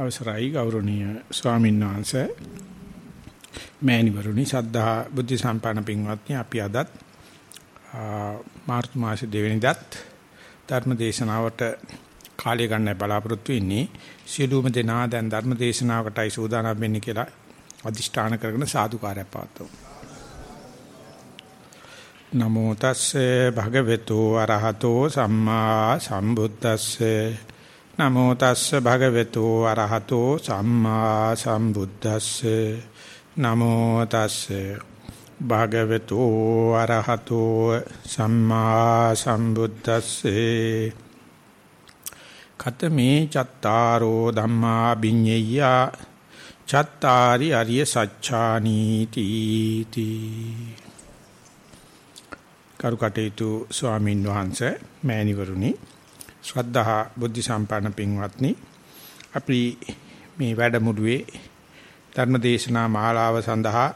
අවසරයි ගෞරවනීය ස්වාමීන් වහන්සේ. මෑණිවරුනි සද්ධා බුද්ධ සම්පන්න පින්වත්නි අපි අදත් මාර්තු මාසේ දෙවෙනිදාත් ධර්ම දේශනාවට කාලය ගන්න බලාපොරොත්තු වෙන්නේ. සියලුම දෙනා දැන් ධර්ම දේශනාවකටයි සූදානම් වෙන්නේ කියලා අදිෂ්ඨාන කරගෙන සාදුකාරය පවත්වමු. නමෝ තස්සේ භගවතු අරහතෝ සම්මා සම්බුද්දස්සේ නමෝ තස්ස භගවතු අරහතෝ සම්මා සම්බුද්දස්සේ. නමෝ තස්ස භගවතු අරහතෝ සම්මා සම්බුද්දස්සේ. කතමේ චත්තාරෝ ධම්මා බිඤ්ඤය චත්තාරි අරිය සච්ඡානීති තී කරුකටේතු ස්වාමින් වහන්සේ මෑණිවරුනි ශ්‍රද්ධහා බුද්ධ සම්පන්න පින්වත්නි අපි මේ වැඩමුළුවේ ධර්මදේශනා මාලාව සඳහා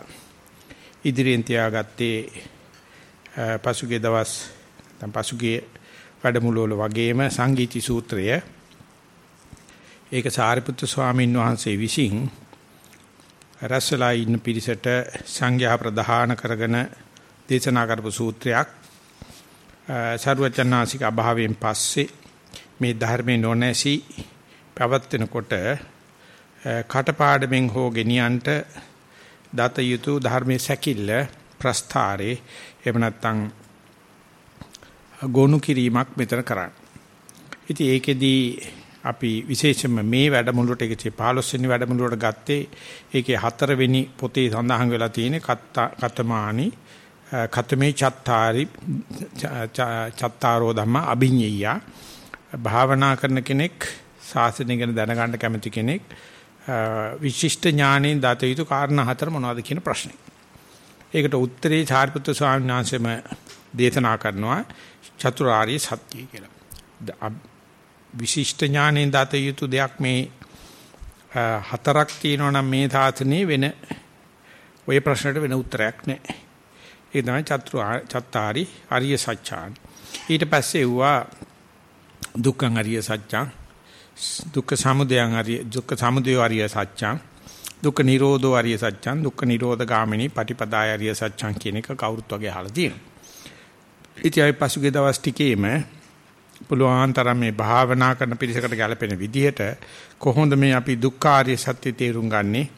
ඉදිරියෙන් තියාගත්තේ පසුගිය දවස් නැත්නම් පසුගිය වැඩමුළුවල වගේම සංගීති සූත්‍රය. ඒක සාරිපුත්තු ස්වාමීන් වහන්සේ විසින් රසලා ඉන්න පිරිසට සංඝයා ප්‍රදාන කරගෙන දේශනා කරපු සූත්‍රයක් සර්වචනාසික අභාවයෙන් පස්සේ මේ ධර්මේ නොනැසි පවත්වනකොට කටපාඩමින් හෝ ගෙනියන්ට දත යුතු ධර්මයේ සැකිල්ල ප්‍රස්ථාරේ එහෙම නැත්නම් ගොනු කිරීමක් මෙතන කරන්නේ. ඉතින් ඒකෙදී අපි විශේෂයෙන්ම මේ වැඩමුළුවට ඒකේ 15 වෙනි වැඩමුළුවට ගත්තේ ඒකේ හතරවෙනි පොතේ සඳහන් වෙලා තියෙන කතමානි කතමේ චත්තාරි චත්තාරෝ ධම්ම අභිඤ්ඤය භාවනා කරන කෙනෙක් සාසනය ගැන දැනගන්න කැමති කෙනෙක් විශිෂ්ට ඥාණයෙන් දත යුතු කාරණා හතර මොනවද කියන ප්‍රශ්නේ. ඒකට උත්තරේ චාරිපුත්‍ර ස්වාමීන් වහන්සේම දේශනා කරනවා චතුරාර්ය සත්‍ය කියලා. විශිෂ්ට ඥාණයෙන් දත යුතු දෙයක් මේ හතරක් තියෙනවා නම් මේ සාසනේ වෙන ওই ප්‍රශ්නට වෙන උත්තරයක් නැහැ. ඒ තමයි චතුරු චත්තාරි අරිය සත්‍යාන්. ඊට පස්සේ වුණා දුක්ඛං අරිය සත්‍යං. දුක්ඛ සමුදයං අරිය දුක්ඛ සමුදය අරිය සත්‍යං. දුක්ඛ නිරෝධෝ අරිය සත්‍යං. දුක්ඛ නිරෝධ ගාමිනී පටිපදාය අරිය සත්‍යං කියන එක කවුරුත් වගේ අහලා තියෙනවා. ඉතින් අපි පසුගිය දවස් ටිකේම පුළුවන් තරම් මේ භාවනා කරන පිරිසකට ගැලපෙන විදිහට කොහොමද මේ අපි දුක්ඛාරිය සත්‍ය තේරුම් ගන්නෙ?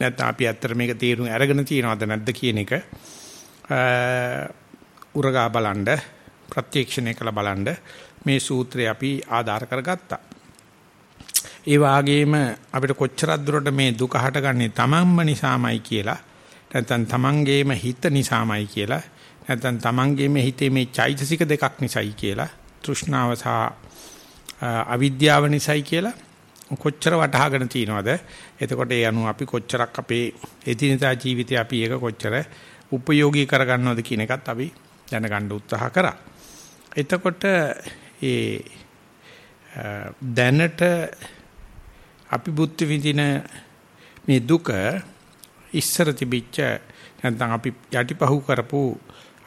නැත්නම් අපි ඇත්තට මේක තේරුම් අරගෙන තියනවද නැද්ද කියන එක උරගා බලන්න ප්‍රත්‍යක්ෂණය කළ බලන්න. මේ සූත්‍රය අපි ආධාර කරගත්තා. ඒ වාගේම අපිට කොච්චරක් දුරට මේ දුක හටගන්නේ තමන්ම නිසාමයි කියලා නැත්නම් තමන්ගේම හිත නිසාමයි කියලා නැත්නම් තමන්ගේම හිතේ මේ චෛතසික දෙකක් නිසායි කියලා තෘෂ්ණාව සහ අවිද්‍යාව නිසායි කියලා කොච්චර වටහාගෙන තියනවද එතකොට ඒ අනුව අපි කොච්චරක් අපේ එදිනදා ජීවිතේ අපි ඒක කොච්චර උපයෝගී කරගන්නවද කියන එකත් අපි දැනගන්න උත්සාහ කරා. එතකොට ඒ දැනට අපි බුද්ධ විදින මේ දුක ඉස්සර තිබිච්ච නැත්නම් අපි යටිපහුව කරපු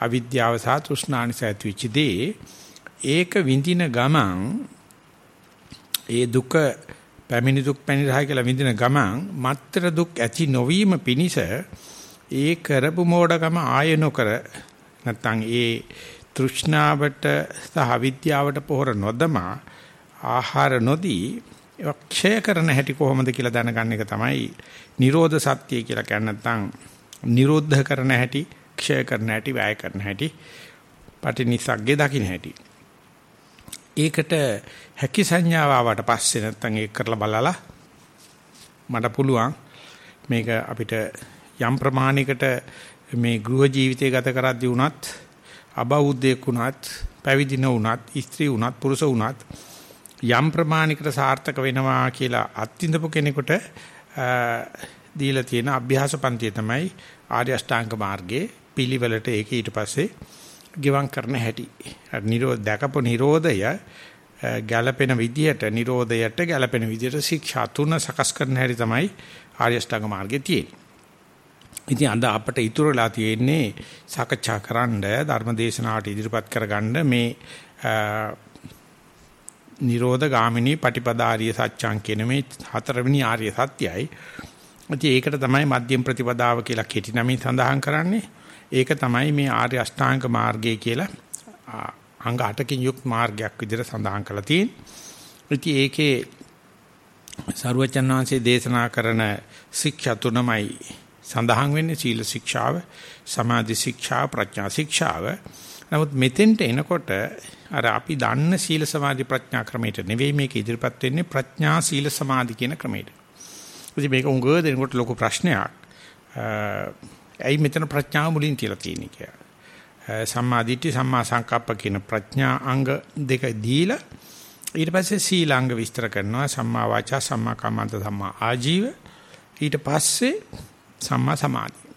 අවිද්‍යාව සහ තෘෂ්ණානිස ඇතිවෙච්ච දේ ඒක විඳින ගමන් ඒ දුක පැමිණි දුක් පැමිණි කියලා විඳින ගමන් මත්තර දුක් ඇති නොවීම පිණිස ඒ කරපු මෝඩකම ආය නොකර නැත්නම් ඒ තෘෂ්ණාවට සහ විද්‍යාවට පොහොර නොදමා ආහාර නොදී ක්ෂය කරන හැටි කොහොමද කියලා දැනගන්න එක තමයි නිරෝධ සත්‍ය කියලා කියන්නේ නැත්නම් නිරෝධ කරන හැටි ක්ෂය කරන හැටි වැය කරන හැටි පටිනිසග්ගේ දකින්න හැටි. ඒකට හැකි සංඥාව ආවට පස්සේ නැත්නම් ඒක කරලා බලලා මට පුළුවන් මේක අපිට යම් ප්‍රමාණයකට මේ ගෘහ ජීවිතය ගත කරද්දී වුණත් අබෞද්ධයෙක් වුණත් පැවිදි නොවුණත් ස්ත්‍රී වුණත් පුරුෂ වුණත් යම් ප්‍රමාණයකට සාර්ථක වෙනවා කියලා අත්විඳපු කෙනෙකුට දීලා තියෙන අභ්‍යාස පන්තිය තමයි ආර්ය අෂ්ටාංග මාර්ගයේ පිළිවෙලට ඒක ඊට පස්සේ ගිවං කරන හැටි. නිරෝධ දැකපු නිරෝධය ගැළපෙන විදියට නිරෝධයට ගැළපෙන විදියට ශික්ෂා තුන සකස් කරන හැටි තමයි ආර්ය අෂ්ටාංග මාර්ගයේ තියෙන්නේ. ඉතින් අද අපට ඉතුරුලා තියෙන්නේ සාකච්ඡා කරන්න ධර්මදේශනාවට ඉදිරිපත් කරගන්න මේ නිරෝධ ගාමිනී පටිපදාාරිය සත්‍යං කියන මේ හතරවෙනි ආර්ය සත්‍යයි. ඉතින් ඒකට තමයි මධ්‍යම ප්‍රතිපදාව කියලා කෙටි නමින් සඳහන් කරන්නේ. ඒක තමයි මේ ආර්ය අෂ්ටාංග මාර්ගය කියලා අංග 8කින් යුක්ත මාර්ගයක් විදිහට සඳහන් කරලා තියෙන්නේ. ඉතින් ඒකේ සරුවචන් වහන්සේ දේශනා කරන ශික්ෂා තුනමයි සඳහන් වෙන්නේ සීල ශික්ෂාව, සමාධි ශික්ෂාව, ප්‍රඥා ශික්ෂාව. නමුත් මෙතෙන්ට එනකොට අර අපි දන්න සීල සමාධි ප්‍රඥා ක්‍රමයට නෙවෙයි මේක ඉදිරිපත් වෙන්නේ ප්‍රඥා සීල සමාධි කියන ක්‍රමයට. ඉතින් මේක උඟ දෙනකොට ලොකු ප්‍රශ්නයක්. ඇයි මෙතන ප්‍රඥාව මුලින් තියලා තියෙන්නේ කියලා. සම්මා දිට්ඨි සම්මා සංකප්ප කියන ප්‍රඥා අංග දෙක දීලා ඊට පස්සේ සීලාංග විස්තර කරනවා සම්මා වාචා සම්මා කම්මන්ත සම්මා ආජීව ඊට පස්සේ සම්මා සමාධි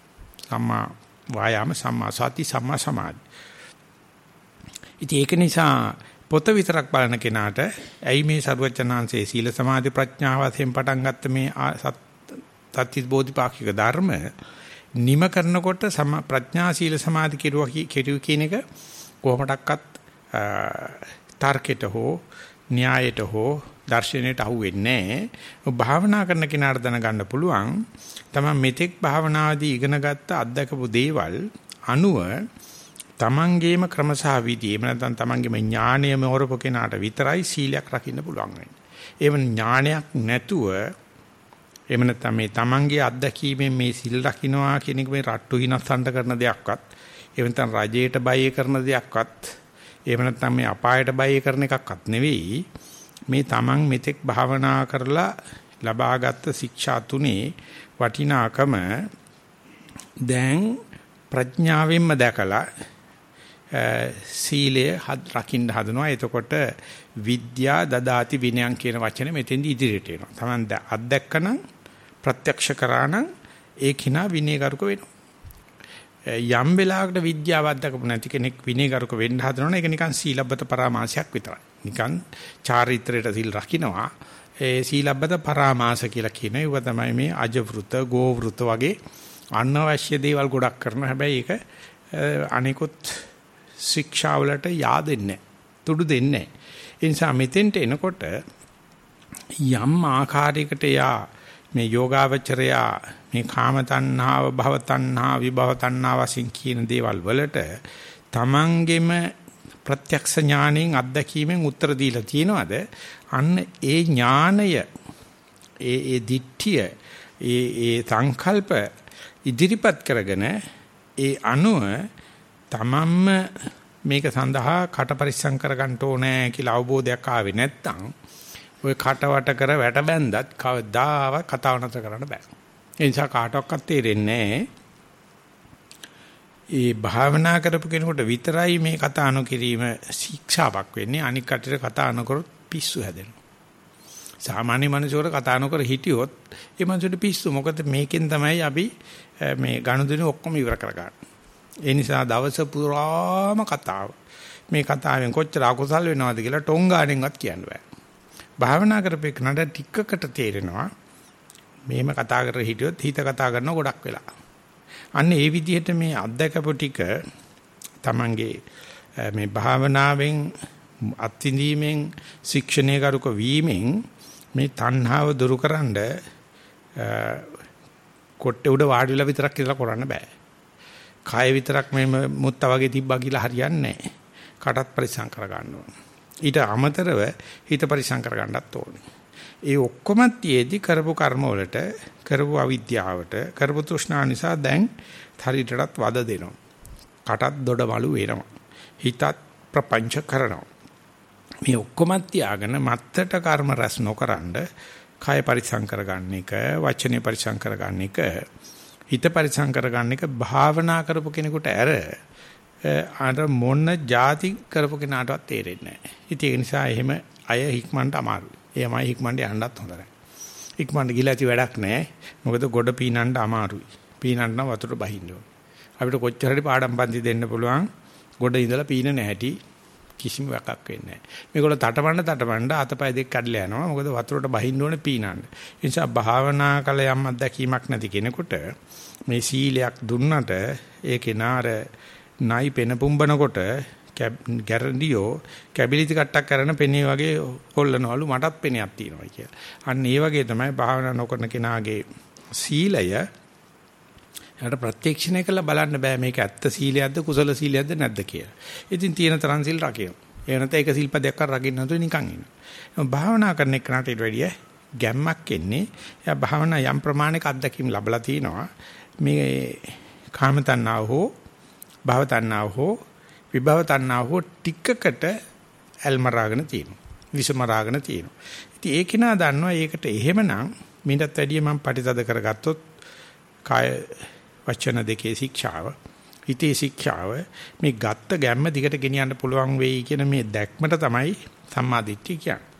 සම්මා වායාම සම්මා සති සම්මා සමාධි ඉතින් ඒක නිසා පොත විතරක් බලන කෙනාට ඇයි මේ සරුවචනාංශයේ සීල සමාධි ප්‍රඥා වශයෙන් පටන් ගත්ත මේ සත්‍ත්‍ය බෝධිපාක්ෂික ධර්ම නිම කරනකොට ප්‍රඥා සීල සමාධි කෙරුවා කෙරුව කියන එක කොහොමඩක්වත් තර්කයට හෝ න්‍යායට හෝ දර්ශනයට අහුවෙන්නේ නැහැ. භාවනා කරන කෙනාට දැනගන්න පුළුවන් තමයි මෙතෙක් භාවනාදී ඉගෙනගත්ත අත්දකපු දේවල් අනුව තමන්ගේම ක්‍රමසහ විදි එහෙම නැත්නම් තමන්ගේම ඥාණයම හොරපු කෙනාට විතරයි සීලයක් රකින්න පුළුවන් වෙන්නේ. එහෙම ඥානයක් නැතුව එහෙම නැත්නම් මේ තමන්ගේ අත්දැකීමෙන් මේ සිල් රකින්නවා කියන එක මේ රට්ටු හිනස්සන්ට කරන දෙයක්වත් එහෙම නැත්නම් රජයට බය කරන දෙයක්වත් එහෙම නැත්නම් මේ අපායට බය කරන එකක්වත් නෙවෙයි. මේ තමන් මෙතෙක් භාවනා කරලා ලබාගත් ශික්ෂා තුනේ වටිනාකම දැන් ප්‍රඥාවෙන්ම දැකලා සීලය රකින්න හදනවා. එතකොට විද්‍යා දදාති විනයන් කියන වචනේ මෙතෙන්දි ඉදිරියට එනවා. Taman අත්දැක්කනම් ප්‍රත්‍යක්ෂ කරානම් ඒ කිනා විනයගරුක වෙනවා. යම් වෙලාවකට විද්‍යාව අත්දකපු නැති කෙනෙක් විනයගරුක වෙන්න හදනවනේ ඒක නිකන් සීලබ්බත පරාමාසයක් විතරයි. නිකන් චාරිත්‍රයට සිල් රකින්නවා. ඒ සීලබ්බත පරාමාස කියලා කියන ඒවා තමයි මේ අජ වෘත, ගෝ වෘත වගේ අනවශ්‍ය දේවල් ගොඩක් කරනවා. හැබැයි ඒක අනිකුත් ශික්ෂාවලට yaadෙන්නේ තුඩු දෙන්නේ ඒ නිසා මෙතෙන්ට එනකොට යම් ආකාරයකට යා මේ යෝගාවචරයා මේ කාම තණ්හාව භව තණ්හා විභව තණ්හා වශයෙන් කියන දේවල් වලට තමන්ගෙම ප්‍රත්‍යක්ෂ ඥාණයෙන් අත්දැකීමෙන් උත්තර දීලා තියෙනවද? අන්න ඒ ඥාණය ඒ ඒ දිට්ඨිය ඒ ඒ සංකල්ප ඉදිරිපත් කරගෙන ඒ අනුව තමන්ම මේක සඳහා කට පරිස්සම් කරගන්න ඕනේ කියලා අවබෝධයක් ආවේ නැත්නම් ඔය කටවට කර වැට බැන්දත් කවදාව කතාව නතර කරන්න බෑ. ඒ නිසා කාටවත් තේරෙන්නේ ඒ භාවනා කරපු කෙනෙකුට විතරයි මේ කතා නොකිරීම ශික්ෂාවක් වෙන්නේ. අනික් කටට කතා නොකරොත් පිස්සු හැදෙනවා. සාමාන්‍ය මිනිසෙකුට කතා නොකර හිටියොත් ඒ මිනිසෙට පිස්සු. මොකද මේකෙන් තමයි අපි මේ ගනුදෙනු ඔක්කොම ඉවර කරගන්නේ. ඒ නිසා දවස පුරාම කතාව. මේ කතාවෙන් කොච්චර අකුසල් වෙනවද කියලා ටොංගාණෙන්වත් කියන්න බෑ. භාවනා කරපේකනට ටිකකට තේරෙනවා. මේම කතා කර හිටියොත් හිත කතා කරන ගොඩක් වෙලා. අන්න ඒ විදිහට මේ අත්දකපු ටික Tamange මේ භාවනාවෙන් අත්විඳීමෙන් ශික්ෂණය කරුක වීමෙන් මේ තණ්හාව දුරුකරනද කොට්ටේ උඩ වාඩි වෙලා විතරක් කියලා කරන්න බෑ. කය විතරක් මේ මුත්තා වගේ තිබ්බා කියලා හරියන්නේ නැහැ. කටත් පරිසම් කර ගන්න ඕන. ඊට අමතරව හිත පරිසම් කර ගන්නත් ඕනේ. ඒ ඔක්කොම තියේදී කරපු කර්ම වලට කරපු අවිද්‍යාවට කරපු තෘෂ්ණා නිසා දැන් හරියටත් වද දෙනවා. කටත් දොඩවලු වෙනවා. හිතත් ප්‍රපංච කරනවා. මේ ඔක්කොම තියාගෙන මත්තට කර්ම රැස් නොකරනද කය පරිසම් කරගන්න එක, වචනේ පරිසම් කරගන්න එක හිත පරිසම් කරගන්න එක භාවනා කරපු කෙනෙකුට ඇර අර මොන જાති කරපු කෙනාටවත් තේරෙන්නේ නැහැ. ඉතින් ඒ නිසා එහෙම අය හික්මන්ට අමාරුයි. එයමයි හික්මන්ට යන්නත් හොඳ නැහැ. හික්මන්ට ගිහලා ඇති වැඩක් නැහැ. මොකද ගොඩ පීනන්න අමාරුයි. පීනන්න නම් වතුර බහින්න ඕනේ. අපිට කොච්චර හරි පාඩම් පන්ති දෙන්න පුළුවන්. ගොඩ ඉඳලා පීන නැහැටි කිසිම වැකක් වෙන්නේ නැහැ. මේගොල්ලෝ තටමඬ තටමඬ අතපය දෙක කඩලා යනවා. මොකද වතුරට බහින්න ඕනේ පීනන්න. ඒ නිසා භාවනා කළ යම් අත්දැකීමක් නැති කෙනෙකුට මේ සීලයක් දුන්නට ඒකේ නාර නයි පෙන පුම්බනකොට ගැරන්ඩියෝ කැබිලිටි කට්ටක් කරන පෙනේ වගේ කොල්ලනවලු මටත් පෙනයක් තියෙනවා කියලා. අන්න ඒ වගේ තමයි භාවනා නොකරන කෙනාගේ සීලය එයාට ප්‍රත්‍යක්ෂණය කරලා බලන්න බෑ මේක ඇත්ත සීලයක්ද කුසල සීලයක්ද නැද්ද කියලා. ඉතින් තියෙන තරම් සීල් රකිනවා. ඒ නැත්නම් ඒක සිල්පදයක් කර රකින්න නැතුව නිකන් ඉන්නවා. භාවනා කරන එකට ඊට වැඩිය ගැම්මක් එන්නේ. එයා භාවනා යම් ප්‍රමාණයක අත්දැකීම් ලැබලා තිනවා. මේ කාම තණ්හාව හෝ භව තණ්හාව හෝ විභව තණ්හාව හෝ ටිකකට ඇල්මරාගෙන තියෙනවා. විසමරාගෙන තියෙනවා. ඉතින් ඒක නා දන්නවා ඒකට එහෙමනම් මීටත් වැඩිය මම පරිතද කරගත්තොත් කාය වචන දෙකේ ශික්ෂාව හිතේ ශික්ෂාව මේ ගත්ත ගැම්ම දිගට ගෙනියන්න පුළුවන් වෙයි කියන මේ දැක්මට තමයි සම්මාදිට්ඨිය කියන්නේ.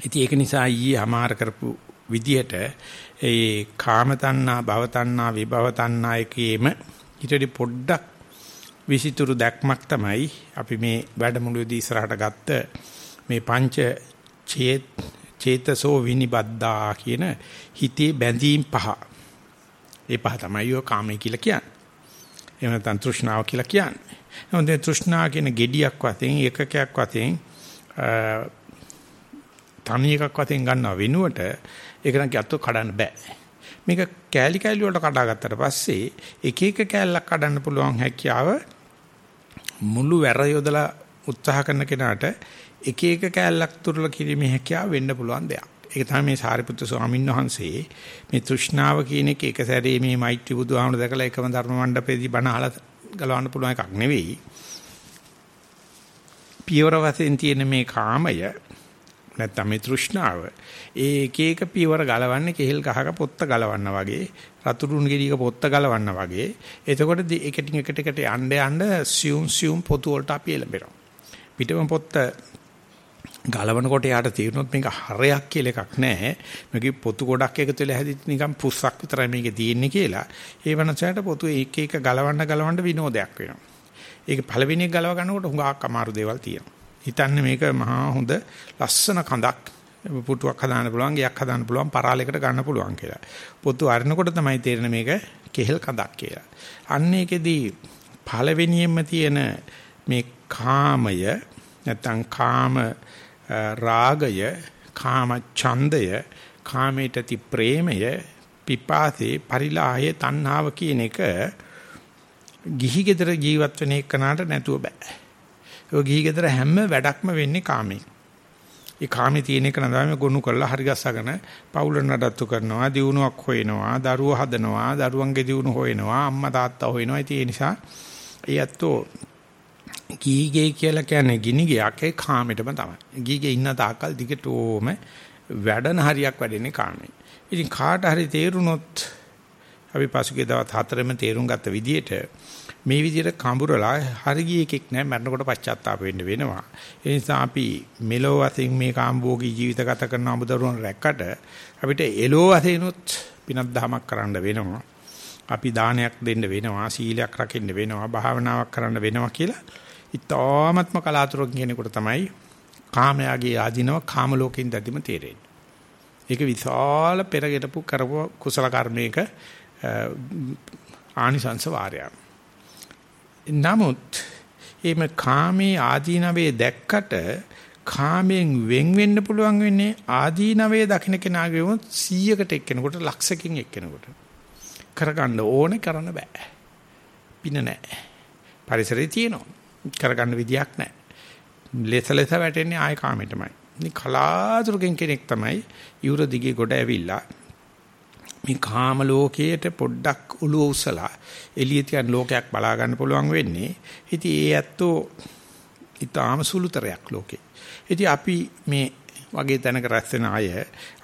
ඉතින් ඒක නිසා ඊයේ අමාර කරපු විදිහට ඒ කාම තණ්හා භව තණ්හා විභව තණ්හා එකේම ඊටදී පොඩ්ඩක් විසිතුරු දැක්මක් තමයි අපි මේ වැඩමුළුවේදී ඉස්සරහට ගත්ත මේ පංච චේත චේතසෝ විනිබද්දා කියන හිතේ බැඳීම් පහ. ඒ පහ තමයි ඔය කාමයි කියලා කියන්නේ. එහෙම නැත්නම් තෘෂ්ණාව කියලා කියන්නේ. එහෙනම් දැන් තෘෂ්ණා කියන gediyak වශයෙන් ඒකකයක් වශයෙන් තනි එකක් වශයෙන් ගන්නව වෙනුවට ඒක නම් ගැත්තෝ කඩන්න බෑ. මේක කෑලි කෑලි වලට කඩාගත්තට පස්සේ එක එක කෑල්ලක් කඩන්න පුළුවන් හැකියාව මුළු වැර යොදලා උත්සාහ කරන කෙනාට එක එක කෑල්ලක් තුරල කිරීමේ හැකියාව වෙන්න පුළුවන් දෙයක්. ඒක තමයි මේ සාරිපුත්‍ර ස්වාමීන් වහන්සේ මේ තෘෂ්ණාව කියන එක එක සැරේ මේ මෛත්‍රී බුදුහාමුදුර දැකලා එකම ධර්ම මණ්ඩපයේදී බණ අහලා ගලවන්න පුළුවන් එකක් නෙවෙයි. පියවර වශයෙන් තියෙන මේ කාමය නැත්නම් මේ තෘෂ්ණාව ඒ එක එක පියවර ගලවන්නේ කෙහෙල් ගහක පොත්ත ගලවන්න වගේ රතුරුන් ගෙඩියක පොත්ත ගලවන්න වගේ එතකොට එකට එකට එකට යන්න යන්න සියුම් සියුම් පොතු වලට අපි එළඹෙනවා පිටම පොත්ත ගලවනකොට යාට තේරුනොත් මේක හරයක් කියලා එකක් නැහැ මේකේ පොතු ගොඩක් එකතු වෙලා හැදිච්ච නිකන් පුස්සක් විතරයි මේකේ තියෙන්නේ කියලා ඒ වනසයට පොතු එක එක ගලවන්න ගලවන්න විනෝදයක් වෙනවා ඒක පළවෙනි එක ගලව ගන්නකොට හුඟක් අමාරු දේවල් තියෙනවා හිතන්නේ මේක මහා හොඳ ලස්සන කඳක් පුටුවක් හදාන්න පුළුවන්, ගයක් හදාන්න පුළුවන්, පරාලයකට ගන්න පුළුවන් කියලා. පොතු අරිනකොට තමයි තේරෙන්නේ මේක කෙහෙල් කඳක් කියලා. අන්න ඒකෙදී පළවෙනියෙන්ම තියෙන මේ කාමය නැත්තම් කාම රාගය, කාම ඡන්දය, කාමයට ති ප්‍රේමය, පිපාසේ, පරිලාහය, තණ්හාව කියන එක ගිහි ගෙදර ජීවත් වෙන එකනට නැතුව බෑ. ඔය ගිහි ගෙදර හැම වැඩක්ම වෙන්නේ කාමෙන්. ඒ කාමේ තියෙන එක නදාම ගොනු කරලා හරි ගස්සගෙන පවුල නඩත්තු කරනවා, දියුණුවක් හොයනවා, දරුවෝ හදනවා, දරුවන්ගේ දියුණුව හොයනවා, අම්මා තාත්තා හොයනවා. ඒ නිසා ඒ ඇත්තෝ ගීගේ කියලා කියන්නේ ගිනි ගයක් ඒ කාමෙටම තමයි. ගීගේ ඉන්න තාක්කල් දිගටම වැඩන හරියක් වැඩෙන්නේ කාමෙන්. ඉතින් කාට හරි තේරුනොත් අපි පසුගිය දවස් හතරෙම තේරුම් ගත්ත විදිහට මේ විදිහට කඹරලා හරි ගිය එකෙක් නැහැ මරනකොට පශ්චාත්තාප වෙන්න වෙනවා. ඒ නිසා අපි මෙලෝ වශයෙන් මේ කාම්භෝගී ජීවිත ගත කරන අමුදරුවන් රැක්කට අපිට එලෝ වශයෙන්ුත් පිනක් දහමක් කරන්න වෙනවා. අපි දානයක් දෙන්න වෙනවා, සීලයක් රකින්න වෙනවා, භාවනාවක් කරන්න වෙනවා කියලා ඊ타ත්ම කලාතුරකින් කෙනෙකුට තමයි කාමයාගේ ආධිනව කාම ලෝකෙින් දැදිම තේරෙන්නේ. ඒක විශාල පෙරගෙටපු කරපු කුසල කර්මයක ආනිසංස වාරයක්. නමුත් එimhe කාමේ ආදීනවේ දැක්කට කාමෙන් වෙන් වෙන්න පුළුවන් වෙන්නේ ආදීනවේ දකින්න කෙනාගේ වොත් 100කට එක්කෙනෙකුට ලක්ෂකින් එක්කෙනෙකුට කරගන්න ඕනේ කරන්න බෑ පින නැහැ පරිසරේ තියෙනවා කරගන්න විදියක් නැහැ ලෙස ලෙස වැටෙන්නේ ආය කාමෙටමයි ඉතින් කලාතුරකින් කෙනෙක් තමයි යුර දිගේ ගොඩ ඇවිල්ලා මේ කාම ලෝකයට පොඩ්ඩක් ඔළුව උස්සලා එළිය තියන ලෝකයක් බලා ගන්න පුළුවන් වෙන්නේ. ඉතින් ඒ ඇත්තෝ ඊටාම සුළුතරයක් ලෝකේ. ඉතින් අපි මේ වගේ තැනක රැස් වෙන අය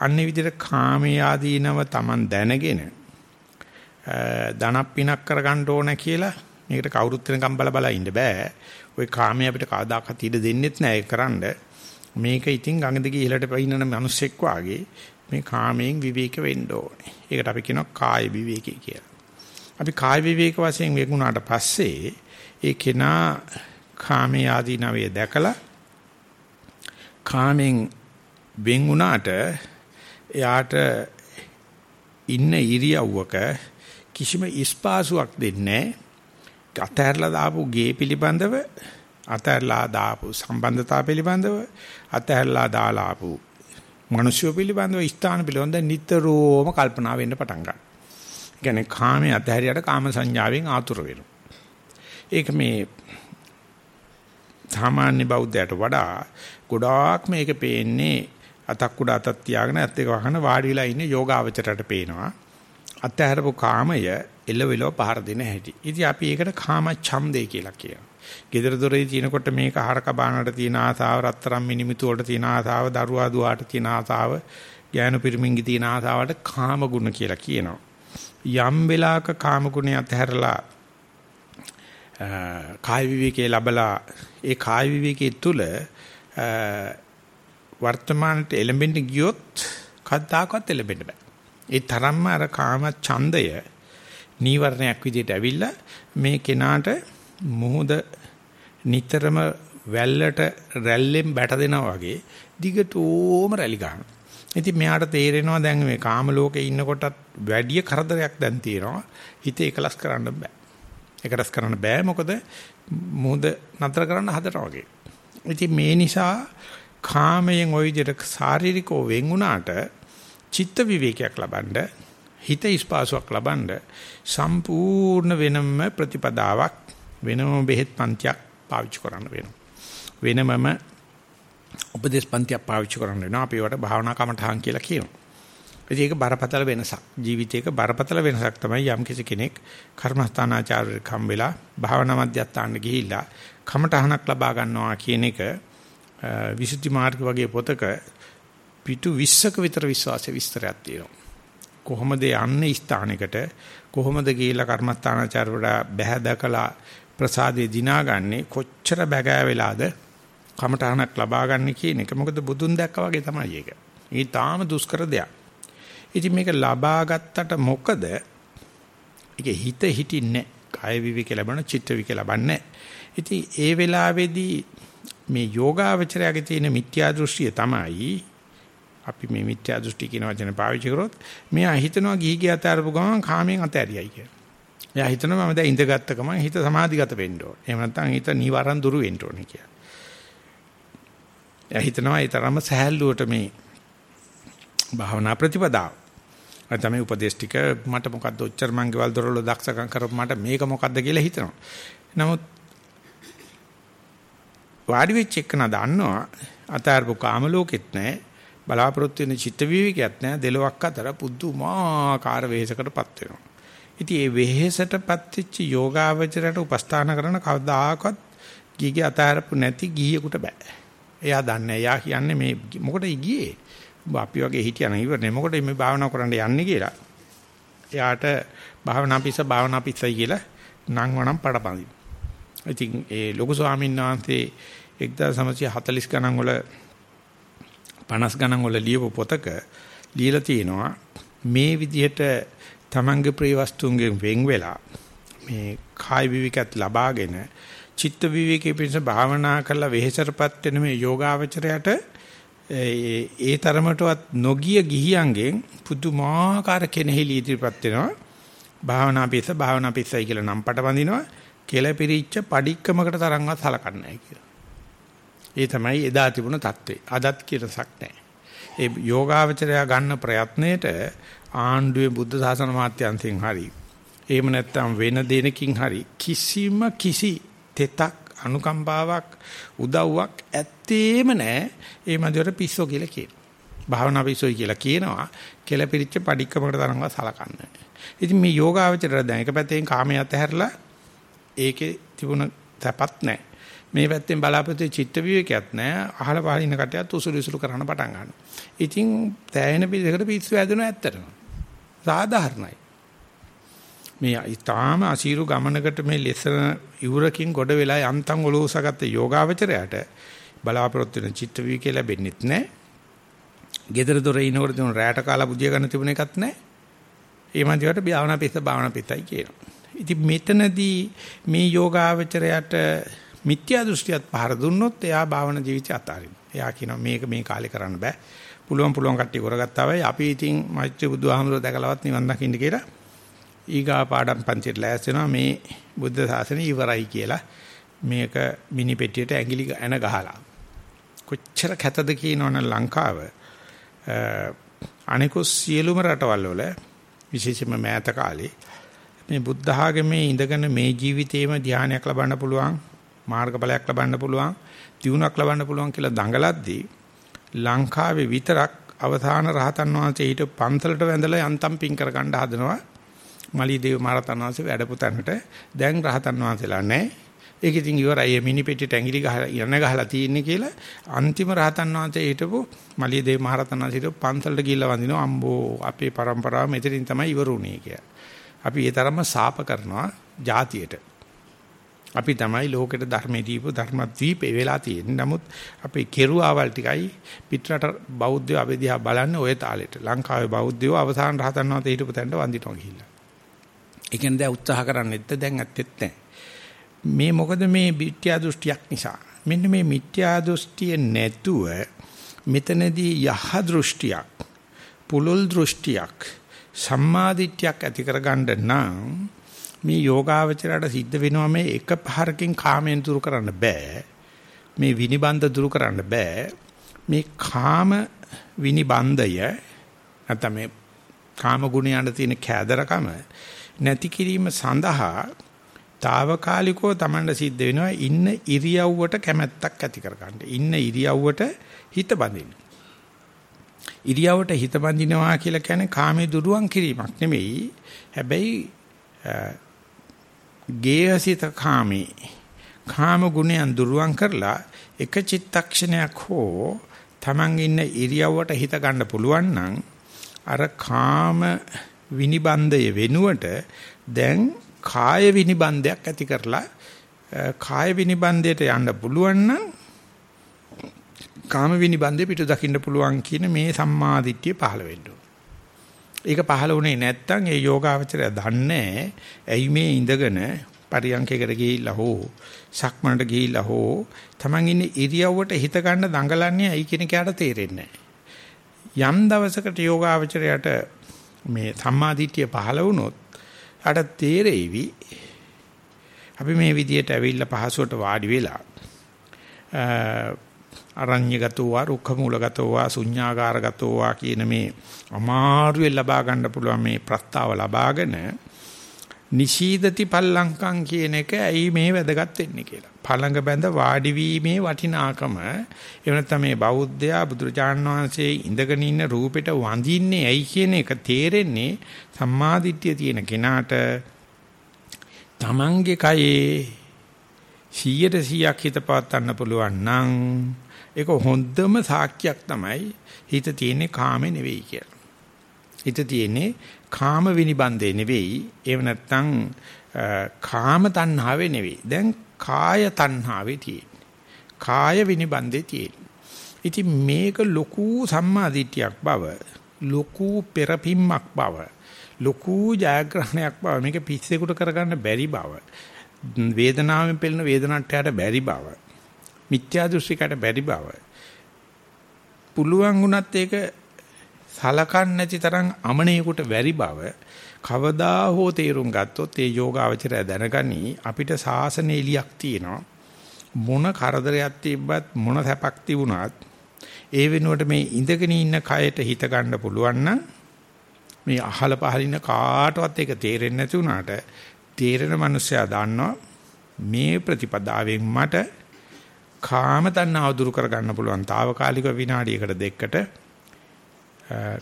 අන්නේ විදිහට කාමයේ ආදීනව Taman දැනගෙන ධනක් පිනක් කරගන්න ඕන කියලා මේකට කවුරුත් වෙනකම් බල බල ඉන්න බෑ. ওই කාමයේ අපිට කවදාකවත් ඉඩ දෙන්නෙත් නෑ කරන්න. මේක ඉතින් ගඟ දිගේ ඉහළට පයින්නන මිනිස්සෙක් වාගේ මේ කාමයෙන් විවේක වෙන්න ඕනේ. ඒකට අපි කියනවා කාය විවේකී කියලා. අපි කාය විවේක වශයෙන් වෙගුණාට පස්සේ ඒ කෙනා කාමයේ ආදීනවේ දැකලා කාමෙන් වෙන් වුණාට එයාට ඉන්න ඉරියව්වක කිසිම ඉස්පාසුවක් දෙන්නේ අතහැරලා දාපු ගේ පිළිබඳව අතහැරලා දාපු සම්බන්ධතාව පිළිබඳව අතහැරලා දාලා ආපු මිනිස්සු පිළිබඳව ස්ථාන පිළිබඳව නිතරම කල්පනා වෙන්න පටන් ගන්නවා. ඒ කියන්නේ කාමයේ අතහැරියට කාම සංඥාවෙන් ආතුර වෙනවා. ඒක මේ සාමාන්‍ය බෞද්ධයට වඩා ගොඩාක් මේක පේන්නේ අතක් උඩ අතක් තියාගෙන ඇත්ත එක වහන වාඩි වෙලා ඉන්නේ යෝගාවචරයට පේනවා. අතහැරපු කාමය එළවෙලව පහර දෙන හැටි. ඉතින් අපි ඒකට කාම ඡන්දේ කියලා කියනවා. gedara dore තිනකොට මේක ආහාර කබානට තියෙන ආසාව, රත්තරන් මිනිමිතු වලට තියෙන ආසාව, දරුවා දුවාට තියෙන ආසාව, ඥාන පිරිමින්ගේ තියෙන ආසාවට කාම ගුණ කියලා කියනවා. යම් වෙලාවක කාම ගුණය අතහැරලා කාය විවේකයේ ලබලා ඒ කාය විවේකයේ තුල වර්තමානට එළඹෙන්න ගියොත් කද්දාකවත් එළඹෙන්න බෑ. ඒ තරම්ම අර කාම ඡන්දය නීවරණයක් විදිහට ඇවිල්ලා මේ කෙනාට මුහුද නිතරම වැල්ලට රැල්ලෙන් බැට දෙනවා වගේ දිගටම රැලි ගන්නවා. ඉතින් මෙයාට තේරෙනවා දැන් මේ කාම ලෝකේ ඉන්නකොටත් වැඩි කරදරයක් දැන් තියෙනවා. හිත එකලස් කරන්න බෑ. එකලස් කරන්න බෑ මොකද මුහුද නතර කරන්න හදනවා වගේ. ඉතින් මේ නිසා කාමයෙන් ওই විදිහට ශාරීරිකව වෙන් වුණාට චිත්ත විවේකයක් ලබනද හිත ඉස්පාසුවක් ලබනද සම්පූර්ණ වෙනම ප්‍රතිපදාවක් වෙනම බෙහෙත් පන්තියක් පාවිච්චි කරන්න වෙනවා. වෙනමම උපදේශ පන්තියක් පාවිච්චි කරන්න වෙනවා. අපි ඒවට භාවනා කමඨහන් කියලා කියනවා. ඉතින් ඒක බරපතල වෙනසක්. ජීවිතයක බරපතල වෙනසක් තමයි යම් කිසි කෙනෙක් කර්මස්ථානාචාර්යෙක් හම්බෙලා භාවනා මධ්‍යස්ථානට ගිහිල්ලා කමඨහනක් ලබා ගන්නවා කියන එක විසුද්ධි මාර්ග වගේ පොතක පිටු 20ක විතර විශ්වාසය විස්තරයක් තියෙනවා. කොහොමද යන්නේ ස්ථානයකට කොහොමද ගිහිලා කර්මස්ථානාචාර්යවරයා බැහැ දැකලා ප්‍රසාදේ දිනාගන්නේ කොච්චර බැගෑ වෙලාද කමඨහනක් ලබා ගන්න කියන එක මොකද බුදුන් දැක්කා වගේ තමයි ඒක. ඒ තාම දුෂ්කර දෙයක්. ඉතින් මේක ලබා ගත්තට මොකද ඒක හිත හිටින්නේ කාය විවික ලැබෙන චිත්ත විවික ලබන්නේ. ඉතින් ඒ වෙලාවේදී මේ යෝගාවචරයේ තියෙන මිත්‍යා දෘෂ්ටිය තමයි අපි මේ මිත්‍යා දෘෂ්ටි කියන වචන පාවිච්චි කරොත් මෙයා හිතනවා ගිහි ගිය අතාරපු ගමන් කාමයෙන් අතෑරියයි කියලා. එයා හිතනවා මම දැන් ඉඳගත්ත ගමන් හිත සමාධිගත වෙන්න ඕනේ. එහෙම නැත්නම් හිත නිවරන් දුරු වෙන්න ඕනේ කියලා. එයා හිතනවා ඒ තරම්ම සහැල්ලුවට මේ භාවනා ප්‍රතිපදාව. අර තමයි උපදේශ ටික මට මොකද්ද ඔච්චර මං ගෙවල් දොරවල දක්ෂකම් කරපු මට මේක මොකද්ද කියලා හිතනවා. නමුත් වාඩි වෙච්ච එකන දන්නවා අතාරපු කාම ලෝකෙත් නැහැ බලාපොරොත්තු වෙන චිත්ත විවිකයක් නැහැ දෙලොක් අතර පුදුමාකාර වෙහෙසකටපත් වෙනවා. ඉතින් මේ වෙහෙසටපත් වෙච්ච යෝගාවචරයට උපස්ථාන කරන කවදාකවත් ගිහිගේ අතාරපු නැති ගිහියෙකුට බෑ. එයා දන්නේ එයා කියන්නේ මේ මොකටද ගියේ? අපි වගේ හිටියන ඉවරනේ මොකටද මේ භාවනා කරන්න යන්නේ කියලා. එයාට භාවනා පිස්ස භාවනා පිස්සයි කියලා නම් වනම් පඩපඳි. ඉතින් ඒ ලොකු ස්වාමීන් වහන්සේ 1940 ගණන් වල 50 ගණන් වල ලියපු පොතක ලියලා තියෙනවා. මේ විදිහට තමන්ගේ ප්‍රිය වස්තුන්ගෙන් වෙන් වෙලා මේ කාය විවිකත් ලබාගෙන චිත්ත විවිකේ පිණිස භාවනා කරලා වෙහෙසටපත් වෙන මේ යෝගාවචරයට ඒ තරමටවත් නොගිය ගිහියන්ගෙන් පුදුමාකාර කෙනෙහිලි ඉදිරිපත් වෙනවා. භාවනා පිස්ස භාවනා පිස්සයි කියලා නම් පට වඳිනවා කෙලපිරිච්ච padikkamakට තරම්වත් හලකන්නේ නැහැ කියලා. ඒ තමයි එදා තිබුණ தત્ත්වය. අදත් කියලාසක් නැහැ. ඒ යෝගාවචරය ගන්න ප්‍රයත්නයේට ආණ්ඩුවේ බුද්ධ ශාසන මාත්‍යන්තයෙන් හරි එහෙම නැත්නම් වෙන දෙනකින් හරි කිසිම කිසි තෙතක් අනුකම්පාවක් උදව්වක් ඇත්තේම නැහැ. ඒ මන්දියට පිස්සෝ කියලා කියනවා. භාවනා පිස්සෝයි කියලා කියනවා. කෙලපිරිච්ච padikkamakට තරම්වත් සලකන්නේ. ඉතින් මේ යෝගාවචරය දැන් එක පැත්තෙන් කාමයේ අතහැරලා ඒකේ තිබුණ තැපත් නැහැ. මේ පැත්තෙන් බලාපොරොත්තු චිත්ත විවේකයක් නැහැ. අහල පහල ඉන්න කටයත් උසුළු උසුළු කරන්න පටන් ගන්නවා. ඉතින් තෑයෙන පිළිසකට පිස්සු ඇදෙනවා ඇත්තටම. සාධාරණයි. මේ ඊටාම අසීරු ගමනකට මේ ලෙසන ඉවුරකින් ගොඩ වෙලා යන්තම් ඔලෝසගත්ත යෝගාවචරයට බලාපොරොත්තු වෙන චිත්ත විවේකය ලැබෙන්නෙත් නැහැ. gedara dore ඉනකොට තුන රැට කාලා බුදිය ගන්න තිබුණ එකක් නැහැ. ඒ මන්දියට භාවනා පිස්ස භාවනා පිටයි කියනවා. ඉතින් මෙතනදී මේ යෝගාවචරයට මිත්‍යා දෘෂ්ටියත් පහර දුන්නොත් එයා භාවනා ජීවිතය අතාරිනවා. එයා කියනවා මේක මේ කාලේ කරන්න බෑ. පුළුවන් පුළුවන් කට්ටිය කරගත්තා වෙයි. අපි ඉතින් මෛත්‍රී බුදුහාමුදුරුවෝ දැකලවත් නිවන් දකින්න කියලා ඊගා පාඩම් පන්තියට ලෑස්තිනවා මේ බුද්ධ ශාසනය ඉවරයි කියලා මේක මිනි පෙට්ටියට ඇඟිලි එන ගහලා කොච්චර කැතද කියනවනම් ලංකාව අනිකුත් සියලුම රටවල් වල විශේෂයෙන්ම මෑත කාලේ මේ බුද්ධ ආගමේ ඉඳගෙන මේ ජීවිතේම ධානයක් ලබන්න පුළුවන් මාර්ගඵලයක් ලබන්න පුළුවන්, තියුණක් ලබන්න පුළුවන් කියලා දඟලද්දී ලංකාවේ විතරක් අවසාන රහතන් වහන්සේ හිට පන්සලට වැඳලා යන්තම් පින් කරගන්න හදනවා. මලිදේව මහරතන් වහන්සේ වැඩපුතන්ට දැන් රහතන් වහන්සේලා නැහැ. ඒක ඉතින් ඉවරයි මිනි පෙට්ටියට ඇඟිලි ගහලා යන ගහලා තියෙන්නේ කියලා අන්තිම රහතන් වහන්සේ හිටපු මලියදේව මහරතන් වහන්සේ හිටපු පන්සලට ගිහිල්ලා වඳිනවා අම්බෝ අපේ પરම්පරාව මෙතනින් තමයි ඉවරුනේ කියලා. අපි ඒ තරම්ම සාප කරනවා ජාතියට. අපි තමයි ලෝකෙට ධර්මයේ දීපු ධර්මද්වීපේ වෙලා තියෙන්නේ. නමුත් අපේ කෙරුවාවල් ටිකයි පිටරට බෞද්ධයෝ අපි දිහා බලන්නේ ওই තාලෙට. ලංකාවේ බෞද්ධයෝ අවසාන රහතන් වහන්සේ හිටපු තැනට වඳිනවා ගිහිල්ලා. ඒ කියන්නේ දැන් උත්සාහ කරන්නේත් දැන් ඇත්තෙත් නැහැ. මේ මොකද මේ මිත්‍යා දෘෂ්ටියක් නිසා. මෙන්න මේ මිත්‍යා දෘෂ්ටිය නැතුව මෙතනදී යහ දෘෂ්ටියක්, පුලුල් දෘෂ්ටියක්, සම්මාදිට්ඨියක් ඇති කරගන්න නම් මේ යෝගාවචරයට සිද්ධ වෙනවා මේ එක පහරකින් කාමයෙන් දුරු කරන්න බෑ. මේ විනිබන්ධ දුරු කරන්න බෑ. මේ කාම විනිබන්ධය නැත්නම් මේ කාම ගුණයන්ට තියෙන කෑදරකම නැති කිරීම සඳහා తాවකාලිකව Tamanda සිද්ධ වෙනවා ඉන්න ඉරියව්වට කැමැත්තක් ඇති කරගන්න. ඉන්න ඉරියව්වට හිත බඳින්න. ඉරියව්වට හිත බඳිනවා කියලා කියන්නේ කාමයේ දුරුවන් කිරීමක් නෙමෙයි. හැබැයි ගේහසිත කාමේ කාම ගුණයන් දුරුවන් කරලා එක චිත්තක්ෂණයක් හෝ Taman ඉන්න ඉරියව්වට හිත ගන්න පුළුවන් නම් අර කාම විනිබන්දය වෙනුවට දැන් කාය විනිබන්දයක් ඇති කරලා කාය විනිබන්දයට යන්න පුළුවන් නම් කාම විනිබන්දේ පිටු දකින්න පුළුවන් කියන මේ සම්මාදිට්ඨිය පහළ වෙන්න ඒක පහළ වුණේ නැත්නම් ඒ යෝගාවචරය දන්නේ ඇයි මේ ඉඳගෙන පරියන්කයකට ගිහිල්ලා හෝ සක්මනට ගිහිල්ලා හෝ Taman ඉන්නේ ඉරියව්වට හිත ගන්න දඟලන්නේ ඇයි කියන කයට තේරෙන්නේ යම් දවසකට යෝගාවචරයට මේ සම්මාදිට්ඨිය පහළ වුණොත් අර තේරෙයිවි අපි මේ විදියට ඇවිල්ලා පහසුවට වාඩි වෙලා අරඤ්‍යගතෝ වා රුක්ඛමූලගතෝ වා ශුඤ්ඤාගාරගතෝ වා කියන මේ අමාරුවෙන් ලබා ගන්න පුළුවන් මේ ප්‍රස්තාව ලබාගෙන නිශීදති පල්ලංකම් කියන එක ඇයි මේ වැදගත් වෙන්නේ කියලා. පළඟ බැඳ වාඩි වීමේ වටිනාකම එහෙම නැත්නම් මේ බෞද්ධයා බුදුරජාණන් වහන්සේ ඉඳගෙන ඉන්න රූපෙට වඳින්නේ ඇයි කියන එක තේරෙන්නේ සම්මාදිට්ඨිය තියෙන කෙනාට තමන්ගේ කයේ 100ට 100ක් හිත පවත්වන්න පුළුවන් නම් ඒක හොඳම සාක්ෂියක් තමයි හිත තියෙන්නේ කාමේ නෙවෙයි කියලා. හිත තියෙන්නේ කාම විනිබන්දේ නෙවෙයි. ඒව නැත්තම් කාම තණ්හාවේ නෙවෙයි. දැන් කාය තණ්හාවේ තියෙන්නේ. කාය විනිබන්දේ තියෙන්නේ. ඉතින් මේක ලොකු සම්මාදිටියක් බව, ලොකු පෙරපින්මක් බව, ලොකු ජයග්‍රහණයක් බව මේක පිස්සෙකුට කරගන්න බැරි බව. වේදනාවෙන් පෙළෙන වේදනට්ටයට බැරි බව. මිත්‍යා දෘෂ්ටිකට බැරි බව. පුළුවන් වුණත් ඒක සලකන්නේ නැති තරම් අමනේකට වැරි බව කවදා හෝ තේරුම් ගත්තොත් ඒ යෝගාවචරය දැනගනි අපිට සාසන එලියක් තියෙනවා මොන කරදරයක් තිබ්බත් මොන සැපක් තිබුණත් ඒ වෙනුවට මේ ඉඳගෙන ඉන්න කයට හිත ගන්න පුළුවන් නම් මේ අහල පහලින කාටවත් ඒක තේරෙන්නේ නැති වුණාට තේරෙන මනුස්සයා දන්නවා මේ ප්‍රතිපදාවෙන් මට කාම තණ්හාව දුරු කර ගන්න පුළුවන් తాවකාලික විනාඩියකට දෙකකට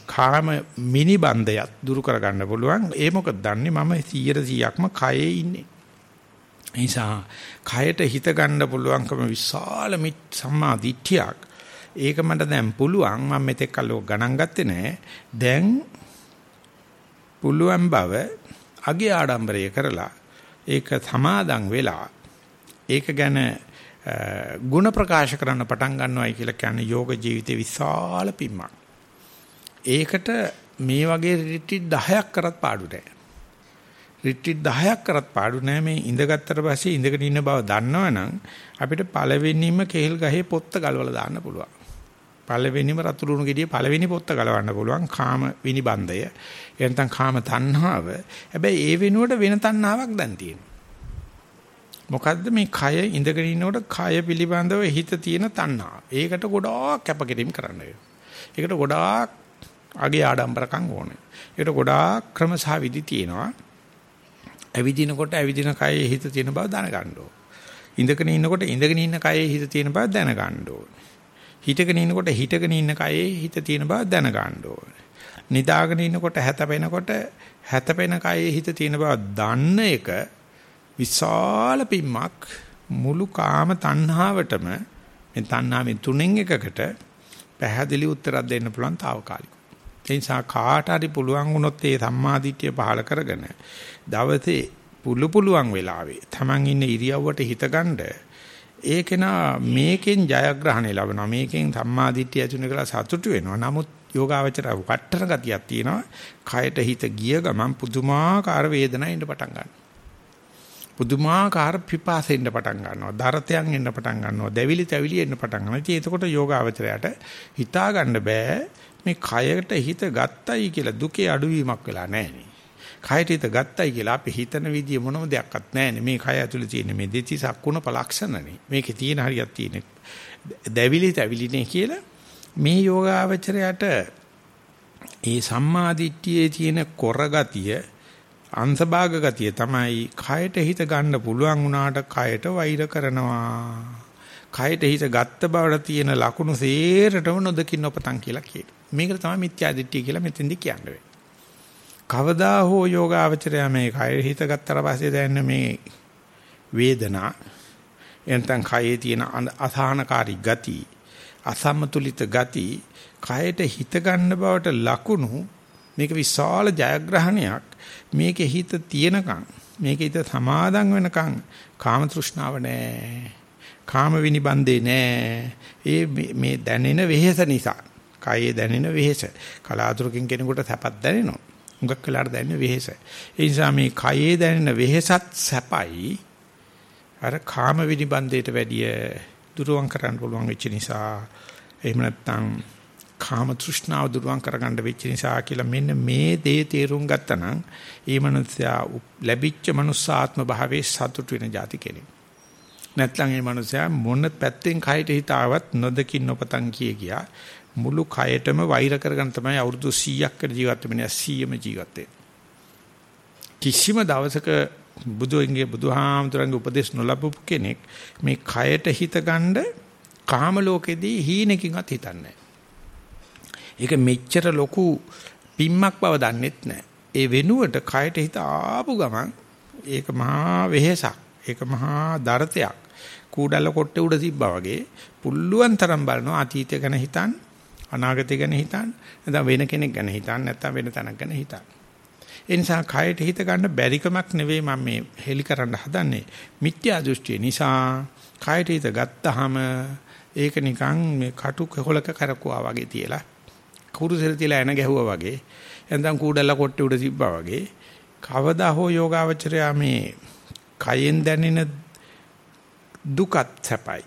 කාම මිනි බන්ධයත් දුරු කරගන්න පුළුවන්. ඒ මොකද දන්නේ මම 100%ක්ම කයේ ඉන්නේ. නිසා කයට හිත ගන්න පුළුවන්කම විශාල මිත් සම්මා දිට්ඨියක්. ඒක මට දැන් පුළුවන් මම මෙතෙක් කල් ගණන් ගත්තේ නැහැ. දැන් පුළුවන් බව අගේ ආඩම්බරය කරලා ඒක සමාදන් වෙලා ඒක ගැන ಗುಣ ප්‍රකාශ කරන්න පටන් ගන්නවයි කියලා කියන්නේ යෝග ජීවිතේ විශාල පිම්මක්. ඒකට මේ වගේ රිට්‍රීට් 10ක් කරත් පාඩු නැහැ. රිට්‍රීට් 10ක් කරත් පාඩු නැහැ මේ ඉඳගත්තට පස්සේ ඉඳගෙන ඉන්න බව දන්නවනම් අපිට පළවෙනිම කෙහෙල් ගහේ පොත්ත ගලවලා දාන්න පුළුවන්. පළවෙනිම රතුරුණු ගෙඩිය පළවෙනි පොත්ත ගලවන්න පුළුවන් කාම විනිබන්දය. එනතන් කාම තණ්හාව. හැබැයි ඒ වෙනුවට වෙන තණ්හාවක් දැන් තියෙනවා. මොකද්ද මේ කය ඉඳගෙන ඉන්නකොට කය පිළිබඳව හිත තියෙන තණ්හාව. ඒකට ගොඩාක් කැපකිරීම කරන්න ඒකට ගොඩාක් අගේ ආඩම්බරකම් ඕනේ. ඒකට ගොඩාක් ක්‍රම සහ විදි තියෙනවා. ඇවිදිනකොට ඇවිදින කයේ හිත තියෙන බව දැනගන්න ඕනේ. ඉඳගෙන ඉන්නකොට ඉඳගෙන ඉන්න කයේ හිත තියෙන බව දැනගන්න ඕනේ. හිටගෙන ඉන්නකොට හිටගෙන ඉන්න කයේ හිත තියෙන බව දැනගන්න ඕනේ. නිදාගෙන ඉන්නකොට හැතපෙනකොට හැතපෙන කයේ හිත තියෙන බව දන්න එක විශාල පිම්මක් මුළු කාම තණ්හාවටම මේ තණ්හාවෙන් තුනෙන් එකකට පැහැදිලි උත්තරයක් දෙන්න පුළුවන් తాවකාලික. ඒ නිසා කාට හරි පුළුවන් වුණොත් ඒ සම්මාදිට්ඨිය පහල කරගෙන දවසේ පුළු පුළුවන් වෙලාවේ Taman ඉන්න ඉරියව්වට හිතගන්න ඒකේනා මේකෙන් ජයග්‍රහණය ලබනවා. මේකෙන් සම්මාදිට්ඨිය ඇතුළේ කියලා සතුටු වෙනවා. නමුත් යෝගාවචර වට්ටන ගතියක් තියෙනවා. කයට හිත ගිය ගමන් පුදුමාකාර වේදනාවක් එන්න පටන් ගන්නවා. පුදුමාකාර පිපාසෙන්න පටන් ගන්නවා. දරතයන් එන්න පටන් ගන්නවා. දැවිලි තැවිලි එන්න පටන් ගන්නවා. ඉතින් එතකොට යෝගාවචරයට හිතා ගන්න බෑ මේ කයට හිත ගත්තයි කියලා දුකේ අඩුවීමක් වෙලා නැහැ කයට හිත ගත්තයි කියලා අපි හිතන විදිය මොනම දෙයක්වත් නැහැ මේ කය ඇතුලේ තියෙන මේ දෙති සක්කුණ පලක්ෂණනේ. මේකේ තියෙන හරියක් තියෙන දැවිලි තැවිලිනේ කියලා මේ යෝගාවචරයට ඒ සම්මාදිට්ඨියේ තියෙන කොරගතිය අංශභාග ගතිය තමයි කයට හිත ගන්න පුළුවන් වුණාට කයට වෛර කරනවා. කයට හිත ගත්ත බවට තියෙන ලකුණු සේරටම නොදකින් නොපතන් කියලා කියනවා. මේකට තමයි මිත්‍යා දිට්ඨිය කියලා මෙතෙන්දි කියන්නේ. කවදා හෝ යෝගාවචරය මේ කය හිත ගත්තට පස්සේ දැනෙන මේ වේදනා එතෙන් කයේ තියෙන අසහනකාරී ගති අසමතුලිත ගති කයට හිත ගන්න බවට ලකුණු මේක විශාල ජයග්‍රහණයක් මේකේ හිත තියෙනකන් මේකේ හිත සමාදන් වෙනකන් කාම තෘෂ්ණාව නැහැ. කාම විනිබන්දේ නැහැ. ඒ මේ දැනෙන වෙහෙස නිසා. කයේ දැනෙන වෙහෙස. කලාතුරකින් කෙනෙකුට සැපක් දැනෙනවා. මුගක් වෙලාට දැනෙන වෙහෙස. ඒ නිසා මේ කයේ දැනෙන වෙහෙසත් සැපයි. අර කාම විනිබන්දේට වැඩිය දුරුවන් කරන්න පුළුවන් වෙච්ච නිසා එහෙම නැත්නම් කාම තෘෂ්ණාව දුරුවන් කරගන්න වෙච්ච නිසා කියලා මෙන්න මේ දේ තේරුම් ගත්තා නම් ඒ මනුස්සයා ලැබිච්ච මනුස්සාත්ම භාවයේ සතුට වෙන જાති කෙනෙක්. නැත්නම් ඒ මනුස්සයා මොන පැත්තෙන් කයට හිතාවත් නොදකින් නොපතන් කිය ගියා මුළු කයටම වෛර කරගෙන තමයි අවුරුදු 100ක් කර ජීවත් වෙන්නේ 100ම ජීවත් කිසිම දවසක බුදුන්ගේ බුදුහාමුදුරන්ගේ උපදේශ නොලබපු කෙනෙක් මේ කයට හිත ගන්න කාම ලෝකෙදී හීනකින්වත් හිතන්නේ නැහැ. ඒක මෙච්චර ලොකු පිම්මක් බව දන්නෙත් නැහැ. ඒ වෙනුවට කයට හිත ආපු ගමන් ඒක මහා වෙහෙසක්. ඒක මහා දරතයක්. කූඩල කොට්ටේ උඩ තිබ්බා වගේ පුල්ලුවන් තරම් බලනවා අතීතය ගැන හිතන්න, අනාගතය ගැන හිතන්න, නැත්නම් වෙන කෙනෙක් ගැන හිතන්න, නැත්නම් වෙන තැනක් ගැන හිතන්න. ඒ නිසා කයට හිත ගන්න බැරිකමක් නෙවෙයි මම මේ හෙලි කරන්න හදන්නේ. මිත්‍යා දෘෂ්ටිය නිසා කයට හිත ගත්තාම ඒක නිකන් මේ කටු කොහලක කරකුවා වගේ තියලා කුරුසෙල තියලා එන ගැහුවා වගේ එතෙන් කූඩල්ල කොට්ටේ උඩ තිබ්බා වගේ. කවදා හෝ යෝගාවචරයා මේ කයෙන් දැනෙන දුකත් සැපයි.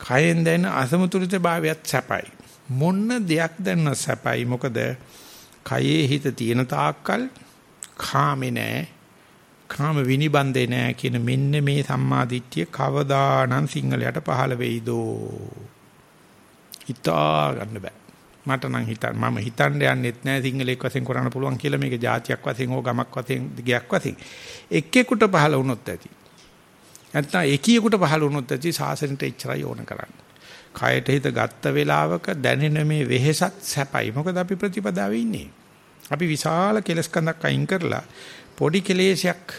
කයෙන් දැනෙන අසමතුලිත භාවයත් සැපයි. මොන්න දෙයක් දැනන සැපයි. මොකද කයේ හිත තියෙන තාක්කල් කාමේ නෑ. කාම විනිබන්දේ නෑ කියන මෙන්න මේ සම්මාදිට්ඨිය කවදානම් සිංහලයට පහළ වෙයිදෝ. හිතා ගන්න බෑ. මට නම් හිතන්න මම හිතන්න යන්නෙත් නෑ සිංහලෙක් වශයෙන් කරන්න පුළුවන් කියලා. මේක જાතියක් වශයෙන් හෝ ගමක් වශයෙන් ගයක් වශයෙන්. එක්කෙකුට පහල වුණොත් ඇති. නැත්නම් එකියෙකුට පහල වුණොත් ඇති සාසනෙට එච්චරයි ඕන කරන්නේ. කයට හිත ගත්ත වෙලාවක දැනෙන මේ වෙහෙසත් සැපයි. මොකද අපි ප්‍රතිපදාවේ ඉන්නේ. අපි විශාල කෙලස්කන්දක් අයින් කරලා පොඩි කෙලෙසයක්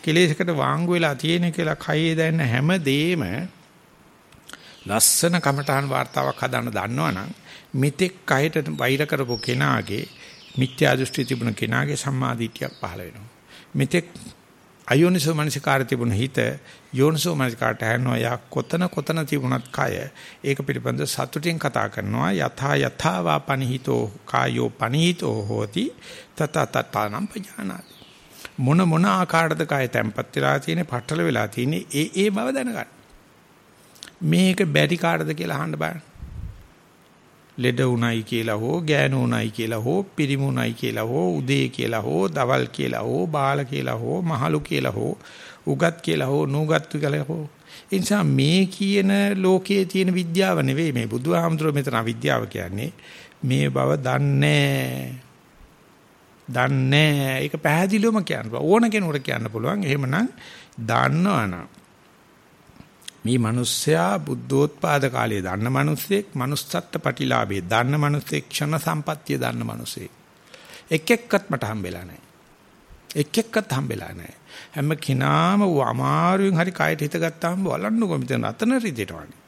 කෙලෙසකට වාංගු වෙලා තියෙන කියලා කයේ දැනෙන හැම දෙෙම ලස්සන කමඨාන් වார்த்தාවක් හදාන්න දන්නවනම් මෙතෙක් කයට වෛර කරපු කෙනාගේ මිත්‍යා දෘෂ්ටි තිබුණ කෙනාගේ සම්මාදිටියක් පහළ වෙනවා. මෙතෙක් අයෝනිසෝ මනසිකාර තිබුණ හිත යෝනිසෝ මනසිකාට හැරෙනවා. යා කොතන කොතන තිබුණත් කය ඒක පිළිබඳ සතුටින් කතා කරනවා. යථා යථාවා පනිහිතෝ කායෝ පනිහිතෝ හෝති තත තතනම් පජානාති. මොන මොන ආකාරයකද කය තැම්පත් වෙලා තියෙන්නේ පట్టල වෙලා තියෙන්නේ ඒ ඒ බව දැනගන්න. මේක බැරි කාටද කියලා අහන්න බලන්න ලෙඩ උණයි කියලා හෝ ගෑනු උණයි කියලා හෝ පිරිමු උණයි කියලා හෝ උදේ කියලා හෝ දවල් කියලා හෝ බාල කියලා හෝ මහලු කියලා හෝ උගත් කියලා හෝ නුගත් කියලා හෝ. ඒ නිසා මේ කියන ලෝකයේ තියෙන විද්‍යාව නෙවෙයි මේ. බුදුහාමුදුරුවෝ මෙතන අවිද්‍යාව කියන්නේ මේ බව දන්නේ දන්නේ. ඒක පැහැදිලිවම කියන්න ඕන කෙනෙකුට කියන්න පුළුවන්. එහෙමනම් දන්නවනම් මේ මිනිස්සයා බුද්ධෝත්පාද කාලයේ දන්න මිනිස්සෙක් manussත්ත්ව ප්‍රතිලාභේ දන්න මිනිස්සෙක් ක්ෂණ සම්පත්තිය දන්න මිනිස්සෙක් එක් එක්කත් මට හම්බෙලා නැහැ එක් එක්කත් හම්බෙලා නැහැ හැම කෙනාම අමාරුවෙන් හරි කයට හිත ගත්තාම බලන්නකො මෙතන රතන රිදෙටවනේ.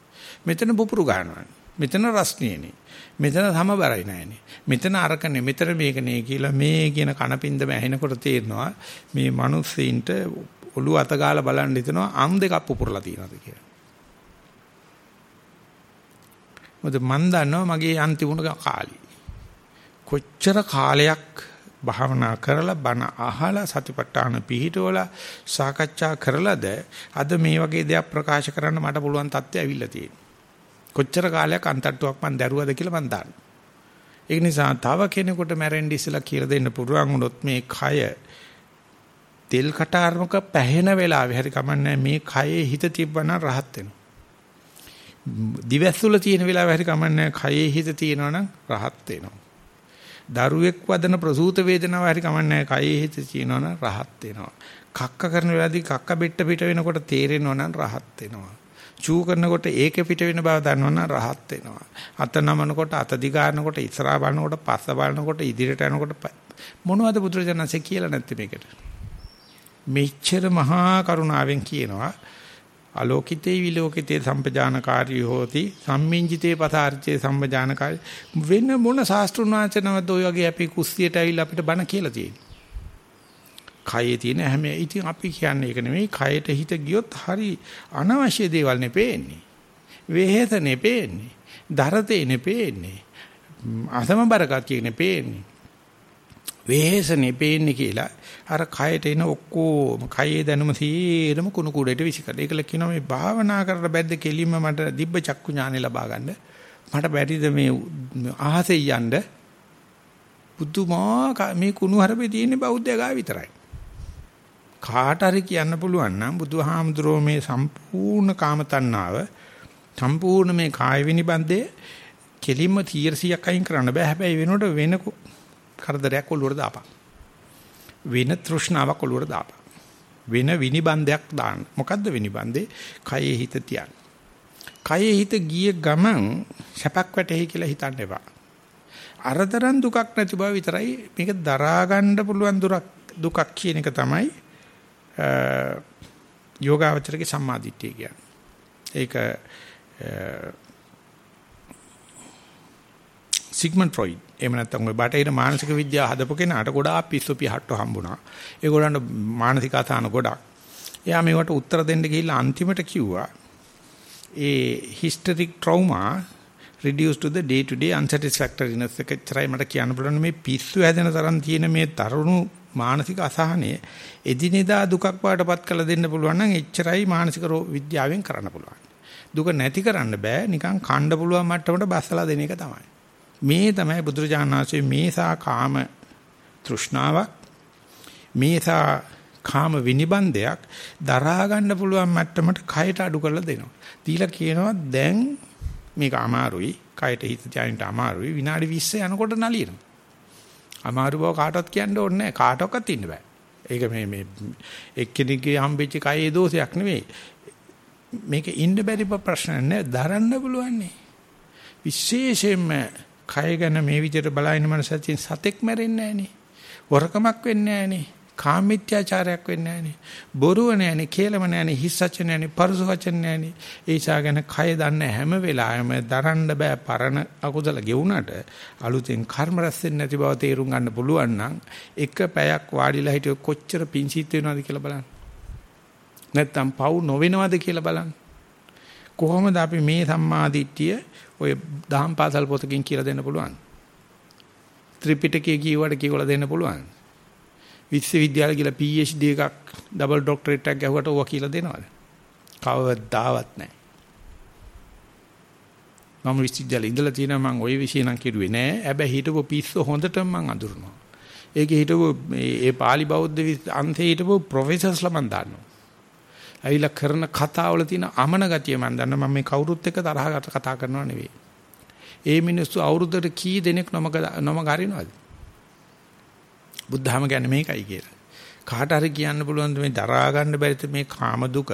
මෙතන පුපුරු ගන්නවනේ. මෙතන රස්නියනේ. මෙතන සමබරයි නැහැනේ. මෙතන අරකනේ මෙතන මේකනේ කියලා මේ කියන කනපින්දම ඇහෙනකොට තේරෙනවා මේ මිනිස්සෙයින්ට ඔළුව අත ගාලා බලන් හිතනවා අම් දෙකක් පුපුරලා තියෙනවද කියලා. මොකද මන් දන්නවා මගේ අන්තිමුණ කාලේ. කොච්චර කාලයක් භාවනා කරලා බණ අහලා සතිපට්ඨාන පිහිටවලා සාකච්ඡා කරලාද අද මේ වගේ දෙයක් ප්‍රකාශ කරන්න මට පුළුවන් තත්ත්වය ඇවිල්ලා තියෙනවා. කොච්චර කාලයක් අන්තට්ටුවක් මන් දරුවද කියලා මන් දන්නවා. ඒ නිසා තව කෙනෙකුට මැරෙන්න ඉස්සලා කියලා දෙන්න පුළුවන් වුණොත් මේ කය තෙල් කටාරමක පැහෙන වෙලාවේ හරි කමන්නේ මේ කයේ හිත තිබ්බනම් rahat වෙනවා. දිවැස්සුල තියෙන වෙලාවේ හරි කමන්නේ කයේ හිත තියෙනවනම් rahat වෙනවා. දරුවෙක් වදන ප්‍රසූත වේදනාව හරි කමන්නේ කයේ හිත තියෙනවනම් රහත් වෙනවා. කක්ක කරන වෙලාවදී කක්ක බෙට්ට පිට වෙනකොට තේරෙනවා නම් රහත් වෙනවා. චූ කරනකොට ඒකේ පිට වෙන බව දන්නවනම් රහත් වෙනවා. අත නමනකොට අත දිගානකොට ඉස්සරහා බලනකොට පස්ස බලනකොට ඉදිරියට යනකොට මොනවද බුදුරජාණන්සේ කියලා නැත්තේ මේකට? මෙච්චර මහා කරුණාවෙන් කියනවා අලෝකිතේ විලෝකිතේ සම්පජානකාරී හෝති සම්මිංජිතේ පතාර්චේ සම්පජානකාරී වෙන මොන ශාස්ත්‍රුණාචනවද ඔය වගේ අපි කුස්සියට ඇවිල්ලා අපිට බණ කියලා තියෙන්නේ. කයේ තියෙන හැම ඉතින් අපි කියන්නේ ඒක නෙමෙයි කයට හිත ගියොත් හරි අනවශ්‍ය දේවල් නෙපෙන්නේ. වෙහෙත නෙපෙන්නේ. දරතේ නෙපෙන්නේ. අසමබරකතිය නෙපෙන්නේ. වෙහෙස නෙපෙන්නේ කියලා අර කයට එන ඔක්කොම කයේ දැනුම සීරම කුණු කුඩේට විසිකර. ඒකල කියනවා මේ භාවනා කරලා බැද්ද කෙලින්ම මට දිබ්බ චක්කු ඥානෙ ලබා ගන්න. මට බැරිද මේ අහසේ යන්න? බුදුමා මේ කුණු හරපේ තියෙන බෞද්ධය ගා විතරයි. කාට හරි කියන්න පුළුවන් නම් බුදුහාමුදුරෝ මේ සම්පූර්ණ කාම තණ්හාව සම්පූර්ණ මේ කාය විනිබන්දේ කෙලින්ම 100ක් අයින් කරන්න බෑ. හැබැයි වෙනකොට වෙන කරදරයක් ඔළුවට දාපන්. වෙන තෘෂ්ණාවක් ඔළුවට දාපන්. වෙන විනිබන්දයක් දාන්න. මොකද්ද විනිබන්දේ? කයේ හිත තියන්න. කයේ හිත ගිය ගමන් සැපක් වැටෙයි කියලා හිතන්න එපා. අරතරන් දුකක් නැති බව විතරයි මේක දරා ගන්න පුළුවන් දුරක් දුකක් කියන එක තමයි යෝගාවචරගේ සම්මාදිට්ඨිය කියන්නේ. ඒක සිග්මන්ඩ් ෆ්‍රොයිඩ් එහෙම නැත්නම් ඔය බටහිර මානසික විද්‍යාව හදපු කෙනාට ගොඩාක් පිස්සු පිහට්ටු හම්බුණා. ඒගොල්ලන්ට මානසික අසහන ගොඩක්. එයා මේවට උත්තර දෙන්න ගිහිල්ලා අන්තිමට කිව්වා ඒ hysteric trauma reduced to the day to day unsatisfactoriness එක චරයි මට කියන්න පුළුවන් මේ පිස්සු හැදෙන තරම් තියෙන මේ තරුණු මානසික අසහනය එදිනෙදා දුකක් වඩටපත් කළ දෙන්න පුළුවන් නම් එච්චරයි මානසික විද්‍යාවෙන් කරන්න පුළුවන්. දුක නැති කරන්න බෑ නිකන් කණ්ඩ පුළුවන් මට්ටමට බස්සලා දෙන එක තමයි. මේ තමයි බුදුරජාණන් වහන්සේ මේසා කාම තෘෂ්ණාවක් මේසා කාම විනිබන්දයක් දරා ගන්න පුළුවන් මට්ටමට කයට අඩු කරලා දෙනවා. දීලා කියනවා දැන් මේක අමාරුයි. කයට හිත තියාගන්න අමාරුයි. විනාඩි 20 යනකොට නලියනවා. අමාරු බව කාටවත් කියන්න ඕනේ නැහැ. කාටවත් ඉන්න බෑ. ඒක මේ මේ එක්කෙනෙක්ගේ හම්බෙච්ච කයේ දෝෂයක් නෙවෙයි. මේක ඉන්න බැරි ප්‍රශ්න නෑ. දරන්න පුළුවන් නේ. විශේෂයෙන්ම කය ගැන මේ විදිහට බලන මනසකින් සතෙක් මැරෙන්නේ නැහනේ. වරකමක් වෙන්නේ නැහනේ. කාමීත්‍යාචාරයක් වෙන්නේ නැහනේ. බොරුව නැහනේ, කේලම නැහනේ, හිස් වචන නැහනේ, පරුස වචන නැහනේ. ඒසා ගැන කය දන්න හැම වෙලාවෙම දරන්න බෑ පරණ අකුසල ගෙවුනට අලුතෙන් කර්ම රැස් වෙන්නේ නැති බව තේරුම් ගන්න පුළුවන් නම් එක පැයක් වාඩිලා හිටියොත් කොච්චර පිංසිත වෙනවද කියලා බලන්න. නැත්තම් පව් නොවෙනවද කියලා බලන්න. කොහොමද අපි මේ සම්මාදිට්ඨිය ඔය දහම් පාසල් පොතකින් කියලා දෙන්න පුළුවන්. ත්‍රිපිටකය කියවට කියවලා දෙන්න පුළුවන්. විශ්වවිද්‍යාල කියලා PhD එකක් ඩබල් ડોක්ටරේට් එකක් ගැහුවට ඕවා කියලා දෙනවද? කවදාවත් නැහැ. මම විශ්වවිද්‍යාලේ ඉඳලා තියෙනවා මම ওই විෂය නම් කිරුවේ නෑ. හැබැයි හිටපු පිස්සු හොඳටම මම අඳුරනවා. ඒකේ හිටපු ඒ පාලි බෞද්ධ අන්තයේ හිටපු ප්‍රොෆෙසර්ස්ලා මම දන්නවා. ඇවිල්ලා කරන කතාවල තියෙන අමන ගතිය මම දන්නවා. මම මේ කවුරුත් එක්ක තරහකට කතා කරනව නෙවෙයි. ඒ මිනිස්සු අවුරුද්දට කී දෙනෙක් නොමග නොමග හරිනවද? බුද්ධහම කියන්නේ මේකයි කියලා. කාට හරි කියන්න පුළුවන් මේ දරා ගන්න බැරිද මේ කාම දුක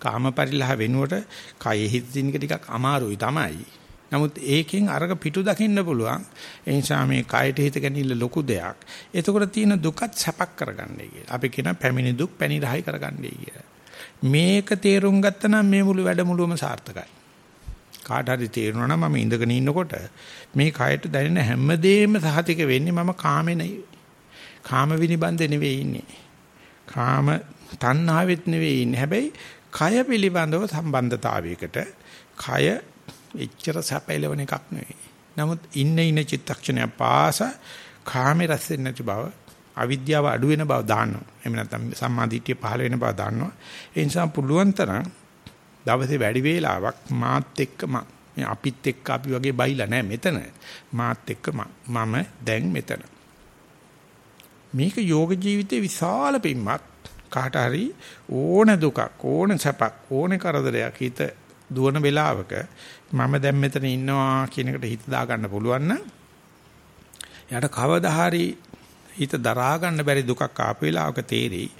කාම පරිලහ වෙනුවට කයෙ හිත දින එක ටිකක් අමාරුයි තමයි. නමුත් ඒකෙන් අරක පිටු දකින්න පුළුවන්. ඒ නිසා මේ කයට හිත ගැනීම ලොකු දෙයක්. එතකොට තියෙන දුකත් සැපක් කරගන්නයි කියලා. අපි කියන පැමිණි දුක් පැණි රහයි කරගන්නයි කියලා. මේක තේරුම් ගත්තනම් මේ මුළු වැඩමුළුවම සාර්ථකයි. කාට හරි තේරුණා නම් මම ඉඳගෙන ඉන්නකොට මේ කයට දැනෙන හැමදේම සහතික වෙන්නේ මම කාමේ නෙවෙයි. කාම විනිබන්ධ නෙවෙයි ඉන්නේ. කාම තණ්හාවෙත් නෙවෙයි ඉන්නේ. හැබැයි කය පිළිබඳව සම්බන්ධතාවයකට කය එච්චර සැපයලවන එකක් නෙවෙයි. නමුත් ඉන්න ඉන්න චිත්තක්ෂණය පාස කාමේ රැස් වෙන්නේ නැති බව අවිද්‍යාව අඩු වෙන බව දාන්නවා. එහෙම නැත්නම් සම්මාදිටිය පහළ වෙන බව දාන්නවා. ඒ නිසා පුළුවන් තරම් දවසේ වැඩි වේලාවක් මාත් එක්ක මේ අපිත් එක්ක අපි වගේ බයිලා නැහැ මෙතන. මාත් එක්ක මම දැන් මෙතන. මේක යෝග ජීවිතේ විශාල පින්මත් කාට හරි ඕන දුකක් ඕන සැපක් ඕන කරදරයක් හිත දුවන වෙලාවක මම දැන් මෙතන ඉන්නවා කියන එකට හිත දා ගන්න පුළුවන් නම් එයාට කවදා හරි හිත දරා ගන්න බැරි දුකක් ආපු වෙලාවක තේරෙයි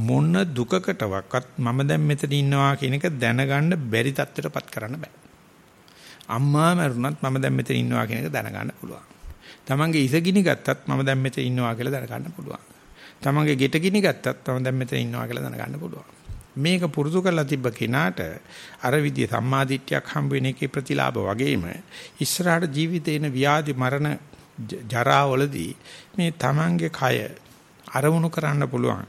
මොන දුකකටවත් මම දැන් මෙතන ඉන්නවා කියන එක දැනගන්න බැරි තත්ත්වයටපත් කරන්න බෑ. අම්මා මරුණත් මම දැන් මෙතන ඉන්නවා කියන එක දැනගන්න පුළුවන්. තමන්ගේ ඉස ගිනි ගත්තත් මම දැන් මෙතන ඉන්නවා කියලා දැනගන්න පුළුවන්. තමන්ගේ ගෙට ගිනි ගත්තත් මම දැන් මෙතන ඉන්නවා කියලා දැනගන්න පුළුවන්. මේක පුරුදු කරලා තිබ්බ කෙනාට අර විදිය සම්මාදිට්ඨියක් හම්බ වෙන එකේ ප්‍රතිලාභ වගේම ඉස්සරහට ජීවිතේන ව්‍යාධි මරණ ජරාවලදී මේ තමන්ගේ කය අරමුණු කරන්න පුළුවන්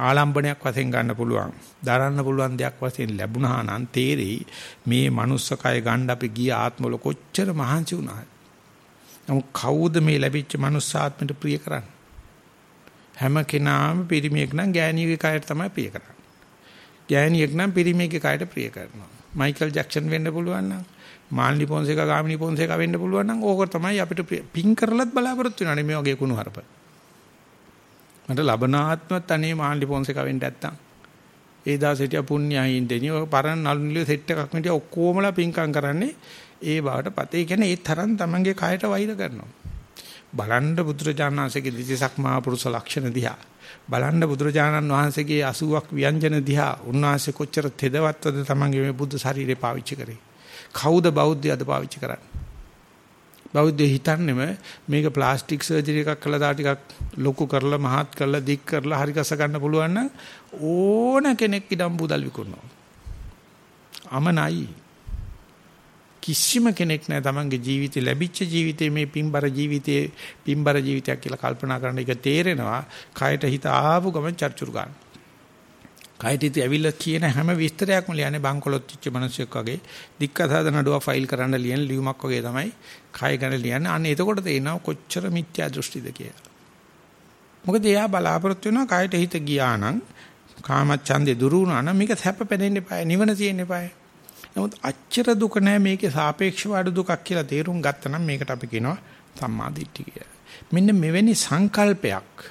ආලම්බණයක් වශයෙන් ගන්න පුළුවන් දරන්න පුළුවන් දෙයක් වශයෙන් ලැබුණා නම් තේරෙයි මේ මනුස්ස කය ගන්න අපි ගිය ආත්මවල කොච්චර මහන්සි වුණාද නමුත් කවුද මේ ලැබිච්ච මනුස්ස ආත්මෙට ප්‍රිය කරන්නේ හැම කෙනාම පිරිමියෙක් නම් ගෑණියෙකුගේ කයට තමයි ප්‍රිය කරන්නේ. ගෑණියෙක් නම් පිරිමියෙකුගේ කයට ප්‍රිය කරනවා. මයිකල් ජැක්සන් වෙන්න පුළුවන් නම් මාල්නි පොන්සේකා ගාමිණි පොන්සේකා වෙන්න පුළුවන් නම් ඕක තමයි අපිට පින් කරලත් බලාපොරොත්තු වෙනනේ මේ වගේ කුණු හරප. මට ලබනාත්මත් අනේ මාල්නි පොන්සේකා වෙන්න නැත්තම්. ඒ දාසෙට පුණ්‍යයින් දෙනිය ඔය පරණ නළු නිලිය සෙට් එකක් මිටිය ඔක්කොමලා පින්කම් කරන්නේ ඒ බාටපත්. ඒ කියන්නේ ඒ තරම් තමන්ගේ කයට වෛර කරනවා. බලන්න බුදුරජාණන් වහන්සේගේ දිසක් මහා පුරුෂ ලක්ෂණ දිහා බලන්න බුදුරජාණන් වහන්සේගේ 80ක් ව්‍යංජන දිහා උන්වහන්සේ කොච්චර තෙදවත්වද තමන්ගේ මේ බුද්ධ ශරීරය පාවිච්චි කරේ කවුද බෞද්ධයද පාවිච්චි කරන්නේ? බෞද්ධය හිතන්නේම මේක ප්ලාස්ටික් සර්ජරි එකක් කළා තා ටිකක් ලොකු කරලා මහත් කරලා දික් කරලා හරි ගස ගන්න පුළුවන් නම් ඕන කෙනෙක් ඉදම් බුදල් විකුණනවා. අමනයි. කිසිම කෙනෙක් නැහැ තමන්ගේ ජීවිතේ ලැබිච්ච ජීවිතේ මේ පින්බර ජීවිතේ පින්බර ජීවිතයක් කියලා කල්පනා කරන එක තේරෙනවා. කයට හිත ආපු ගමන් චර්චුරු ගන්න. කයට හිත ඇවිල්ලා කියන හැම විස්තරයක්ම ලියන්නේ බංකොලොත් වෙච්ච මිනිස්සෙක් වගේ දික්කසාද නඩුව ෆයිල් කරන්න ලියන ලියුමක් වගේ තමයි කය ගැන ලියන්නේ. අන්න එතකොට තේරෙනවා කොච්චර මිත්‍යා දෘෂ්ටිද කියලා. මොකද එයා බලාපොරොත්තු වෙනවා කයට හිත ගියා නම් කාමච්ඡන්දේ දුරු වුණා නම් මේක සැප පෙනෙන්න එපායි නිවන තියෙන්න එපායි නමුත් අච්චර දුක නෑ මේකේ සාපේක්ෂව අඩු දුකක් කියලා තේරුම් ගත්තනම් මේකට අපි කියනවා සම්මා දිට්ඨිය කියලා. මෙන්න මෙවැනි සංකල්පයක්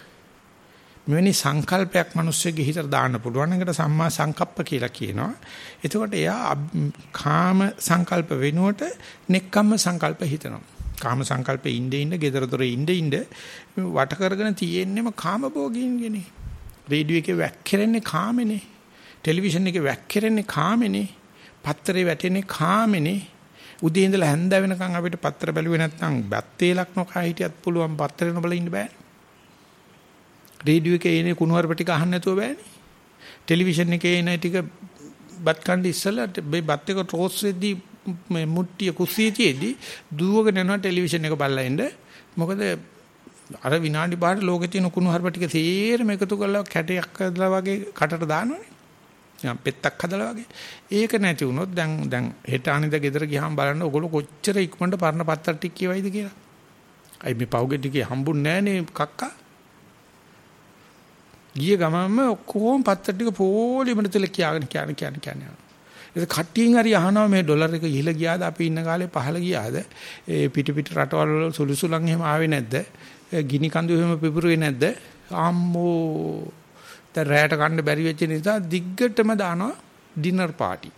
මෙවැනි සංකල්පයක් මිනිස්සුගේ හිතට දාන්න පුළුවන් එකට සම්මා සංකප්ප කියලා කියනවා. එතකොට එයා කාම සංකල්ප වෙනුවට නෙක්කම්ම සංකල්ප හිතනවා. කාම සංකල්පේ ඉnde ඉnde gedara dore ඉnde ඉnde වට කරගෙන තියෙන්නේම කාම භෝගීන්ගේනේ. රේඩියෝ එකේ වැක්කිරෙන්නේ කාමනේ. ටෙලිවිෂන් එකේ වැක්කිරෙන්නේ කාමනේ. පත්තරේ වැටෙන්නේ කාමනේ. උදේ ඉඳලා හැන්ද වෙනකන් අපිට පත්‍ර බැලුවේ නැත්නම් බත් තේලක් නොකා හිටියත් පුළුවන් පත්‍රේ නොබල ඉන්න බෑ. රේඩියෝ එකේ එන කුණුවarp ටික අහන්න නැතුව බෑනේ. ටෙලිවිෂන් එකේ එන ටික බත් කණ්ඩ ඉස්සලා මේ බත් එක ටෝස් වෙද්දී මේ මුට්ටිය කුස්සියේදී දුවගෙන යනවා ටෙලිවිෂන් එක බලලා ඉන්න. මොකද අර විනාඩි බාහිර ලෝකේ තියෙන කුණුහරුප ටික සේරම එකතු කරලා කැටයක් හදලා වගේ කටට දානවනේ. නිකන් පෙත්තක් හදලා වගේ. ඒක නැති වුණොත් දැන් දැන් හෙට අනිද ගෙදර ගියාම බලන්න ඔයගොල්ලෝ කොච්චර ඉක්මනට පරණ පත්තර ටික කියවයිද කියලා. අයි මේ පවුගේ ටිකේ හම්බුන්නේ නැහනේ කක්කා. ගිය ගමන්ම ඔක්කොම පත්තර ටික පොලිමට තියලා කියාගෙන කියන කියන කියන. ඒක කට්ටියෙන් හරි අහනවා මේ ඩොලර් එක ඉහළ ගියාද අපි ඉන්න කාලේ පහළ ගියාද? ඒ පිට පිට රටවල් වල සුළුසුලන් එහෙම ආවේ නැද්ද? ගිනි කඳු එහෙම පිපුරුවේ නැද්ද? අම්මෝ දැන් රැයට කන්න බැරි වෙච්ච නිසා දිග්ගටම දානවා ඩිනර් පාටි.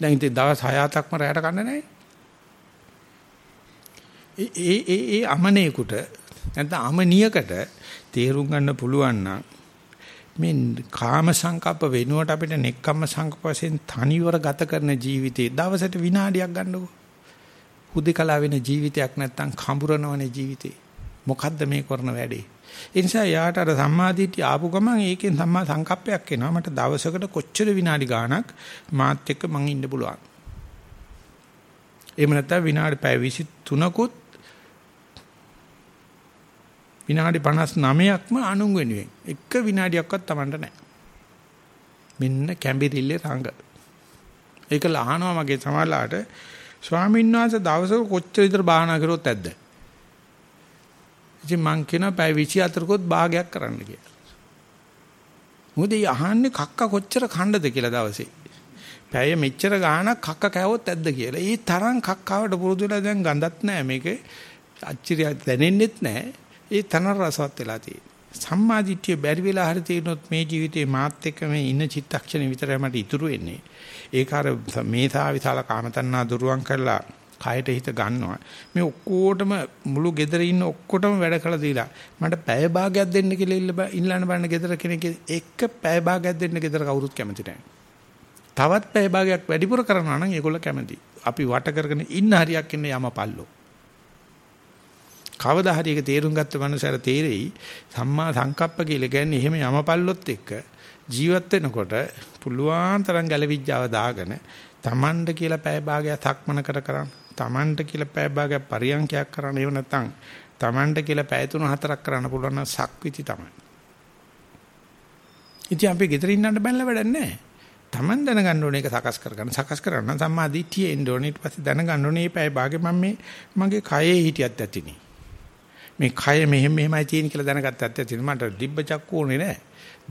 දැන් ඉතින් දවස් 6-7ක්ම රැයට කන්න නැහැ. ඒ ඒ ඒ අමනේකට නැත්නම් අමනියකට තේරුම් ගන්න පුළුවන් නම් මේ කාම සංකප්ප වෙනුවට අපිට නෙක්කම්ම සංකප්ප වශයෙන් තනිවර ගත කරන ජීවිතේ දවසට විනාඩියක් ගන්නකො. හුදේකලා වෙන ජීවිතයක් නැත්තම් කඹරනවනේ ජීවිතේ. මොකද්ද මේ කරන වැඩේ? ඒ නිසා යාට අර සම්මාදිටිය ආපු ගමන් ඒකෙන් සම්මා සංකප්පයක් එනවා. මට දවසකට කොච්චර විනාඩි ගාණක් මාත් එක්ක මං ඉන්න පුළුවන්. එහෙම නැත්නම් විනාඩි පැය 23කුත් විනාඩි 59ක්ම අනුන් වෙනුවෙන් එක විනාඩියක්වත් Tamanට නැහැ. මෙන්න කැඹිරිල්ලේ රඟ. ඒක ලහනවා මගේ සමහරලාට ස්වාමීන් වහන්සේ දවසක කොච්චර විතර භාවනා කරොත් ඇද්ද? ඉතින් මං කියන පැය 24කොත් භාගයක් කරන්න කියලා. මොකද අහන්නේ කක්ක කොච්චර කණ්ඩද කියලා දවසේ. පැය මෙච්චර ගාණක් කක්ක කෑවොත් ඇද්ද කියලා. ඒ තරම් කක්කාවට පුරුදු වෙලා දැන් ගඳක් නැහැ මේකේ. අච්චරිය දැනෙන්නෙත් නැහැ. ඒ තන රසවත් වෙලා තියෙන්නේ. සම්මාදිට්ඨිය බැරි වෙලා හරි තේරුනොත් මේ ජීවිතේ මාත් එක්ක මේ ඉන්න චිත්තක්ෂණ විතරයි මට ඉතුරු වෙන්නේ. ඒක අර මේසා විශාල කාමතණ්හා දුරුවන් කරලා කයට හිත ගන්නවා. මේ ඔක්කොටම මුළු ගෙදර ඉන්න ඔක්කොටම වැඩ කළා දීලා මට පැය භාගයක් දෙන්න කියලා ඉල්ලන්න බලන්න ගෙදර කෙනෙක් එක පැය භාගයක් දෙන්න ගෙදර කවුරුත් කැමති නැහැ. තවත් පැය භාගයක් වැඩිපුර කරනවා නම් ඒගොල්ලෝ කැමති. අපි වට කරගෙන ඉන්න හරියක් ඉන්න යමපල්ලෝ. කවදා හරි ඒක තේරුම් ගත්ත මනුස්සයර තේරෙයි සම්මා සංකප්ප කියලා කියන්නේ එහෙම යමපල්ලොත් එක්ක ජීවත් වෙනකොට පුළුවන් තරම් ගැලවිජ්ජාව දාගෙන Tamanට කියලා පැය භාගයක් තක්මන කර කරන් Tamanට කියලා පැය භාගයක් පරියන්කයක් කරන්න එහෙම නැත්නම් Tamanට කියලා පැය තුන හතරක් කරන්න පුළුවන් නම් සක්විති තමයි. ඉතින් අපි ගෙදර ඉන්නන්න බැලලා වැඩක් නැහැ. Taman දැනගන්න ඕනේ ඒක සකස් කරගන්න. සකස් කරන්න සම්මා දිට්ඨිය එන්න ඕනේ. ඊට පස්සේ දැනගන්න ඕනේ මේ පැය භාගෙ මම මේ මගේ කයේ හිටියත් ඇතිනේ. මේ කය මෙහෙම මෙහෙමයි තියෙන කියලා දැනගත්තත් ඇති මට දිබ්බ චක්කු ඕනේ නැහැ.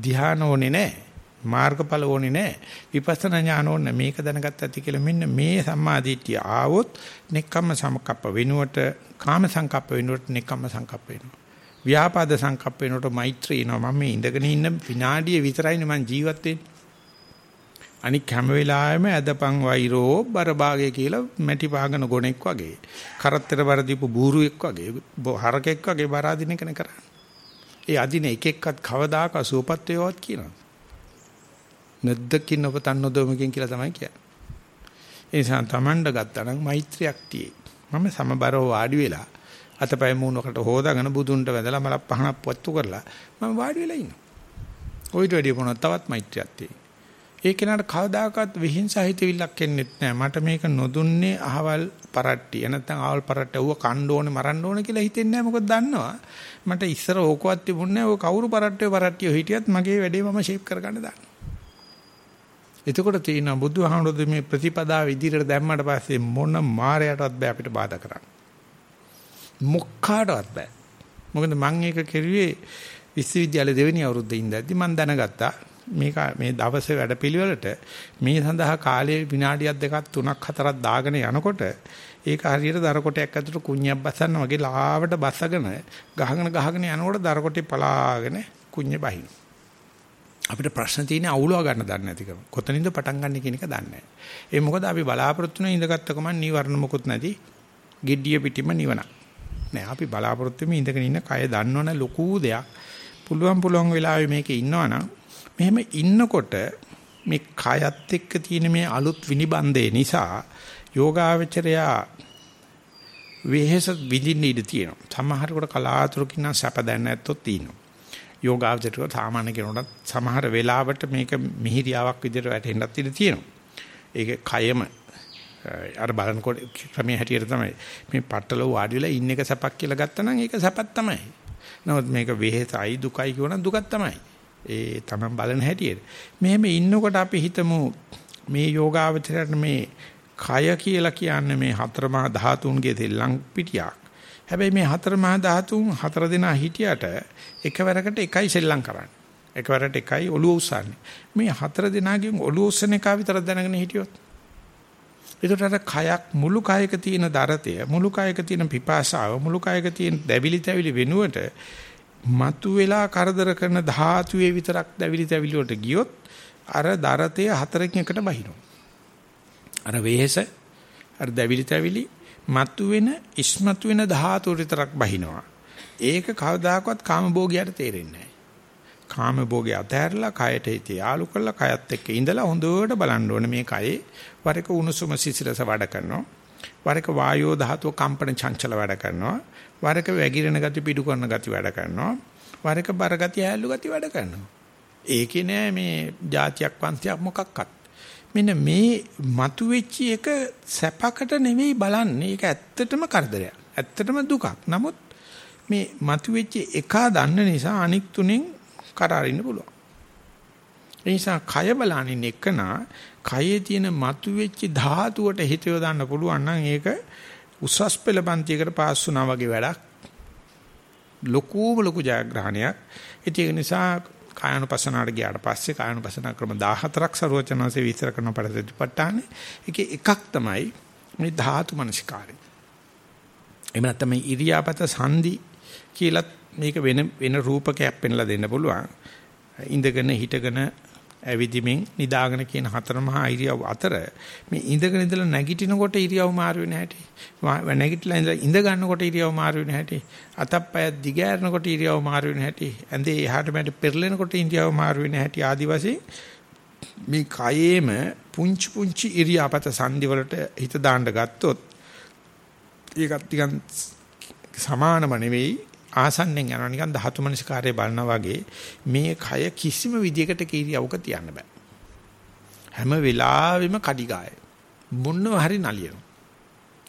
ධ්‍යාන ඕනේ නැහැ. මාර්ගඵල ඕනේ නැහැ. විපස්සනා ඥාන ඕනේ මේක දැනගත්තත් ඇති කියලා මෙන්න මේ සම්මාදිට්ඨිය ආවොත් නෙක්කම්ම සංකප්ප වෙනුවට කාම සංකප්ප වෙනුවට නෙක්කම්ම සංකප්ප වෙනවා. ව්‍යාපාද සංකප්ප වෙනුවට මෛත්‍රී එනවා. මම මේ ඉඳගෙන ඉන්න විනාඩිය විතරයිනේ මම ජීවත් වෙන්නේ. අනික හැම වෙලාවෙම ඇදපන් වෛරෝ බරභාගය කියලා මැටි පාගන ගොනෙක් වගේ කරත්තර බර දීපු බූරුවෙක් වගේ හරකෙක් වගේ බර අදින එකනේ කරන්නේ. ඒ අදින එක එක්කත් කවදාක සුවපත් වේවත් කියනවා. නැද්දකින් ඔබතන් නොදොමකින් කියලා තමයි කියන්නේ. ඒ නිසා Tamanda ගත්තා නම් මෛත්‍රියක් tie. මම සමබරව වාඩි වෙලා අතපය මූණකට හොදාගෙන බුදුන්ට වැදලා මල පහනක් පොත්තු කරලා මම වාඩි වෙලා ඉන්නවා. ඔයිට වැඩි මොනවත් තවත් මෛත්‍රියක් tie. ඒ කෙනාට කවදාකවත් විහිංසාව හිතවිල්ලක් එන්නේ නැහැ. මට මේක නොදුන්නේ අහවල් පරට්ටිය. නැත්නම් අහවල් පරට්ට ඌව කන්න ඕනේ මරන්න ඕනේ කියලා හිතෙන්නේ නැහැ. මොකද දන්නවා. මට ඉස්සර ඕකවත් තිබුණේ නැහැ. ඔය කවුරු පරට්ටිය පරට්ටිය හිටියත් මගේ වැඩේ මම ෂේප් කරගන්න දාන්න. එතකොට තියෙනවා බුදුහාමුදුරුවෝ මේ ප්‍රතිපදාව ඉදිරියට දැම්මට පස්සේ මොන මායයටවත් බෑ අපිට බාධා කරන්න. මොක්කාටවත් බෑ. මොකද මම ඒක කෙරුවේ විශ්වවිද්‍යාලේ දෙවෙනි අවුරුද්දේ ඉඳද්දි මම දැනගත්තා මේක මේ දවසේ වැඩපිළිවෙලට මේ සඳහා කාලයේ විනාඩියක් දෙකක් තුනක් හතරක් දාගෙන යනකොට ඒක හරියට දර කොටයක් ඇතුළට කුණ්‍යක් බසන්න වගේ ලාවට බසගෙන ගහගෙන ගහගෙන යනකොට දර කොටේ පලාගෙන කුණ්‍ය බහින. අපිට ප්‍රශ්න තියෙන්නේ අවුලව ගන්න දන්නේ නැතිකම. කොතනින්ද පටන් ගන්න කියන එක දන්නේ නැහැ. ඒ මොකද අපි බලාපොරොත්තු වෙන ඉඳගත්ත ගමන් නීවරණ මොකුත් නැති gediya පිටිම නිවන. නෑ අපි බලාපොරොත්තු වෙමින් ඉඳගෙන ඉන්න කය දන්නවනේ ලොකු දෙයක්. පුළුවන් පුළුවන් වෙලාවෙ මේකේ ඉන්නවනම් මෙහෙම ඉන්නකොට මේ කයත් එක්ක තියෙන මේ අලුත් විනිබන්දේ නිසා යෝගාවචරයා වෙහෙස විඳින්න ඉඩ තියෙනවා. සමහරකට කලාතුරකින් නම් සැප දැන නැත්තොත් තියෙනවා. යෝගාවචරයට සාමාන්‍ය කෙනෙකුට සමහර වෙලාවට මේක මිහිරියාවක් විදිහට වැටෙන්නත් ඉඩ තියෙනවා. ඒක කයම අර බලනකොට ක්‍රමයේ හැටියට තමයි මේ පట్టල වාඩි වෙලා ඉන්න එක සැපක් කියලා ගත්තා නම් ඒක සැපක් තමයි. නමුත් මේක වෙහෙසයි දුකයි කියවනම් දුකක් තමයි. ඒ තමයි බලන හැටියට. මෙහෙම ඉන්නකොට අපි හිතමු මේ යෝගාවචරයට මේ කය කියලා කියන්නේ මේ හතර මහා ධාතුන්ගේ දෙල්ලම් පිටියක්. හැබැයි මේ හතර මහා ධාතුන් හතර දෙනා හිටියට එකවරකට එකයි සෙල්ලම් කරන්නේ. එකවරට එකයි ඔළුව උස්සන්නේ. මේ හතර දිනාගෙන් ඔළුව උස්සන එක විතර දැනගෙන හිටියොත්. ඒකට අර කයක් මුළු කයක තියෙන දරතය, මුළු කයක තියෙන පිපාසාව, මුළු කයක තියෙන දැවිලි තැවිලි වෙනුවට මතු වෙලා කරදර කරන ධාතුවේ විතරක් දැවිලි තැවිලි වලට ගියොත් අර දරතය හතරකින් එකට බහිනවා. අර වෙහෙස අර දැවිලි තැවිලි මතු වෙන ඉස්මතු වෙන ධාතු විතරක් බහිනවා. ඒක කවදාකවත් කාමභෝගියට තේරෙන්නේ නැහැ. කාමභෝගේ අතහැරලා කයට හිත යාලු කරලා කයත් එක්ක ඉඳලා හොඳට බලන්න ඕනේ මේ කයේ වරක උණුසුම සිසිලස වැඩ කරනවා. වරක වායෝ ධාතුව කම්පන චංචල වැඩ කරනවා. වරක වැగిරෙන ගති පිටු කරන ගති වැඩ කරනවා. වරක බර ගති ඇල්ලු ගති වැඩ කරනවා. ඒකේ නෑ මේ જાතියක් වංශයක් මොකක්වත්. මෙන්න මේ මතුවෙච්ච එක සැපකට නෙවෙයි බලන්නේ. ඒක ඇත්තටම කරදරයක්. ඇත්තටම දුකක්. නමුත් මේ මතුවෙච්ච එක දන්න නිසා අනික් තුනෙන් කරාරින්න පුළුවන්. ඒ නිසා කය බලනින් එකනා කයේ තියෙන මතුවෙච්ච ධාතුවට හිත යොදන්න පුළුවන් නම් ඒක උසස් පෙළ පන්තියකට පාස් වුණා වගේ වැඩක්. ලොකුම ලොකු ජයග්‍රහණයක්. ඒක නිසා කායනුපසනාවට ගියාට පස්සේ කායනුපසනා ක්‍රම 14ක් ਸਰවචනanse විස්තර කරන පරිදිපට්ඨානේ ඒකේ එකක් තමයි මේ ධාතු මනසිකාරය. එහෙම නැත්නම් මේ ඉරියාපත සංදි කියලා මේක වෙන වෙන රූපකයක් පෙන්ලා දෙන්න පුළුවන්. ඉඳගෙන හිටගෙන ඇවිදිමින් නිදාගෙන කියන හතර මහා ඉරියව් අතර මේ ඉඳගෙන ඉඳලා නැගිටිනකොට ඉරියව් මාරු වෙන හැටි නැගිටලා ඉඳලා ඉඳ ගන්නකොට ඉරියව් මාරු වෙන හැටි අතප්පය දිගෑරනකොට ඉරියව් මාරු වෙන හැටි ඇඳේ එහාට මෙහාට පෙරලෙනකොට ඉරියව් මාරු වෙන හැටි ආදි වශයෙන් මේ කයේම පුංචි පුංචි ඉරියාපත සංදි වලට හිත දාන්න ගත්තොත් ඒකත් ටිකක් සමානම නෙවෙයි. ආසන්නෙන් යනවා. නිකන් ධාතු මනසිකාරය බලනවා වගේ මේ කය කිසිම විදියකට කීරියවක තියන්න බෑ. හැම වෙලාවෙම කඩිගාය මොන්නව හරි නලියනවා.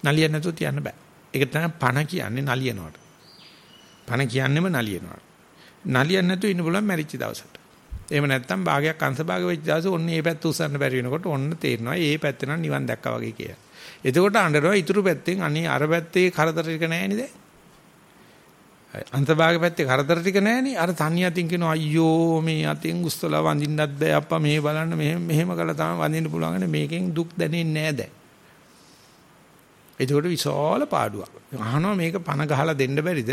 නලිය නැතුව තියන්න බෑ. ඒක තමයි පණ කියන්නේ නලියනවට. පණ කියන්නෙම නලියනවට නලියන්න නැතුව ඉන්න බලන්න මැරිච්ච දවසට. එහෙම නැත්නම් භාගයක් අංශ භාග වෙච්ච දවසේ ඔන්න මේ පැත්ත උස්සන්න බැරි වෙනකොට ඔන්න තේරෙනවා මේ පැත්තේ නම් නිවන් දැක්කා වගේ කියලා. එතකොට අඬනවා ඊතුරු පැත්තෙන් අනේ අර පැත්තේ කරදර ටික නැහැ නේද? අන්තභාග පැත්තේ කරදර ටික නැහෙනේ. අර තනිය අතින් කියනවා අයියෝ මේ අතින් උස්තලා වඳින්නත් බෑ අප්පා මේ බලන්න මෙහෙම මෙහෙම කළා තමයි වඳින්න පුළුවන්. මේකෙන් දුක් දැනෙන්නේ නෑ දැන්. ඒකට විශාල පාඩුවක්. අහනවා මේක පණ ගහලා දෙන්න බැරිද?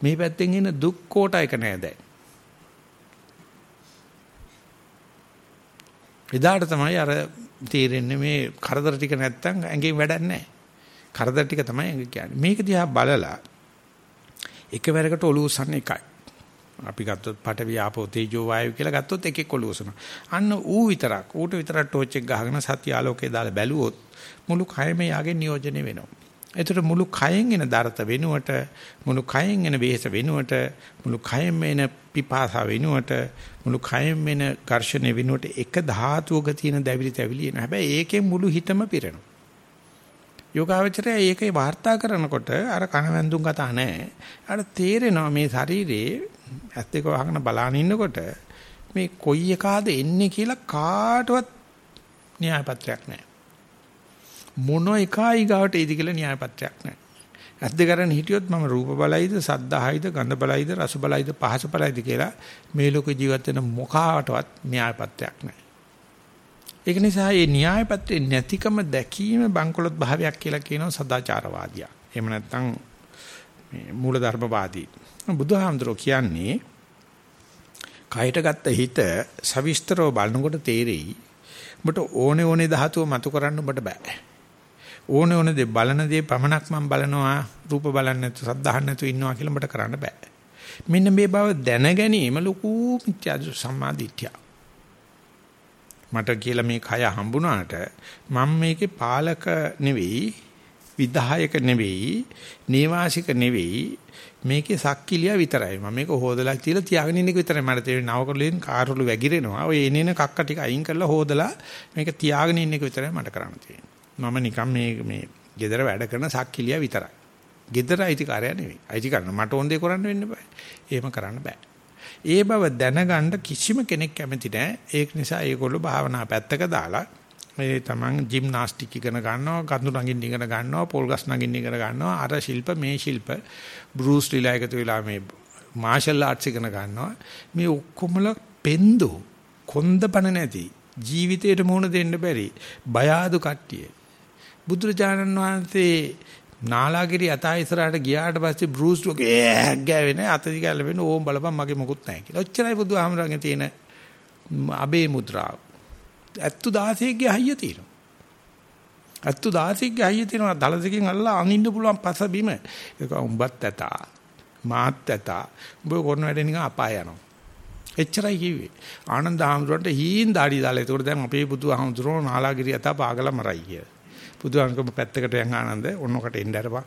මේ පැත්තෙන් එන දුක් කොට එක නෑ දැන්. එදාට තමයි අර තේරෙන්නේ මේ කරදර ටික නැත්තම් ඇඟෙන් වැඩක් නැහැ. කරදර ටික තමයි ඇඟ කියන්නේ. මේක දිහා බලලා එකවරකට ඔලුව උස්සන්න එකයි. අපි ගත්තොත් පඨවි ආපෝ තේජෝ වායු කියලා ගත්තොත් එකෙක් ඔලුව උස්සනවා. අන්න ඌ විතරක් ඌට විතරක් ටෝච් එක ගහගෙන සත්‍ය ආලෝකයේ දාලා බැලුවොත් මුළු කයම යාගේ නියෝජනය වෙනවා. එතකොට මුළු කයෙන් එන දරත වෙනුවට මුළු කයෙන් එන වෙහස වෙනුවට මුළු කයෙන් එන පිපාසා වෙනුවට මුළු කයෙන් එන ඝර්ෂණ වෙනුවට එක ධාතුවක තියෙන දැවිලි තැවිලි එන හැබැයි ඒකෙන් මුළු හිතම පිරෙනවා යෝගාවචරය ඒකේ වාර්තා කරනකොට අර කනවැන්දුම් කතා නැහැ. අර තේරෙනවා මේ ශරීරේ ඇස් දෙක වහගෙන බලාන ඉන්නකොට මේ කොයි එකාද එන්නේ කියලා කාටවත් න්‍යාය පත්‍රයක් නැහැ. මොන එකයි ගාවට එයිද කියලා න්‍යාය පත්‍රයක් නැහැ. ඇස් දෙක කරන් හිටියොත් මම රූප බලයිද, සද්දාහයිද, ගන්ධ බලයිද, රස බලයිද, පහස බලයිද කියලා මේ ලෝක ජීවත් වෙන මොකාටවත් න්‍යාය පත්‍රයක් නැහැ. ඒක නිසා මේ න්‍යාය පත්‍රේ නැතිකම දැකීම බංකොලොත් භාවයක් කියලා කියනවා සදාචාරවාදියා. එහෙම නැත්නම් මේ මූලධර්මවාදී. බුදුහාමුදුරෝ කියන්නේ කයට ගත්ත හිත සවිස්තරව බලනකොට තේරෙයි. ඔබට ඕනේ ඕනේ ධාතුව මතු කරන්න ඔබට බෑ. ඕනේ ඕනේ දේ බලන දේ පමණක් මම බලනවා රූප බලන්නේ නැතු සද්ධාහන්න නැතු ඉන්නවා කියලා ඔබට කරන්න බෑ. මෙන්න මේ බව දැන ගැනීම ලොකු මිත්‍යා සම්මාදිට්ඨිය. මට කියලා මේ කය හම්බුණාට මම මේකේ පාලක නෙවෙයි විධායක නෙවෙයි නේවාසික නෙවෙයි මේකේ සක්කිලිය විතරයි. මම මේක හොදලා තියලා තියාගෙන ඉන්න එක විතරයි. මට තේරෙන්නේ නවකලෙන් කාර්වලු වැగిරෙනවා. ඔය එනේන කක්ක ටික අයින් කරලා හොදලා මේක තියාගෙන ඉන්න එක විතරයි මට කරන්න තියෙන්නේ. මම නිකන් මේ මේ gedara වැඩ කරන සක්කිලිය විතරයි. gedara අයිතිකාරය නෙවෙයි. අයිතිකාරන මට ඕන දේ කරන්න වෙන්න බෑ. එහෙම කරන්න බෑ. ඒ බව දැනගන්න කිසිම කෙනෙක් කැමති නැහැ. ඒක නිසා ඒගොල්ලෝ භාවනා පැත්තක දාලා ඒ තමන් ජිම්නාස්ටික් ඉගෙන ගන්නවා, කඳු නගින්න ඉගෙන ගන්නවා, පොල් ගස් නගින්න ඉගෙන ගන්නවා. අර ශිල්ප මේ ශිල්ප බෲස් ලිලා එකතු වෙලා මේ මාෂල් ආර්ට්ස් ඉගෙන ගන්නවා. මේ ඔක්කොමල පෙන්දු කොන්දපණ නැති ජීවිතයට මුහුණ දෙන්න බැරි බය ආදු කට්ටිය. බුදුරජාණන් වහන්සේ නාලාගිරි අතා ඉස්සරහට ගියාට පස්සේ බෲස් ලෝකේ ගෑවෙන අතදි ගැලවෙන ඕම් බලපන් මගේ මොකුත් නැහැ කියලා. ඔච්චරයි බුදුහාමරගේ තියෙන අබේ මුද්‍රාව. ඇත්තු 16ගේ හයිය තියෙනවා. ඇත්තු 16ගේ හයිය තියෙනවා දලසකින් අල්ලලා අනින්න පුළුවන් පස බිම. ඒක උඹත් ඇතා. මාත් ඇතා. උඹ කරන වැඩේ නිකන් අපාය යනවා. එච්චරයි කිව්වේ. ආනන්ද හාමුදුරන්ට හීන් දාඩි දාලා. ඒකට දැන් අපේ බුදුහාමුදුරෝ නාලාගිරි අතා පාගලා මරයි කියලා. බුදුහාමුදුරම පැත්තකට යන් ආනන්ද ඔන්නකට එන්න අරපන්.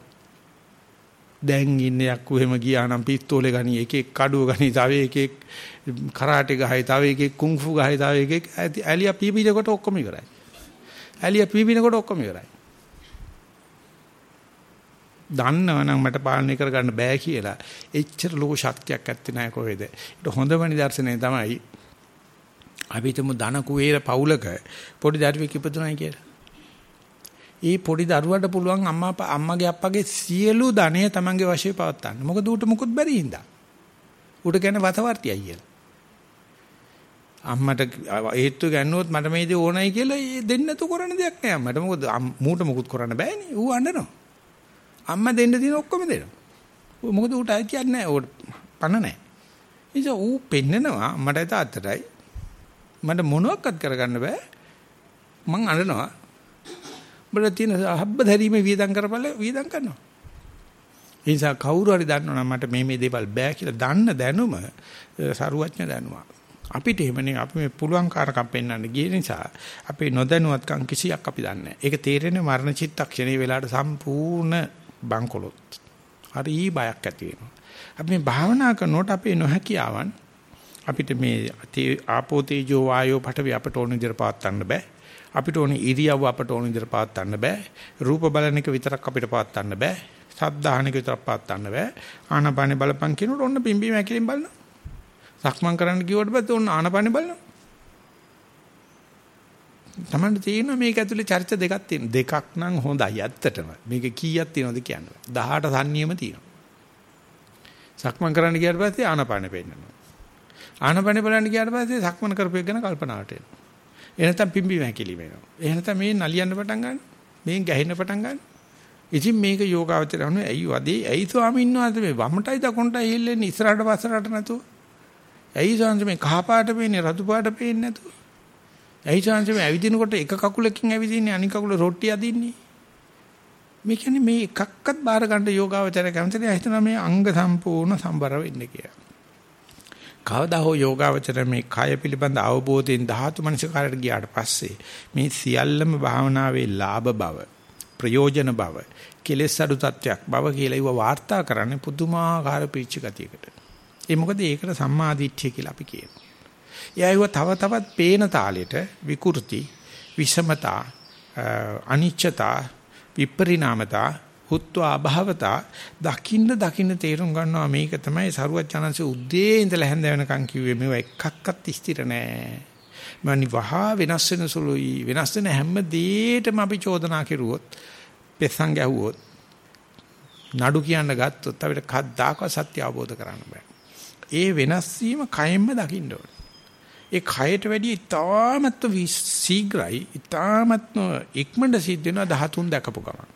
දැන් ඉන්නේ යක්කු එහෙම ගියා නම් පිස්තෝලේ ගනි එකෙක් කඩුව ගනි තව එකෙක් කරාටේ ගහයි තව එකෙක් කුන්ෆු ගහයි තව එකෙක් ඇලියා පීපිනකොට ඔක්කොම ඉවරයි. ඇලියා පීපිනකොට ඔක්කොම ඉවරයි. දන්නවනම් මට පාලනය කරගන්න බෑ කියලා එච්චර ලොකු ශක්තියක් ඇත්තේ නැහැ කොහෙද. ඒක හොඳම නිදර්ශනය තමයි අපි හිතමු ධන කුවේර පවුලක පොඩි දරුවෙක් ඉපදුනායි කියලා. ඒ පොඩි දරුවට පුළුවන් අම්මා අම්මගේ අප්පගේ සියලු ධනය තමන්ගේ වශයේ පවත්වන්න. මොකද ඌට මුකුත් බැරි හින්දා. ඌට කියන්නේ වතවර්තියයි කියලා. අම්මට හේතු ගන්නවොත් මට මේ දේ ඕනයි කියලා දෙන්න නැතු කරන දෙයක් නෑ අම්මට. මොකද මූට මුකුත් කරන්න බෑනේ. ඌ අඬනවා. අම්මා දෙන්න දින ඔක්කොම දෙනවා. මොකද ඌට අයිතියක් නෑ. ඌ පණ නෑ. ඉතින් ඌ පෙන්නනවා මට තාත්තටයි. මට මොනවත් කරගන්න බෑ. මං අඬනවා. උඹලා තියෙන හබ්බ දැරීමේ වියදම් කරපළ වියදම් කරනවා. ඒ නිසා කවුරු හරි දන්නවනම් මට මේ මේ දේවල් බෑ කියලා දන්න දැනුම සරුවඥ දැනුම. අපිට එහෙමනේ අපි මේ පුළුවන් කාරකම් පෙන්වන්න ගිය නිසා අපේ නොදැනුවත්කම් කිසියක් අපි දන්නේ නැහැ. ඒක තේරෙන්නේ මරණ චිත්තක්ෂණේ වෙලාවට සම්පූර්ණ බංකොලොත්. හරි බයක් ඇති වෙනවා. අපි මේ භාවනා කරනකොට අපේ නොහැකියාවන් අපිට මේ ආපෝ තේජෝ වායෝ පඨවි අපට ඕන විදිහට පාත් ගන්න බෑ. අපිට ඕනේ ඉරියව්ව අපට ඕන විදිහට පාත් ගන්න බෑ. රූප බලන එක විතරක් අපිට පාත් ගන්න බෑ. සද්දාහන එක විතරක් පාත් ගන්න බෑ. ආනපානේ බලපන් කියනකොට ඔන්න පිම්බීම ඇකිලින් බලනවා. සක්මන් කරන්න කිව්වට පස්සේ ඔන්න ආනපානේ බලනවා. තමන්ට තියෙනවා මේක ඇතුලේ චරිත දෙකක් තියෙනවා. දෙකක් නම් හොඳයි ඇත්තටම. මේක කීයක් තියෙනවද කියන්න. 18 සංනියම තියෙනවා. සක්මන් කරන්න ගියාට පස්සේ ආනපානේ පෙන්නනවා. ආනපානේ බලන්න ගියාට පස්සේ සක්මන් කරපු එක ගැන කල්පනාවට එනවා. එහෙ නැත්නම් පිම්බි වැකිලි වෙනවා. එහෙ නැත්නම් මේ නලියන්න පටන් ගන්න. මේ ගැහෙන්න පටන් ගන්න. ඉතින් මේක යෝගාවචරයන ඇයි වදේ ඇයි ස්වාමීන් වහන්සේ මේ වමටයි දකුණටයි හෙල්ලෙන්නේ ඉස්සරහට පස්සරට නැතුව. ඇයි ස්වාමීන් මේ කහ පාට පේන්නේ රතු පාට පේන්නේ නැතුව. ඇයි ස්වාමීන් මේ ඇවිදිනකොට එක කකුලකින් ඇවිදින්නේ අනික කකුල රොට්ටි අදින්නේ. මේ කියන්නේ මේ එකක්වත් බාර ගන්න යෝගාවචරය කැමති නැහැ හිතනවා මේ අංග සම්පූර්ණ සම්බර වෙන්න කියලා. කවදා හෝ යෝගාවචර මේ කය පිළිබඳ අවබෝධයෙන් ධාතු මනසකාරයට ගියාට පස්සේ මේ සියල්ලම භාවනාවේ ලාභ බව ප්‍රයෝජන බව කෙලෙස් අඩු තත්වයක් බව කියලා ඒව වාර්තා කරන්නේ පුදුමාකාර පිච්ච ගතියකට. ඒ මොකද ඒකට සම්මාදිට්ඨිය කියලා අපි කියනවා. එයාව තව තවත් පේන තාලෙට විකෘති විෂමතා අනිච්චතා විපරිණාමතා හුත්ව අභවතා දකින්න දකින්න තේරුම් ගන්නවා. මේක තමයි සරුවචනන්සේ උද්දී ඉඳලා හැඳ වෙනකන් කිව්වේ. මේවා එකක්වත් ස්ථිර නෑ. මනි වහා වෙනස් වෙන සුළුයි. වෙනස් වෙන හැම දෙයකටම අපි චෝදනා කෙරුවොත් පෙස්සන් ගැහුවොත් නඩු කියන්න ගත්තොත් අපිට කද්දාක සත්‍ය අවබෝධ කරගන්න බෑ. ඒ වෙනස් වීම කයෙන්ම දකින්න ඕනේ. ඒ කයට වැඩිය ඉතාමත්ව ශීඝ්‍රයි ඉතාමත්ව ඉක්මනට සිද්ධ වෙනවා 13 දැකපු ගමන්.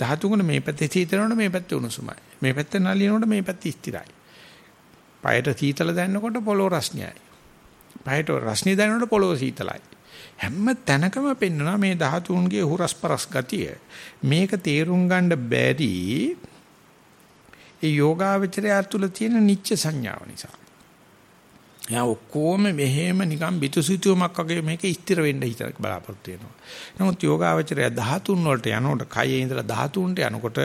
13 මේ පැත්තේ සීතලනොට මේ පැත්තේ උණුසුමයි. මේ පැත්තේ නලියනකොට මේ පැත්තේ ස්ථිරයි. පයට සීතල දැනනකොට පොළොව රස්නියයි. පයට රස්නිය දැනනකොට පොළොව සීතලයි. හැම තැනකම පෙන්වනවා මේ 13ගේ හුරස්පරස් ගතිය. මේක තේරුම් ගන්න බැරි ඒ යෝගාවචරය තුළ තියෙන නිච්ච සංඥාව නිසා. එයා ඔක්කොම මෙහෙම නිකන් බිතුසිතුවමක් වගේ මේක ස්ථිර වෙන්න හිත බලාපොරොත්තු වෙනවා. නමුත් යෝගාවචරය 13 වලට යනකොට කයේ ඉඳලා 13ට යනකොට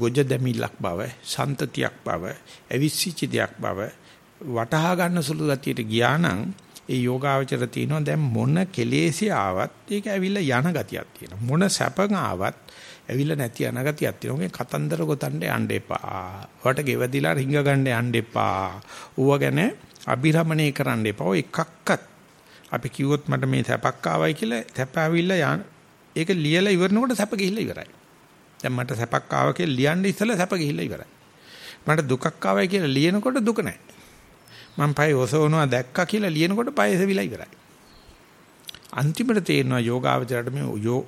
ගොජ දෙමිලක් බව, සන්තතියක් බව, අවිසිච්ච දෙයක් බව වටහා ගන්න සුළු ගතියට ගියා නම් ඒ යෝගාවචර තියෙනවා දැන් මොන කෙලෙසිය ආවත් ඒක ඇවිල්ලා යන ගතියක් තියෙනවා. මොන සැපං ආවත් ඇවිල්ලා නැති යන ගතියක් තියෙනවා. මේ කතන්දර ගොතන්න යන්න එපා. වට ගෙවදිලා රිංග ගන්න යන්න එපා. ඌව ගැන අභිරමණය කරන්න එපා. එකක්වත් අපි කිව්වොත් මට මේ සැපක් ආවයි කියලා සැප ආවිල්ලා ඒක ලියලා ඉවරනකොට සැප ගිහිල්ලා ඉවරයි. දැන් මට සැපක් ආවා කියලා ලියන්න ඉස්සෙල්ලා සැප ගිහිල්ලා ඉවරයි. මට දුකක් ආවයි කියලා ලියනකොට දුක නැහැ. මම පය ඔසවනවා දැක්කා කියලා ලියනකොට පය එසවිලා ඉවරයි. අන්තිමට තේරෙනවා යෝගාවචරයට මේ යෝ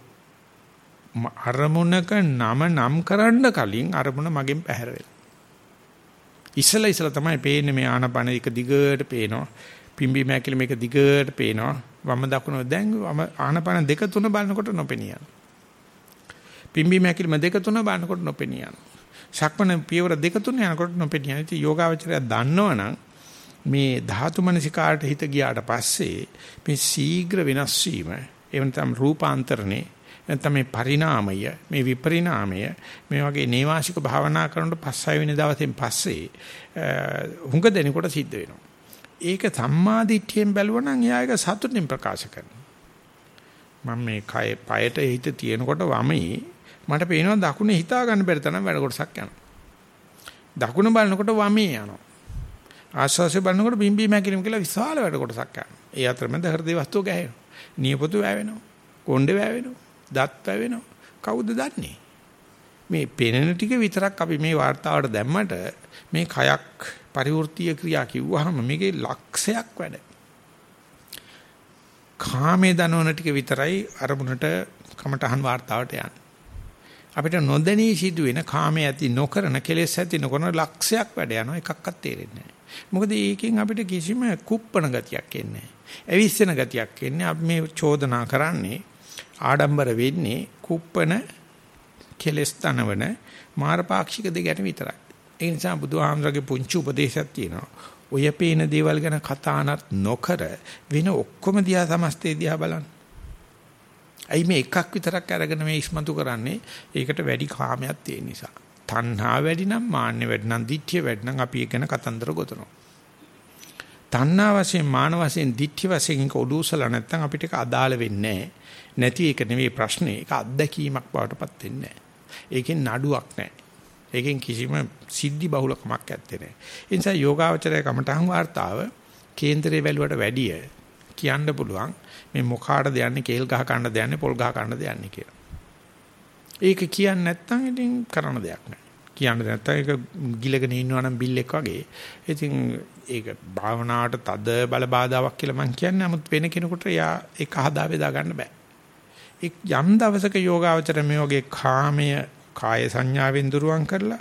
අරමුණක නම නම් කරන්න කලින් අරමුණ මගෙන් පැහැර වෙලා. ඉස්සලා ඉස්සලා තමයි පේන්නේ මේ ආනපන එක දිගට පේනවා. පිම්බි මෑකිලි මේක දිගට පේනවා. වම දකුණ දැන් ආනපන දෙක තුන බලනකොට නොපෙනියන. පිම්බි මෑකිලිම දෙක තුන බලනකොට නොපෙනියන. සක්මණ පියවර දෙක තුන යනකොට නොපෙනියන. ඉතින් යෝගාවචරය දන්නවනම් මේ ධාතු මනසිකාට හිත ගියාට පස්සේ මේ ශීඝ්‍ර වෙනස් වීම එවන තම රූපාන්තරණේ නැත්නම් මේ පරිණාමය මේ විපරිණාමය මේ වගේ නේවාසික භාවනා කරනකොට පස්සය වෙන දවසෙන් පස්සේ හුඟ දෙනකොට සිද්ධ වෙනවා. ඒක සම්මාදිට්ඨියෙන් බැලුවා නම් එයා ඒක සතුටින් ප්‍රකාශ කරනවා. මම මේ කය පයට හිත තියෙනකොට වමේ මට පේනවා දකුණේ හිතා ගන්න බැරි තරම් වැඩ කොටසක් යනවා. දකුණ බලනකොට වමේ යනවා. ආශ්වාසය බලනකොට බිම්බි මැකිලිම කියලා විශාල වැඩ කොටසක් යනවා. ඒ අතරමැද හෘද වස්තුව ගැහෙනවා. නියපොතු වැවෙනවා. කොණ්ඩේ වැවෙනවා. දත් පැවෙනවා. කවුද දන්නේ? මේ පෙනෙන ටික විතරක් අපි මේ වார்த்தාවට දැම්මට මේ කයක් පරිවෘත්තීය ක්‍රියා කිව්වහම මේකේ ලක්ෂයක් වැඩ. කාමේ දනවන ටික විතරයි අරමුණට කමටහන් වார்த்தාවට යන්නේ. අපිට නොදැනී සිදුවෙන කාමයේ ඇති නොකරන කෙලෙස් ඇති නොකරන ලක්ෂයක් වැඩ යනවා එකක්වත් තේරෙන්නේ නැහැ. මොකද ඒකෙන් අපිට කිසිම කුප්පණ ගතියක් එන්නේ නැහැ. ඇවිස්සෙන ගතියක් එන්නේ. අපි මේ චෝදනා කරන්නේ ආඩම්බර වෙන්නේ කුප්පන කෙලස් තනවන මාරපාක්ෂික දෙයට විතරයි. ඒ නිසා බුදුහාමරගේ පුංචි උපදේශයක් තියෙනවා. ඔය පේන දේවල් ගැන කතානත් නොකර වෙන ඔක්කොම දිහා සමස්තේ දිහා බලන්න. ඇයි මේ එකක් විතරක් අරගෙන මේ ඉස්මතු කරන්නේ? ඒකට වැඩි කාමයක් තියෙන නිසා. තණ්හා වැඩි නම් මාන්න වැඩි නම් දිට්ඨිය වැඩි නම් අපි ඒක ගැන කතන්දර ගොතනවා. තණ්හා වශයෙන් මාන වශයෙන් දිට්ඨි වශයෙන් කොඩූසල නැත්නම් අපිට ඒක අදාළ වෙන්නේ නැති එක නෙවෙයි ප්‍රශ්නේ. ඒක අත්දැකීමක් බවටපත් වෙන්නේ ඒකෙන් නඩුවක් නැහැ. ඒකෙන් කිසිම සිද්ධි බහුලකමක් ඇත්තේ නැහැ. ඒ නිසා යෝගාවචරය කමටහන් වார்த்தාව කේන්දරේ වැළුවට වැඩිය කියන්න පුළුවන් මේ මොකාටද යන්නේ කේල් ගහ ගන්නද යන්නේ පොල් ගහ ගන්නද යන්නේ කියලා. ඒක කියන්නේ නැත්නම් ඉතින් කරන දෙයක් නැහැ. කියන්න නැත්නම් ඒක ගිලගෙන ඉන්නවා නම් බිල් එක වගේ. ඉතින් ඒක භාවනාවට තද බල බාධාවක් කියලා මම කියන්නේ. නමුත් වෙන කෙනෙකුට එයා ඒක හදා බෙදා ගන්න බෑ. එක් යම් දවසක යෝගාවචර මේ වගේ කාමය කාය සංඥාවෙන් දුරුවන් කරලා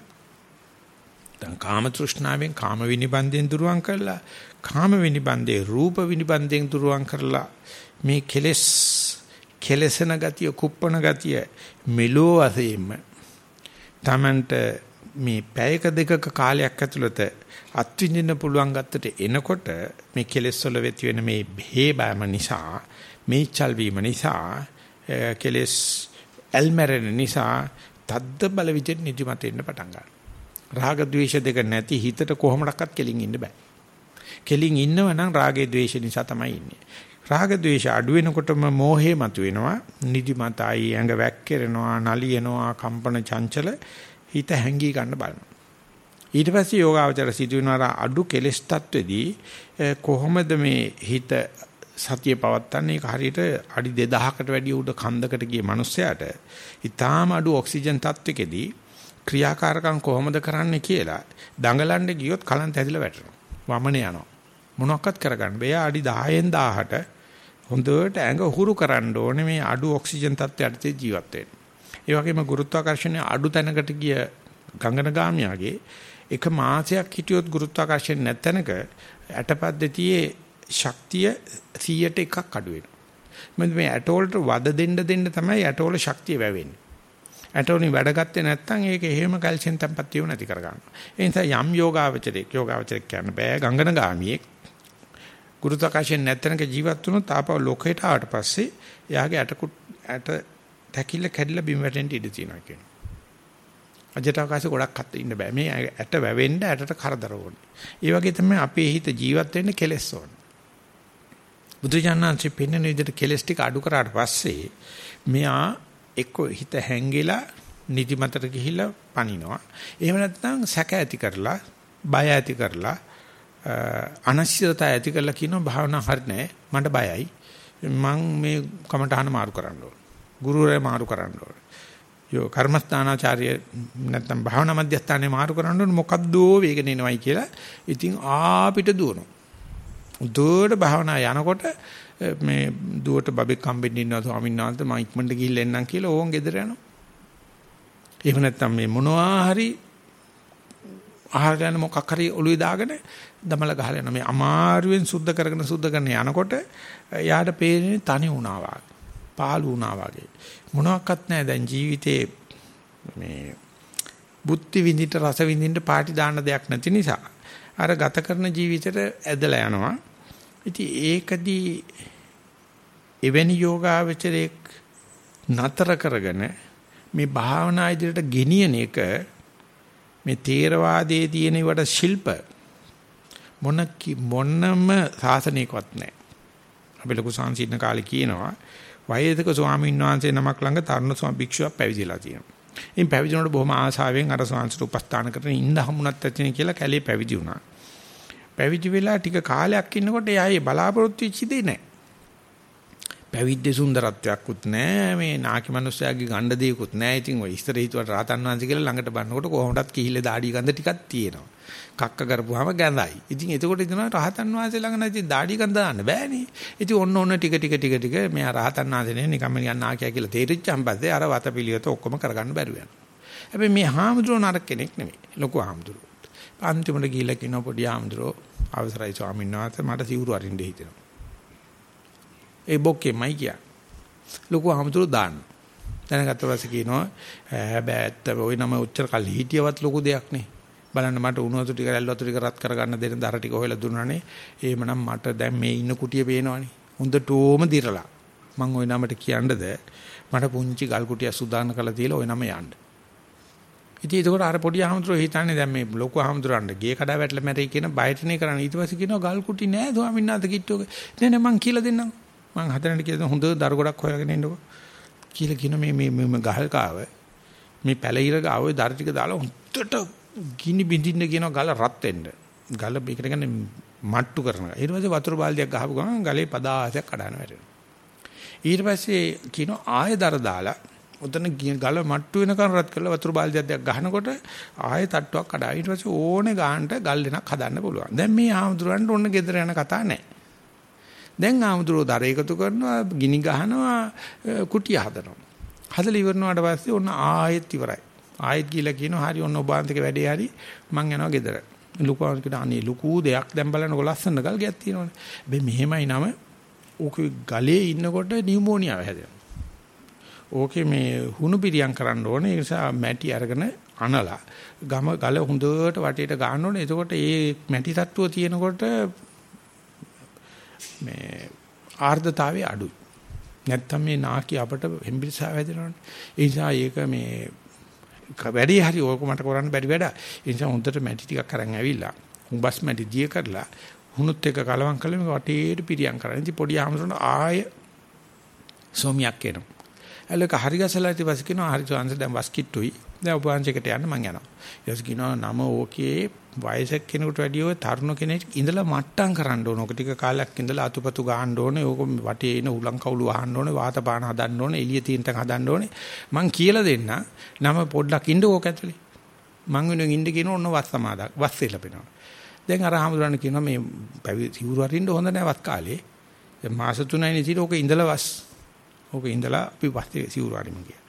දැන් කාම තෘෂ්ණාවෙන් කාම විනිබන්දෙන් දුරුවන් කරලා කාම විනිබන්දේ රූප විනිබන්දෙන් දුරුවන් කරලා මේ කෙලෙස් කෙලසන ගතිය කුප්පන ගතිය මෙලෝ වශයෙන්ම Tamanට මේ පැයක දෙකක කාලයක් ඇතුළත අත්විඳින්න පුළුවන් ගත්තට එනකොට මේ කෙලෙස් වල වෙති වෙන මේ හේබෑම නිසා මේ චල් වීම නිසා කෙලෙස් ඇල්මැරෙන නිසා තද්ද බල විදිහට නිදිමත එන්න පටන් ගන්නවා. රාග ద్వේෂ දෙක නැති හිතට කොහොමඩක්වත් කෙලින් ඉන්න බෑ. කෙලින් ඉන්නව නම් රාගේ ద్వේෂ නිසා තමයි ඉන්නේ. රාග ద్వේෂ අඩු වෙනකොටම මෝහය මතුවෙනවා. නිදිමතයි ඇඟ වැක්කිරෙනවා, නලියනවා, කම්පන චංචල හිත හැංගී ගන්න බලනවා. ඊට පස්සේ යෝගාවචර සිදුවෙනවා අඩු කෙලෙස් තත්වෙදී කොහොමද මේ හිත සතිය පවත්තන්නේ ඒක හරියට අඩි 2000කට වැඩිය උඩ කන්දකට ගිය මිනිස්සයාට. ඊටාම අඩු ඔක්සිජන් තත්වකදී ක්‍රියාකාරකම් කොහොමද කරන්නේ කියලා දඟලන්න ගියොත් කලන්ත ඇදිලා වැටෙනවා. වමනේ යනවා. මොනවත් කරගන්න බෑ. අඩි 10න් 1000ට හොඳට ඇඟ උහුරු කරන්න ඕනේ මේ අඩු ඔක්සිජන් තත්ත්වයට ජීවත් වෙන්න. ඒ වගේම ගුරුත්වාකර්ෂණය අඩු තැනකට ගිය ගංගනගාමියාගේ එක මාසයක් හිටියොත් ගුරුත්වාකර්ෂණ නැත්ැනක ඇටපද්ධතියේ ශක්තිය 100ට එකක් අඩු වෙනවා. මොකද මේ ඇටෝල්ට වද දෙන්න දෙන්න තමයි ඇටෝල ශක්තිය වැවෙන්නේ. ඇටෝලි වැඩ ගත්තේ නැත්නම් ඒක එහෙම කැල්සියම් තැම්පත් වීම නැති කර ගන්නවා. ඒ නිසා යම් යෝගාවචරයක් යෝගාවචරයක් කියන්න බෑ ගංගන ගාමියෙක් ගුරුත්වාකර්ෂණ නැත්නම්ක ජීවත් වුණොත් ආපහු ලෝකයට ආවට පස්සේ එයාගේ ඇට ඇට තැකිල්ල කැඩිලා බිම වැටෙන්න ඉඩ තියෙනවා කියනවා. අජට අවකාශ ගොඩක් අත් ඉන්න බෑ. මේ ඇට වැවෙන්න ඇටට කරදර ඕනේ. ඒ වගේ තමයි අපේ හිත ජීවත් වෙන්න කෙලස් ඕනේ. බුදුජානනාංශ පෙන්වන විදිහට කෙලස් ටික අඩු කරාට පස්සේ මෙයා එක්ක හිත හැංගිලා නිදිමතට ගිහිල්ලා පනිනවා. එහෙම නැත්නම් සැක ඇති කරලා බය ඇති කරලා අනශ්චිතතාව ඇති කරලා කියනවා භාවනා හරි නෑ මට බයයි. මං මේ කමටහන මාරු කරන්න ඕන. ගුරුවරයා මාරු කරන්න ඕන. යෝ කර්මස්ථානාචාර්ය නැත්නම් භාවනා මධ්‍යස්ථානේ මාරු කරන්න ඕන මොකද්දෝ වේගන එනවයි කියලා. ඉතින් ආපිට දුවනවා. දුවට භාවනා යනකොට මේ දුවට බබෙක් හම්බෙන්න ඉන්නවා ස්වාමීන් වහන්සේ මම ඉක්මනට ගිහිල්ලා එන්නම් කියලා ඕන් ගෙදර යනවා. එහෙම නැත්නම් මේ මොනවා හරි ආහාර යන මොකක් හරි ඔළුවේ දාගෙන දමල ගහලා යනවා. මේ අමාරුවෙන් සුද්ධ කරගෙන සුද්ධ කරන යනකොට යාට පේන්නේ තනි වුණා වගේ. පාළු වුණා වගේ. මොනවත් නැහැ දැන් ජීවිතේ මේ බුද්ධි විඳිට රස විඳින්න පාටි දාන්න දෙයක් නැති නිසා අර ගත කරන ජීවිතේට ඇදලා යනවා. ඉතින් ඒකදී එවැනි යෝගාවචරයක් නතර කරගෙන මේ භාවනා ඉදිරියට ගෙනියන එක මේ තේරවාදයේ තියෙන වට ශිල්ප මොන මොනම සාසනයකවත් නැහැ. අපි ලොකු සංසීර්ණ කාලේ කියනවා වයේදක ස්වාමීන් වහන්සේ නමක් ළඟ තරුණ ස්වාමී භික්ෂුවක් පැවිදිලා තියෙනවා. ඉන් පැවිදිනකොට බොහොම ආසාවෙන් අර ස්වාමීන්ට උපස්ථාන කරගෙන ඉන්න හමුණත් ඇතිනේ කියලා කැලේ පැවිදි වුණා. පැවිදි වෙලා ටික කාලයක් ඉන්නකොට එයා ඒ බලාපොරොත්තු වෙච්ච දේ නැහැ. පැවිද්දේ සුන්දරත්වයක්වත් නැහැ මේ නාකි මිනිස්සයාගේ ගණ්ඩ දෙයක්වත් නැහැ ඉතින් ඔය ඉස්තර හිතුවට රාතන් වහන්සේ කියලා ළඟට බannකොට කොහොමදත් කිහිල්ල දාඩි ගඳ ටිකක් තියෙනවා. කක්ක කරපුවාම ගඳයි. ඉතින් එතකොට ඉතන රහතන් වහන්සේ ළඟ නැති දාඩි ගඳ දාන්න බෑනේ. ඉතින් ඔන්න ඔන්න ටික ටික ටික ටික මෙයා රහතන් වහන්සේ නේ නිකම්ම නිකන් නාකියා කියලා තේරිච්චාන් පස්සේ අර වතපිලියත ඔක්කොම කරගන්න බැරුව යනවා. හැබැයි මේ හාමුදුරුවෝ නරක කෙනෙක් නෙමෙයි. ලොකු හාමුදුරුවෝ. අන්තිමට ගිහිල්ලා කියන පොඩි හාමුදුරුවෝ අවසරයි ස්වාමීන් වහන්සේ මට සිවුරු අරින්න හිතෙනවා ඒ බොක්කෙමයි කියන්නේ. ලොකු අහමතුරු දාන්න. දැනගත්ත පස්සේ කියනවා හැබැයි ඇත්ත ওই නම උච්චර කල් හිටියවත් ලොකු දෙයක් නේ. බලන්න මට උණු වතුර ටික රැල්ල වතුර ටික රත් කරගන්න දෙන දර ටික හොයලා දුන්නානේ. එහෙමනම් මට දැන් මේ ඉන්න කුටිය පේනවනේ. හොඳටම දිරලා. මං ওই නමට කියන්නද මට පුංචි ගල් කුටිය සුදාන කරලා තියලා ওই නම යන්න. ඉතින් ඒකෝට අර පොඩි අහමතුරු හිතන්නේ දැන් මේ ලොකු අහමතුරන්ට ගේ කඩා වැටලා මැරෙයි කියන බයටනේ කරන්නේ. ඊට පස්සේ කියනවා ගල් කුටි නෑ ස්වාමීන් වහන්සේ කිට්ටුවක. නෑ නෑ මං කියලා දෙන්නම්. මං හදනට කියලා හොඳ දර ගොඩක් හොයාගෙන ඉන්නකො කියලා කියන මේ මේ මේ ගහල් කාව මේ පැලිර ගාව ඔය දර ටික දාලා හොඳට ගිනි බින්දින්න කියන ගල රත් වෙන්න ගල මේකට කියන්නේ මට්ටු කරනවා ඊට පස්සේ වතුර බාල්දියක් ගහපු ගමන් ගලේ පදාසයක් කඩන වැටෙනවා ඊට පස්සේ කියන ආය දර දාලා උතන ගල මට්ටු වෙනකන් රත් කරලා වතුර බාල්දියක් ගහනකොට ආයෙ තට්ටුවක් කඩා ඊට පස්සේ ඕනේ ගානට ගල් දෙනක් හදන්න පුළුවන් දැන් මේ ආමුදුරන්ට ඔන්න ගෙදර යන කතා නැහැ දැන් ආමුදුරෝ දර එකතු කරනවා ගිනි ගහනවා කුටිය හදනවා. හදලා ඉවරනාට පස්සේ ඔන්න ආයෙත් ඉවරයි. ආයෙත් ගිහලා කියනවා හරි ඔන්න ඔබාන්තික වැඩේ හරි මං යනවා ගෙදර. ලුකුවන් කියන අනේ ලুকু දෙයක් දැන් බලනකො ලස්සන ගල් ගයක් තියෙනවනේ. හැබැයි මෙහෙමයි නම ඕකේ ගලේ ඉන්නකොට නියුමෝනියාව හැදෙනවා. ඕකේ මේ හුණු පිරියම් කරන්න ඕනේ. ඒ නිසා මැටි අරගෙන අනලා ගම ගල හොඳට වටේට ගන්න ඕනේ. එතකොට ඒ මැටි තට්ටුව තියෙනකොට මේ ආර්ධතාවය අඩුයි. නැත්තම් මේ නාකි අපට හෙම්බිරිසාව හැදෙනවනේ. ඒ නිසා ඒක මේ වැඩි හරි ඕක මට කරන්න බැරි වැඩ. ඒ නිසා හොඳට මැටි ටිකක් අරන් ඇවිල්ලා උඹස් මැටි දිය කරලා හුණුත් එක කලවම් කළා මේක වටේට පිරියම් කරා. ඉතින් පොඩි ආමසොන ආය සෝමියක් එනවා. එලක හරි ගසලා ඊට පස්සේ කියනවා හරි සෝන්ස දැන් වස් කිට්ටුයි. දැන් උපවාසයකට යන්න මං යනවා. ඊට කියනවා නම ඕකේ වයසක කෙනෙකුට වැඩිය ඔය තරුණ කෙනෙක් ඉඳලා මට්ටම් කරන්න ඕන. ඔක ටික කාලයක් ඉඳලා අතුපතු ගහන්න ඕනේ. ඕක වටේ එන උලන් කවුළු වහන්න ඕනේ. වාතපාන හදන්න ඕනේ. එළිය තියෙන තැන් හදන්න ඕනේ. මං කියලා දෙන්න. නම පොඩ්ඩක් ඉන්න ඕක ඇතුලේ. මං වෙනුවෙන් ඉන්න කියන ඕන වස් සමාදක්. වස් එලපෙනවා. දැන් අර ආමුදුරන් කියනවා මේ පැවිදි සිවුරු අරින්න හොඳ නැහැ වත් කාලේ. දැන් මාස 3යි නේ තියෙන්නේ. ඕක ඉඳලා වස්. ඕක ඉඳලා අපි වස් සිවුරු අරින්න කියලා.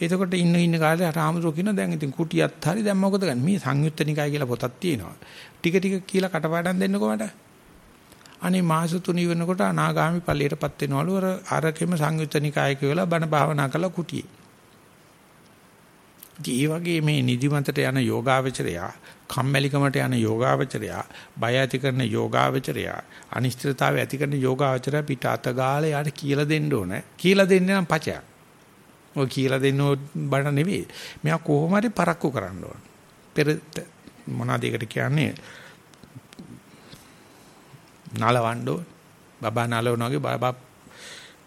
එතකොට ඉන්න ඉන්න කාලේ අර ආමතුරු කියන දැන් ඉතින් කුටියත් හරි දැන් මොකද ගන්නේ මේ සංයුත්ත නිකාය කියලා පොතක් තියෙනවා. ටික ටික කියලා කටපාඩම් දෙන්නකෝ මට. අනේ මාස තුන ඉවරනකොට අනාගාමි ඵලයටපත් වෙනවලු අර අරකෙම සංයුත්ත නිකාය කියලා බණ භාවනා කරලා කුටියේ. ඒ වගේ මේ නිදිමතට යන යෝගාවචරයා කම්මැලිකමට යන යෝගාවචරයා බය ඇති කරන යෝගාවචරයා අනිශ්චිතතාවය ඇති කරන යෝගාවචරයා පිට අත ගාලා යාට කියලා දෙන්න ඕනේ කියලා දෙන්නේ නම් පචයක් ඔය කියලා දෙන්න බණ නෙවෙයි. මෙයා කොහොම හරි පරක්කු කරන්න ඕන. පෙර මොනවද ඒකට කියන්නේ? නලවන්න ඕන. බබා නලවන වගේ බබා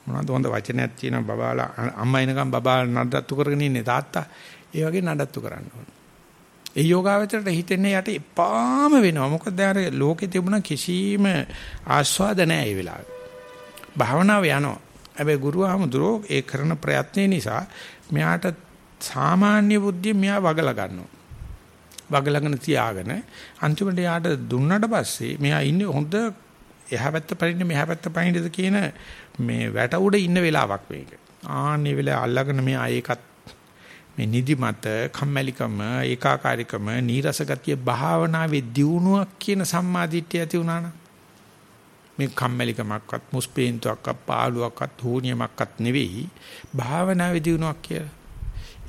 මොනවද හොඳ වචනයක් තියෙනවා බබාලා අම්මා එනකම් බබා නඩත්තු කරගෙන ඉන්නේ තාත්තා. ඒ වගේ නඩත්තු කරන්න ඕන. ඒ යෝගාවචරයට හිතෙන්නේ යට එපාම වෙනවා. මොකද අර ලෝකේ තිබුණ කිසිම ආස්වාද නැහැ ඒ වෙලාවේ. භාවනාව යනවා. හැබැයි ගුරුහාමුදුරෝ ඒ කරන ප්‍රයත්නේ නිසා මෙයාට සාමාන්‍ය බුද්ධිය මෙයා වගලා ගන්නවා. වගලගෙන තියාගෙන අන්තිමට යාට දුන්නට පස්සේ මෙයා ඉන්නේ හොඳ එහා පැත්ත පයින්න මෙහා පැත්ත පයින්නද කියන මේ වැට උඩ ඉන්න වෙලාවක් මේක. ආන්නේ වෙලාව අල්ලගෙන මේ ආයේකත් මේ නිදිමත, කම්මැලිකම, ඒකාකාරීකම, නීරස ගතිය භාවනාවේ දියුණුවක් කියන සම්මාදිට්ඨිය ඇති වුණා නම් මේ කම්මැලිකමක්වත්, මුස්පේන්තුවක්වත්, පාළුවක්වත්, හෝනියමක්වත් නෙවෙයි භාවනාවේ දියුණුවක් කියලා.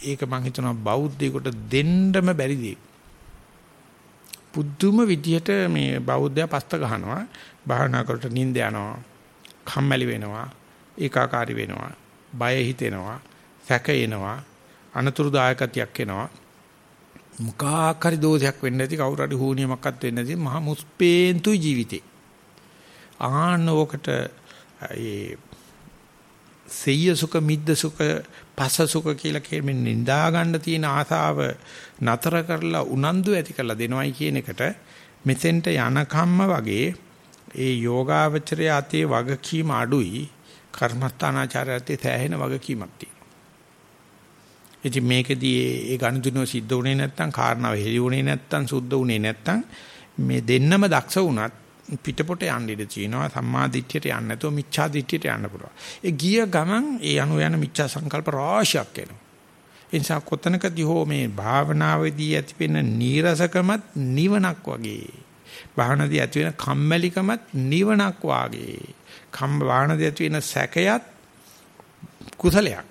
ඒක මම හිතනවා බෞද්ධයෙකුට දෙන්නම බැරි දෙයක්. පුදුම විදියට මේ බෞද්ධයා පස්ත ගහනවා භාවනා කරලා නිින්ද යනවා කම්මැලි වෙනවා ඒකාකාරී වෙනවා බය හිතෙනවා සැක එනවා අනතුරුදායකතියක් එනවා. මොකක් හරි දෝෂයක් වෙන්න ඇති කවුරු හරි හෝනියමක්වත් වෙන්න ඇති මහා මුස්පේන්තු ජීවිතේ. ආනෝකට ඒ සෙය්‍ය සුඛ මිද්ද සුඛ පස සුඛ කියලා කියන්නේ නිඳා ගන්න තියෙන ආසාව නතර කරලා උනන්දු ඇති කරලා දෙනවයි කියන එකට මෙතෙන්ට යනකම්ම වගේ ඒ යෝගාවචරය අතේ වගකීම අඩුයි. කර්මස්ථානාචාරයතේ සෑහෙන වගකීමක් තියෙනවා. ඉතින් මේකෙදී ඒ ගනුදෙනුව සිද්ධ වුණේ නැත්නම් කාරණාව හෙළි වුණේ නැත්නම් සුද්ධ වුණේ නැත්නම් මේ දෙන්නම දක්ෂ වුණත් පිටපොට යන්න ඉඩ තියෙනවා සම්මා දිට්ඨියට යන්න නැතුව මිච්ඡා දිට්ඨියට යන්න පුළුවන්. ඒ ගිය ගමන් ඒ අනු යන මිච්ඡා සංකල්ප රාශියක් එනවා. ඒ නිසා කොතනකදී හෝ මේ භාවනාවේදී ඇතිවෙන නීරසකමත් නිවනක් වගේ. භාවනාවේදී ඇති වෙන කම්මැලිකමත් නිවනක් වගේ. කම් භාවනාවේදී ඇති වෙන සැකයත් කුසලයක්.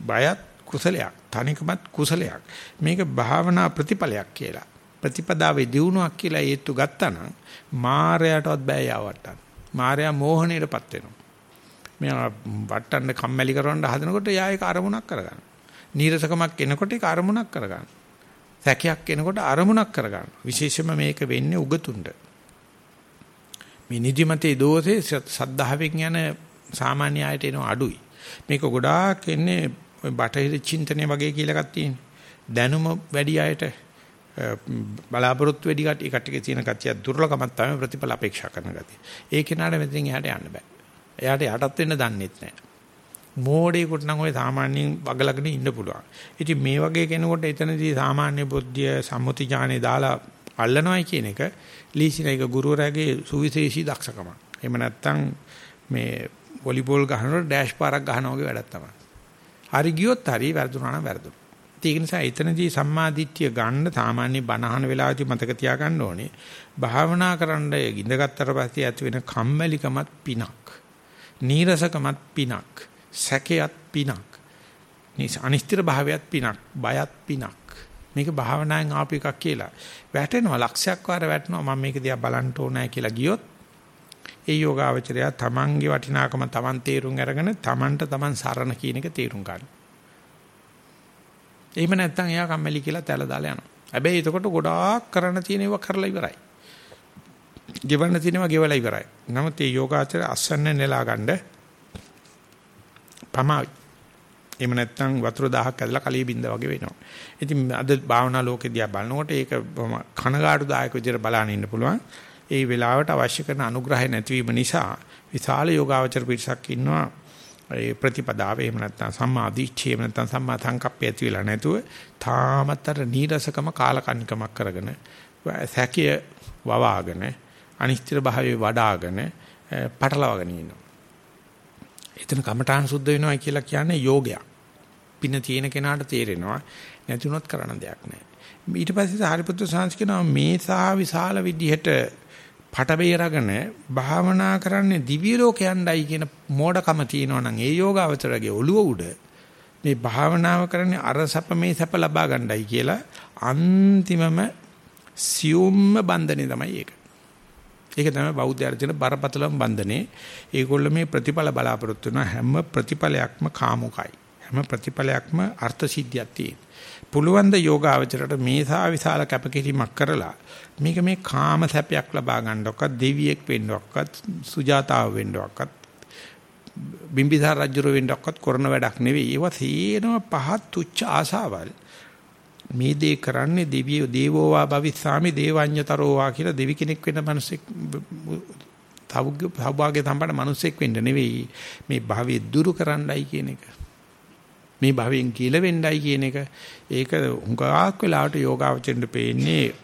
බයත් කුසලයක්. තනිකමත් කුසලයක්. මේක භාවනා ප්‍රතිඵලයක් කියලා. ප්‍රතිපදාවේ දියුණුවක් කියලා හේතු ගත්තා නම් මායයටවත් බෑ යවට්ටන්න. මායя මෝහණයටපත් වෙනවා. මෙයා වට්ටන්න කම්මැලි කරවන්න හදනකොට යා ඒක අරමුණක් කරගන්න. නීරසකමක් එනකොට ඒක අරමුණක් කරගන්න. සැකයක් එනකොට අරමුණක් කරගන්න. විශේෂයෙන්ම මේක වෙන්නේ උගතුණ්ඩ. මේ නිදිමතේ දෝෂේ සද්ධාවෙන් යන සාමාන්‍ය ආයත එන අඩුයි. මේක ගොඩාක් එන්නේ ඔය බටහිර චින්තනය වගේ කියලා එකක් තියෙනවා. දැනුම වැඩි අයට බලාපොරොත්තු වැඩි කට්ටිය කට්ටියක තියෙන කතිය දුර්ලභමක් තමයි ප්‍රතිඵල අපේක්ෂා කරන ගතිය. ඒ කෙනාට මෙතනින් එහාට යන්න බෑ. එයාට යටත් වෙන්න දන්නෙත් නෑ. මෝඩේකට නම් ඔය සාමාන්‍යයෙන් වගලගෙන ඉන්න පුළුවන්. ඉතින් මේ වගේ කෙනෙකුට එතනදී සාමාන්‍ය බුද්ධිය සම්මුති ඥානෙ දාලා අල්ලනවයි කියන එක ලීසිනයික ගුරුවරයාගේ සුවිශේෂී දක්ෂකමක්. එහෙම නැත්නම් මේ වොලිබෝල් ගහනකොට ඩෑෂ් පාරක් ගහනවා වගේ වැඩක් තමයි. හරි ගියොත් හරි වැරදුනා නම් වැරදුනා. ඒක නිසා එතනදී සම්මාදිට්ඨිය ගන්න සාමාන්‍ය බණහන වෙලාවදී මතක තියාගන්න ඕනේ. භාවනා කරන්න ඉඳගත්තර පස්සේ ඇති වෙන කම්මැලිකමත් පිනක්. නීරසකමත් පිනක්. සැකයත් පිනක්. අනිස්තිර භාවයත් පිනක්. බයත් පිනක්. මේක භාවනාවෙන් ආපු එකක් කියලා. වැටෙනවා ලක්ෂයක් වාර වැටෙනවා මම මේක දිහා බලන්න ඕනෑ කියලා ගියොත් ඒ යෝගාවචරය තමන්ගේ වටිනාකම තමන් තේරුම් අරගෙන තමන්ට තමන් සරණ කියන එක තේරුම් ගන්නවා. එහෙම නැත්නම් එයා කම්මැලි කියලා තැල දාලා යනවා. හැබැයි එතකොට ගොඩාක් කරන්න තියෙන ඒවා කරලා ඉවරයි. ගෙවන්න තියෙනවා ගෙවලා ඉවරයි. නමුත් මේ යෝගාචර අස්සන්න නෙලා ගන්න පමාවි. එහෙම නැත්නම් වතුර දහහක් ඇදලා කලිය බින්ද වගේ වෙනවා. ඉතින් අද භාවනා ලෝකෙ දිහා බලනකොට ඒක කනගාටුදායක විදිහට බලන්න ඉන්න පුළුවන්. ඒ වෙලාවට අවශ්‍ය කරන අනුග්‍රහය නැතිවීම නිසා විශාල යෝගාවචර පිරිසක් ඉන්නවා ඒ ප්‍රතිපදාව එහෙම නැත්නම් සම්මා දිට්ඨිය එහෙම නැත්නම් සම්මා සංකප්පය ඇති වෙලා නැතුව තාමතර නීරසකම කාලකන්නිකමක් කරගෙන සැකිය වවාගෙන අනිශ්චිත භාවයේ වඩාගෙන පටලවාගෙන ඉන්නවා. එතන කමඨාන් සුද්ධ වෙනවා කියලා කියන්නේ යෝගයක්. පින තියෙන කෙනාට තේරෙනවා නැතුනොත් කරන්න දෙයක් නැහැ. ඊට පස්සේ සාරිපුත්‍ර සංස්කෘතිය මේ සා විශාල විදිහට පට බේරගෙන භාවනා කරන්නේ දිව්‍ය ලෝකයන්ඩයි කියන මෝඩකම තියෙනවා නම් ඒ යෝගාවචරගේ ඔළුව උඩ මේ භාවනාව කරන්නේ අර සැප මේ සැප ලබා ගන්නයි කියලා අන්තිමම සියුම්ම බන්ධනේ තමයි ඒක. ඒක තමයි බෞද්ධ අර්ථන බරපතලම බන්ධනේ. ඒගොල්ල මේ ප්‍රතිඵල බලාපොරොත්තු වෙන හැම ප්‍රතිඵලයක්ම කාමුකයි. හැම ප්‍රතිඵලයක්ම අර්ථ සිද්ධියක් තියෙනවා. පුළුවන් ද යෝගාවචරයට මේසා විශාල කැපකිරීමක් කරලා මේක මේ කාම සැපයක් ලබා ගන්නවක්වත් දෙවියෙක් වෙන්නවක්වත් සුජාතාව වෙන්නවක්වත් බිම්බිසාර රජුර වෙන්නවක්වත් කරන වැඩක් නෙවෙයි. ඒවා සේනම පහත් තුච්ච ආසාවල් මේ දේ කරන්නේ දෙවියෝ දේවෝවා භවිස්සාමි දේවඤ්‍යතරෝවා කියලා දෙවි කෙනෙක් වෙන මිනිසෙක් තවගේ සම්බන්ධ මිනිසෙක් වෙන්න නෙවෙයි. මේ භවයේ දුරු කරන්නයි කියන එක. මේ භවෙන් කිලවෙන්නයි කියන එක ඒක හුඟක් වෙලාවට යෝගාවචරෙන්ට පේන්නේ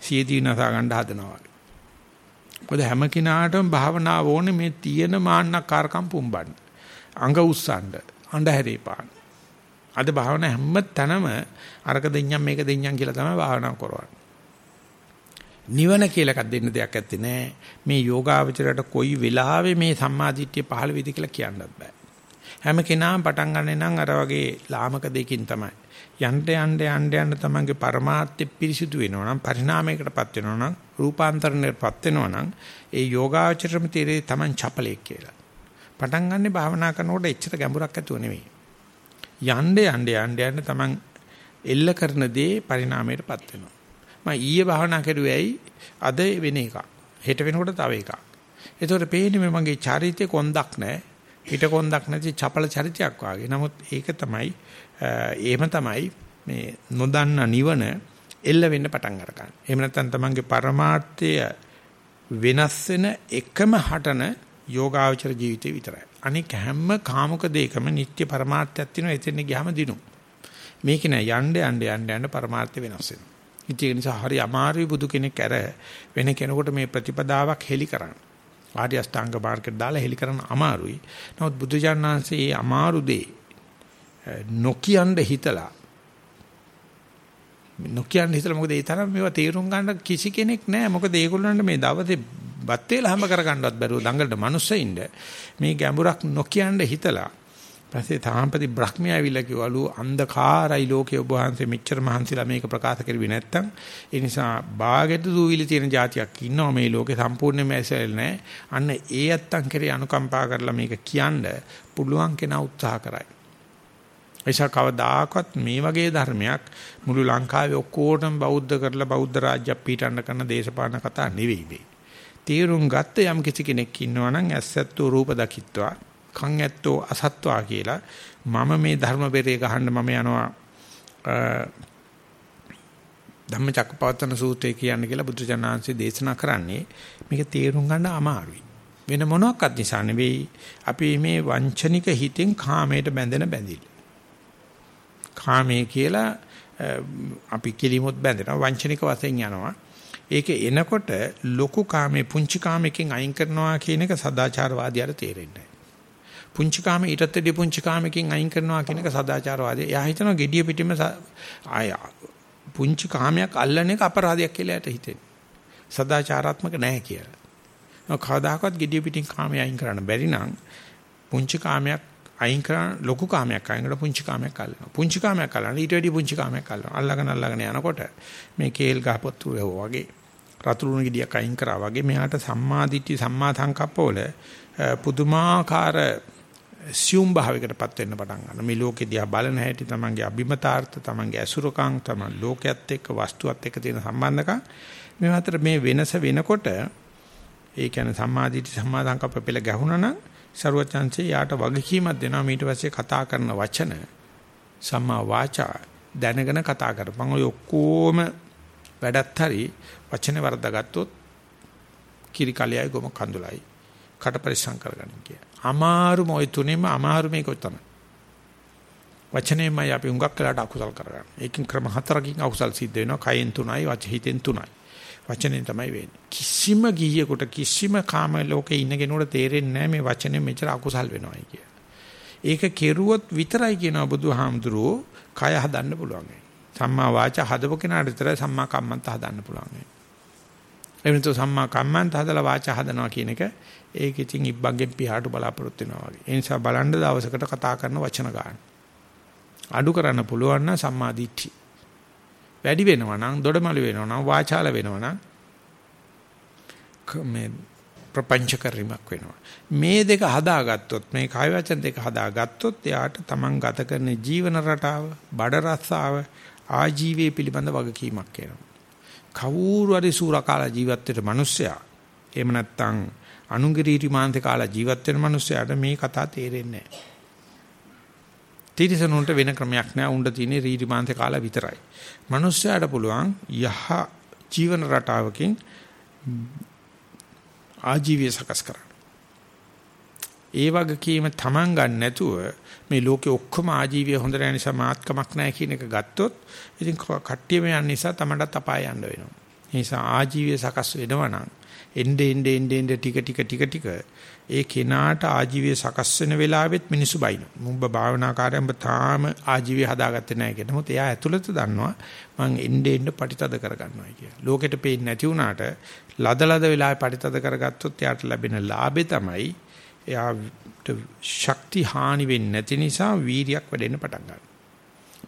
සියදී නසා ගන්න හදනවා. මොකද හැම කෙනාටම භාවනාව ඕනේ මේ තියෙන මාන්නකාරකම් පුම්බන්න. අඟ උස්සන්න, අඬහැරේ පාන්න. අද භාවනා හැම තැනම අරක දෙඤ්ඤම් මේක දෙඤ්ඤම් කියලා තමයි භාවනා කරවන්නේ. නිවන කියලා එකක් දෙන්න දෙයක් ඇත්තේ නෑ. මේ යෝගාවචරයට කොයි වෙලාවෙ මේ සම්මාදිට්ඨිය පහළ වෙයිද කියලා කියන්නත් බෑ. හැම කෙනාම පටන් ගන්න නම් අර වගේ ලාමක දෙකින් තමයි. යන්න යන්න යන්න යන්න තමන්ගේ પરමාර්ථය පිරිසිදු වෙනවා නම් පරිණාමයකටපත් වෙනවා නම් රූපාන්තරණයටපත් වෙනවා නම් ඒ යෝගාචරම තීරේ තමන් චපලෙක් කියලා. පටන් ගන්නෙ භාවනා කරනකොට එච්චර ගැඹුරක් ඇතුව නෙවෙයි. යන්න යන්න යන්න යන්න තමන් එල්ල කරන දේ පරිණාමයටපත් වෙනවා. මම ඊයේ භාවනා කරුවේයි අද වෙන එකක්. හෙට වෙනකොට තව එකක්. ඒතකොට පේන්නේ මගේ චරිතේ කොන්දක් නැහැ. පිට කොන්දක් නැති චපල චරිතයක් වාගේ. නමුත් ඒක තමයි එහෙම තමයි මේ නොදන්න නිවන එල්ල වෙන්න පටන් අරගන්න. එහෙම නැත්නම් තමන්ගේ පරමාර්ථය වෙනස් වෙන එකම හටන යෝගාචර ජීවිතේ විතරයි. අනික හැම කාමක දෙයකම නිත්‍ය පරමාර්ථයක් තියෙනවා. එතෙන් ගියාම දිනු. මේක නෑ යන්න යන්න යන්න යන්න පරමාර්ථය වෙනස් වෙනවා. ඉතින් ඒ නිසා හරි අමාරුයි බුදු කෙනෙක් ඇර වෙන කෙනෙකුට මේ ප්‍රතිපදාවක් හෙලි කරන්න. ආර්ය අෂ්ටාංග මාර්ගයට දාලා හෙලි කරන්න අමාරුයි. නමුත් බුදුජානනාංශයේ මේ අමාරු දේ නොකියන්න හිතලා නොකියන්න හිතලා මොකද ඒ තරම් මේවා තේරුම් ගන්න කිසි කෙනෙක් නැහැ මොකද ඒගොල්ලන්ට මේ දවසේ බත් වේල හැම කරගන්නවත් බැරුව දඟලට මිනිස්සෙින්ද මේ ගැඹුරක් නොකියන්න හිතලා පස්සේ තාම්පති බ්‍රහ්මයා ඇවිල්ලා කිව්වලු අන්ධකාරයි ලෝකේ ඔබ වහන්සේ මෙච්චර මහන්සිලා මේක ප්‍රකාශ කරුවේ නැත්තම්. ඒ නිසා ਬਾගෙට දූවිලි තියෙන જાතියක් ඉන්නවා මේ ලෝකේ සම්පූර්ණයෙන්ම ඇසෙල් නැහැ අන්න ඒ ඇත්තන් කෙරේ අනුකම්පා කරලා මේක කියන්න පුළුවන් කෙනා උත්සාහ කරයි. එයිසා කවදාකවත් මේ වගේ ධර්මයක් මුළු ලංකාවේ ඔක්කොටම බෞද්ධ කරලා බෞද්ධ රාජ්‍යයක් පීටන්න කරන දේශපාලන කතා නෙවෙයි මේ. තීරුම් ගත්ත යම් කිසි කෙනෙක් ඉන්නවා නම් ඇස්සැත්තෝ රූප දකිත්වා. කන් ඇත්තෝ අසත්වා කියලා මම මේ ධර්ම බෙරේ ගහන්න මම යනවා ධම්මචක්කපවත්තන සූත්‍රය කියන්නේ කියලා බුදුජානනාංශය දේශනා කරන්නේ මේක තේරුම් ගන්න අමාරුයි. වෙන මොනක්වත් නිසා නෙවෙයි අපි මේ වංචනික හිතෙන් කාමයට බැඳෙන බැඳිල්ල. කාමයේ කියලා අපි කිලිමුත් බැඳෙනවා වංචනික වශයෙන් යනවා. ඒක එනකොට ලොකු කාමේ පුංචි කාමයකින් අයින් කරනවා කියන එක සදාචාරවාදියාට තේරෙන්නේ පුංචි කාමේ ඊටත් වැඩි පුංචි කාමයකින් අයින් කරනවා කියන එක සදාචාරවාදී. එයා හිතනවා gediya පිටින්ම ආය පුංචි කාමයක් අල්ලන එක අපරාධයක් කියලා යට හිතෙන්නේ. සදාචාරාත්මක නැහැ කියලා. කවදාකවත් gediya පිටින් කාමයේ අයින් කරන්න බැරි නම් පුංචි කාමයක් අයින් කරන ලොකු කාමයක් අයින් කරලා පුංචි කාමයක් අල්ලනවා. පුංචි කාමයක් අල්ලන ඊට වැඩි පුංචි කාමයක් අල්ලනවා. අල්ලගෙන අල්ලගෙන යනකොට මේ කේල් ගහපොත්තු වගේ රතුරුණු ගෙඩියක් අයින් කරා වගේ මෙයාට සම්මා දිට්ඨි සම්මා සංකප්පවල පුදුමාකාර සියුම් භාවයකටපත් වෙන්න පටන් ගන්නවා. මේ ලෝකෙ දිහා බලන හැටි තමන්ගේ අභිමතාර්ථ, තමන්ගේ අසුරකම්, තමන් ලෝකයේත් එක්ක වස්තුවත් එක්ක තියෙන සම්බන්ධකම් මේ අතර මේ වෙනස වෙනකොට ඒ කියන්නේ සම්මාදිට්ඨි සම්මා සංකප්ප පෙළ ගැහුණා නම් ਸਰුවචන්සේ යාට වගකීමක් දෙනවා ඊට පස්සේ කතා කරන වචන සම්මා වාචා දැනගෙන කතා කරපන් ඔය ඔක්කොම වැඩත් හරි වචනේ වර්ධගත්තොත් කිරි කලයයි ගොම කඳුලයි කට පරිස්සම් කරගන්න කිය. අමාරුම ඔය තුනේම අමාරු මේක තමයි. වචනේමයි අපි හුඟක් වෙලාට අකුසල් කරගන්න. ඒකෙන් ක්‍රම හතරකින් අකුසල් සිද්ධ වෙනවා. කයෙන් තුනයි, වචහිතෙන් තුනයි. වචනෙන් තමයි වෙන්නේ. කිසිම ගිහියෙකුට කිසිම කාම ලෝකේ ඉන්න කෙනෙකුට තේරෙන්නේ නැහැ මේ වචනේ මෙච්චර අකුසල් වෙනවයි කියලා. ඒක කෙරුවොත් විතරයි කියනවා බුදුහාමුදුරුවෝ කය හදන්න පුළුවන්. සම්මා වාචා හදපු කෙනාට විතරයි සම්මා කම්මන්ත හදන්න පුළුවන්. එවිට සම්මා කම්මන්ත හදලා වාචා හදනවා කියන එක ඒක ඉතින් ඉබ්බන්ගෙන් පියාට බලාපොරොත්තු වෙනවා වගේ. ඒ නිසා බලන්න දවසකට කතා කරන වචන ගන්න. අඩු කරන්න පුළුවන් නම් සම්මා දිට්ඨි. වැඩි වෙනවා නම් දොඩමළු වෙනවා නම් වාචාල වෙනවා නම් මේ ප්‍රපංච කරීමක් වෙනවා. මේ දෙක හදාගත්තොත් මේ කාය වචන දෙක හදාගත්තොත් එයාට තමන් ගත කරන ජීවන රටාව, බඩ රස්සාව, ආජීවයේ පිළිබඳ වගකීමක් එනවා. කවුරු හරි සූරකාලා ජීවත් වෙන මිනිස්සයා එහෙම නැත්නම් අනුගිරීටි මාන්තේ කාලා ජීවත් වෙන මිනිස්සයාට මේ කතා තේරෙන්නේ නැහැ. තිරිසනුන්ට වෙන ක්‍රමයක් නෑ උණ්ඩ තියෙන්නේ රීරි මාංශ කාලා විතරයි. මිනිස්සයාට පුළුවන් යහ ජීවන රටාවකින් ආජීවය සකස් කරන්න. ඒ වගකීම Taman ගන්න නැතුව මේ ලෝකේ ඔක්කොම ආජීවය හොඳ නැහැ නිසා මාත්කමක් නැහැ කියන එක ගත්තොත් ඉතින් කට්ටියම යන නිසා Tamanටත් අපාය යන්න වෙනවා. නිසා ආජීවය සකස් වෙනවා නම් එnde ende ende ende ටික ටික ටික ටික ඒ කෙනාට ආජීවය සකස් වෙන වෙලාවෙත් මිනිස්සු බයින. මුඹ භාවනාකාරයන්ව තාම ආජීවය හදාගත්තේ නැහැ කියලා. මොකද එයා ඇතුළත දන්නවා මං එnde ende පටිතද කරගන්නවා කියලා. ලෝකෙට පේන්නේ නැති වුණාට ලද ලද වෙලාවේ පටිතද කරගත්තොත් එයාට ලැබෙන ලාභේ තමයි එයාට ශක්ති හානි වෙන්නේ නැති නිසා වීරියක් වැඩෙන්න පටන් ගන්නවා.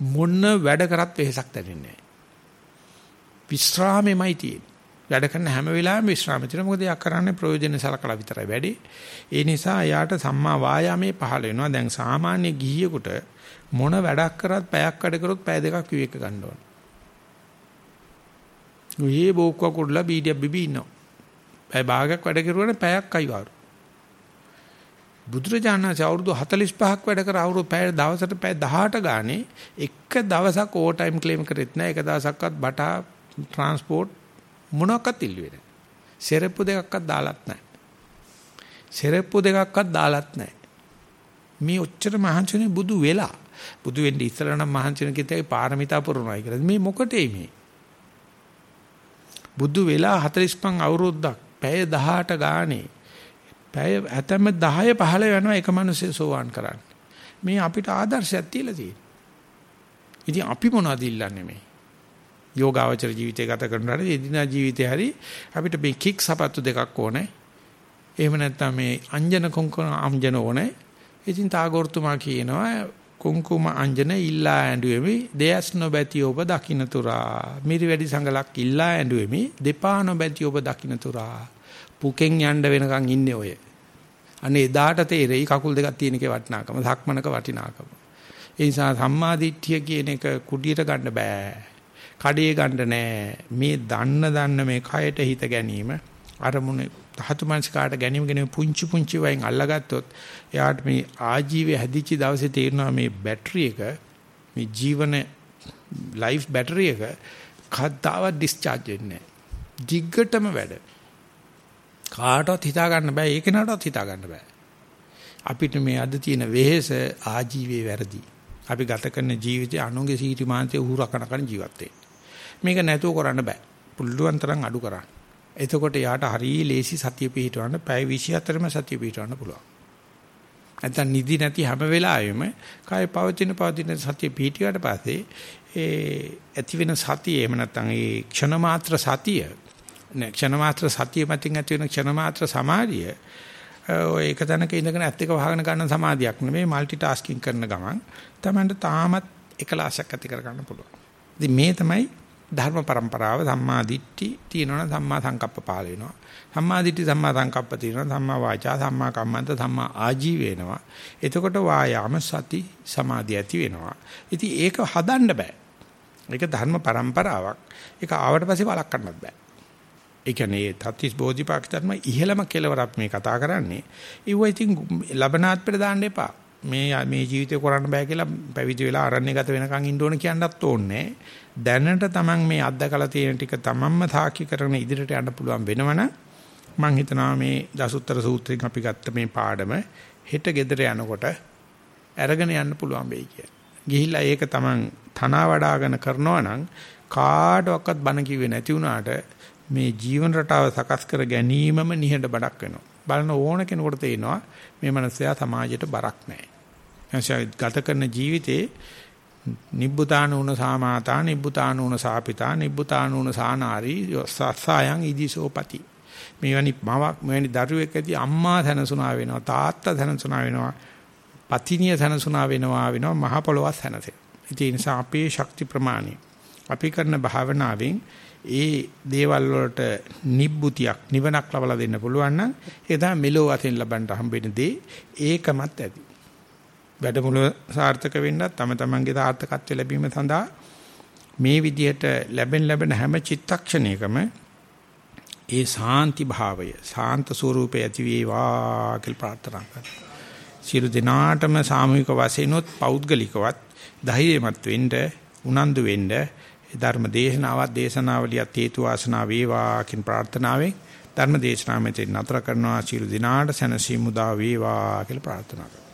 මොන වැඩ කරත් වෙහසක් දැනෙන්නේ නැහැ. විස්රාමෙමයි තියෙන්නේ. වැඩ කරන හැම වෙලාවෙම විශ්‍රාම තියෙනවා. මොකද යා කරන්නේ ප්‍රයෝජන සලකලා විතරයි වැඩි. ඒ නිසා යාට සම්මා වායාමයේ පහළ වෙනවා. දැන් සාමාන්‍ය ගිහියෙකුට මොන වැඩක් කරත් පැයක් වැඩ කරොත් පැය දෙකක් විවේක ගන්න ඕන. ගියේ බෝක්ක කුඩලා බීඩියක් බිබී ඉන්නවා. පැය භාගයක් වැඩ කරුවනේ පැයක් අයිවාරු. බුදුරජාණන්සේ අවුරුදු 45ක් වැඩ කර අවුරුදු පැය දවසට පැය 18 ගානේ එක දවසක් ඕවර් ටයිම් ක්ලේම් කරෙත් නැහැ. එක දවසක්වත් බටා ට්‍රාන්ස්පෝර්ට් මොනවාක්වත් ඉල්ලුවේ නැහැ. සෙරප්පු දෙකක්වත් දාලත් නැහැ. සෙරප්පු දෙකක්වත් දාලත් නැහැ. මේ ඔච්චර මහන්සිනේ බුදු වෙලා බුදු වෙන්න ඉස්සර නම් මහන්සින කිතේ පාරමිතා පුරනවායි කියලා. මේ මොකටේ මේ? බුදු වෙලා 45 අවුරුද්දක් පැය 18 ගානේ පැය ඇතැම්ම 10 15 වෙනවා එක මිනිස්සේ සෝවාන් කරන්න. මේ අපිට ආදර්ශයක් තියලා තියෙනවා. ඉතින් අපි මොනවද ඉල්ලන්නේ මේ? යෝගාවචර ජීවිතය ගත කරනකොට එදිනා ජීවිතේ හරි අපිට මේ කික් සපත්තු දෙකක් ඕනේ. එහෙම නැත්නම් මේ අංජන කුංකුම අංජන ඕනේ. ඉතින් තාගෝර්තුමා කියනවා කුංකුම අංජන ඉල්ලා ඇඬුවෙමි දෙයස් නොබැති ඔබ දකින්න තුරා. මිරි වැඩි සංගලක් ඉල්ලා ඇඬුවෙමි දෙපා නොබැති ඔබ දකින්න තුරා. පුකෙන් යන්න වෙනකන් ඉන්නේ ඔය. අනේ එදාට තේරෙයි කකුල් දෙකක් තියෙන එකේ වටිනාකම, ධක්මනක වටිනාකම. ඒ නිසා සම්මාදිට්ඨිය කියන එක කුඩියට ගන්න බෑ. කඩේ ගන්න නෑ. මේ දන්න දන්න මේ කයට හිත ගැනීම අරමුණ ධාතු මනස්කාට ගැනීම ගැන පුංචි පුංචි වයින් අල්ලගත්තොත් එයාට මේ ආජීවය හැදිච්ච දවසේ තේරෙනවා මේ බැටරි එක මේ ජීවන ලයිෆ් බැටරි එක කද්දාවත් ඩිස්චාර්ජ් වෙන්නේ නැහැ. දිග්ගටම වැඩ. කාටවත් හිතා ගන්න බෑ ඒක නටවත් හිතා ගන්න බෑ. අපිට මේ අද තියෙන වෙහෙස ආජීවයේ වැරදි. අපි ගත කරන ජීවිතය අනුන්ගේ සීටි මාන්තේ උහුරකනකන ජීවත් වෙන්නේ. මේක නැතුව කරන්න බෑ. පුළුවන් තරම් අඩු කරන්න. එතකොට යාට හරිය ලේසි සතිය පිහිටවන්න පැය 24ම සතිය පිහිටවන්න පුළුවන්. නැත්නම් නිදි නැති හැම වෙලාවෙම කාය පවතින පවතින සතිය පිහිටියට පස්සේ ඒ ඇති වෙන සතිය එහෙම නැත්නම් ඒ ක්ෂණ මාත්‍ර සතිය නේ ක්ෂණ මාත්‍ර සතිය මතින් ඇති වෙන ක්ෂණ මාත්‍ර සමාධිය ඔය එක තැනක ඉඳගෙන ඇත්ත එක වහගෙන ගන්න සමාධියක් නෙමෙයි মালටි ටාස්කින් කරන ගමන් තමයි තාමත් එකලාසයක් ඇති කර ගන්න පුළුවන්. ඉතින් මේ තමයි ධර්ම પરම්පරාව සම්මා දිට්ඨි තියෙනවනම් සම්මා සංකප්ප පාල වෙනවා. සම්මා දිට්ඨි සම්මා සංකප්ප තියෙනවා. සම්මා වාචා සම්මා කම්මන්ත සම්මා ආජීව වෙනවා. එතකොට වායාම සති සමාධිය ඇති වෙනවා. ඉතින් ඒක හදන්න බෑ. ඒක ධර්ම પરම්පරාවක්. ඒක ආවට පස්සේ වලක් කරන්නත් බෑ. ඒ කියන්නේ තත්තිස් බෝධිපාක්ෂ ධර්ම ඉහෙළම කෙලවරක් මේ කතා කරන්නේ. ඒව ඉතින් ලබනාත් පෙර දාන්න එපා. මේ මේ ජීවිතේ කරන්න බෑ කියලා පැවිදි වෙලා අරණ්‍ය ගත වෙනකන් ඉන්න ඕන කියන්නත් ඕනේ. දැනට Taman මේ අත්දකලා තියෙන ටික Tamanම සාක්ෂි කරගෙන ඉදිරියට යන්න පුළුවන් වෙනවනම් මම හිතනවා මේ දසුත්තර සූත්‍රයෙන් අපි ගත්ත මේ පාඩම හෙට ගෙදර යනකොට අරගෙන යන්න පුළුවන් වෙයි කියලා. ගිහිල්ලා ඒක Taman තනවා වඩාගෙන කරනවා නම් කාටවත් බන කිව්වේ නැති වුණාට මේ ජීවන රටාව සකස් කර ගැනීමම නිහඬ බඩක් වෙනවා. බලන ඕන කෙනෙකුට තේනවා මේ මනසයා සමාජයට බරක් නැහැ. එනිසා ගත කරන ජීවිතේ නිබ්බුතානූන සාමාතා නිබ්බුතානූන සාපිතා නිබ්බුතානූන සානාරි සස්සයන් ඉදිසෝපති මේවැනි මවක් මේවැනි දරුවෙක් ඇති අම්මා සැනසුණා වෙනවා තාත්තා සැනසුණා වෙනවා පතිනිය සැනසුණා වෙනවා වෙනවා මහ පොළොවක් සැනසෙන. ඒ නිසා අපේ ශක්ති ප්‍රමාණය අපි කරන භාවනාවෙන් ඒ දේවල් වලට නිබ්බුතියක් නිවනක් ලබලා දෙන්න පුළුවන් නම් ඒ තමයි මෙලෝ වශයෙන් ලබන්න හම්බෙන දේ ඒකමත් ඇති. වැඩමුළු සාර්ථක වෙන්නත් තම තමන්ගේ සාර්ථකත්වය ලැබීම සඳහා මේ විදිහට ලැබෙන ලැබෙන හැම චිත්තක්ෂණයකම ඒ සාන්ති භාවය සාන්ත ස්වરૂපය ඇති වේවා කියලා ප්‍රාර්ථනා කරනවා. සියලු දෙනාටම සාමූහික වශයෙන්ොත් පෞද්ගලිකවත් ධෛර්යමත් වෙන්න උනන්දු වෙන්න ධර්ම දේශනාවත් දේශනාවලියත් හේතු වාසනා වේවා කියන ප්‍රාර්ථනාවෙන් ධර්ම දේශනාව මෙතන නතර කරනවා. සියලු දිනාට සැනසීම උදා වේවා කියලා ප්‍රාර්ථනා කරනවා.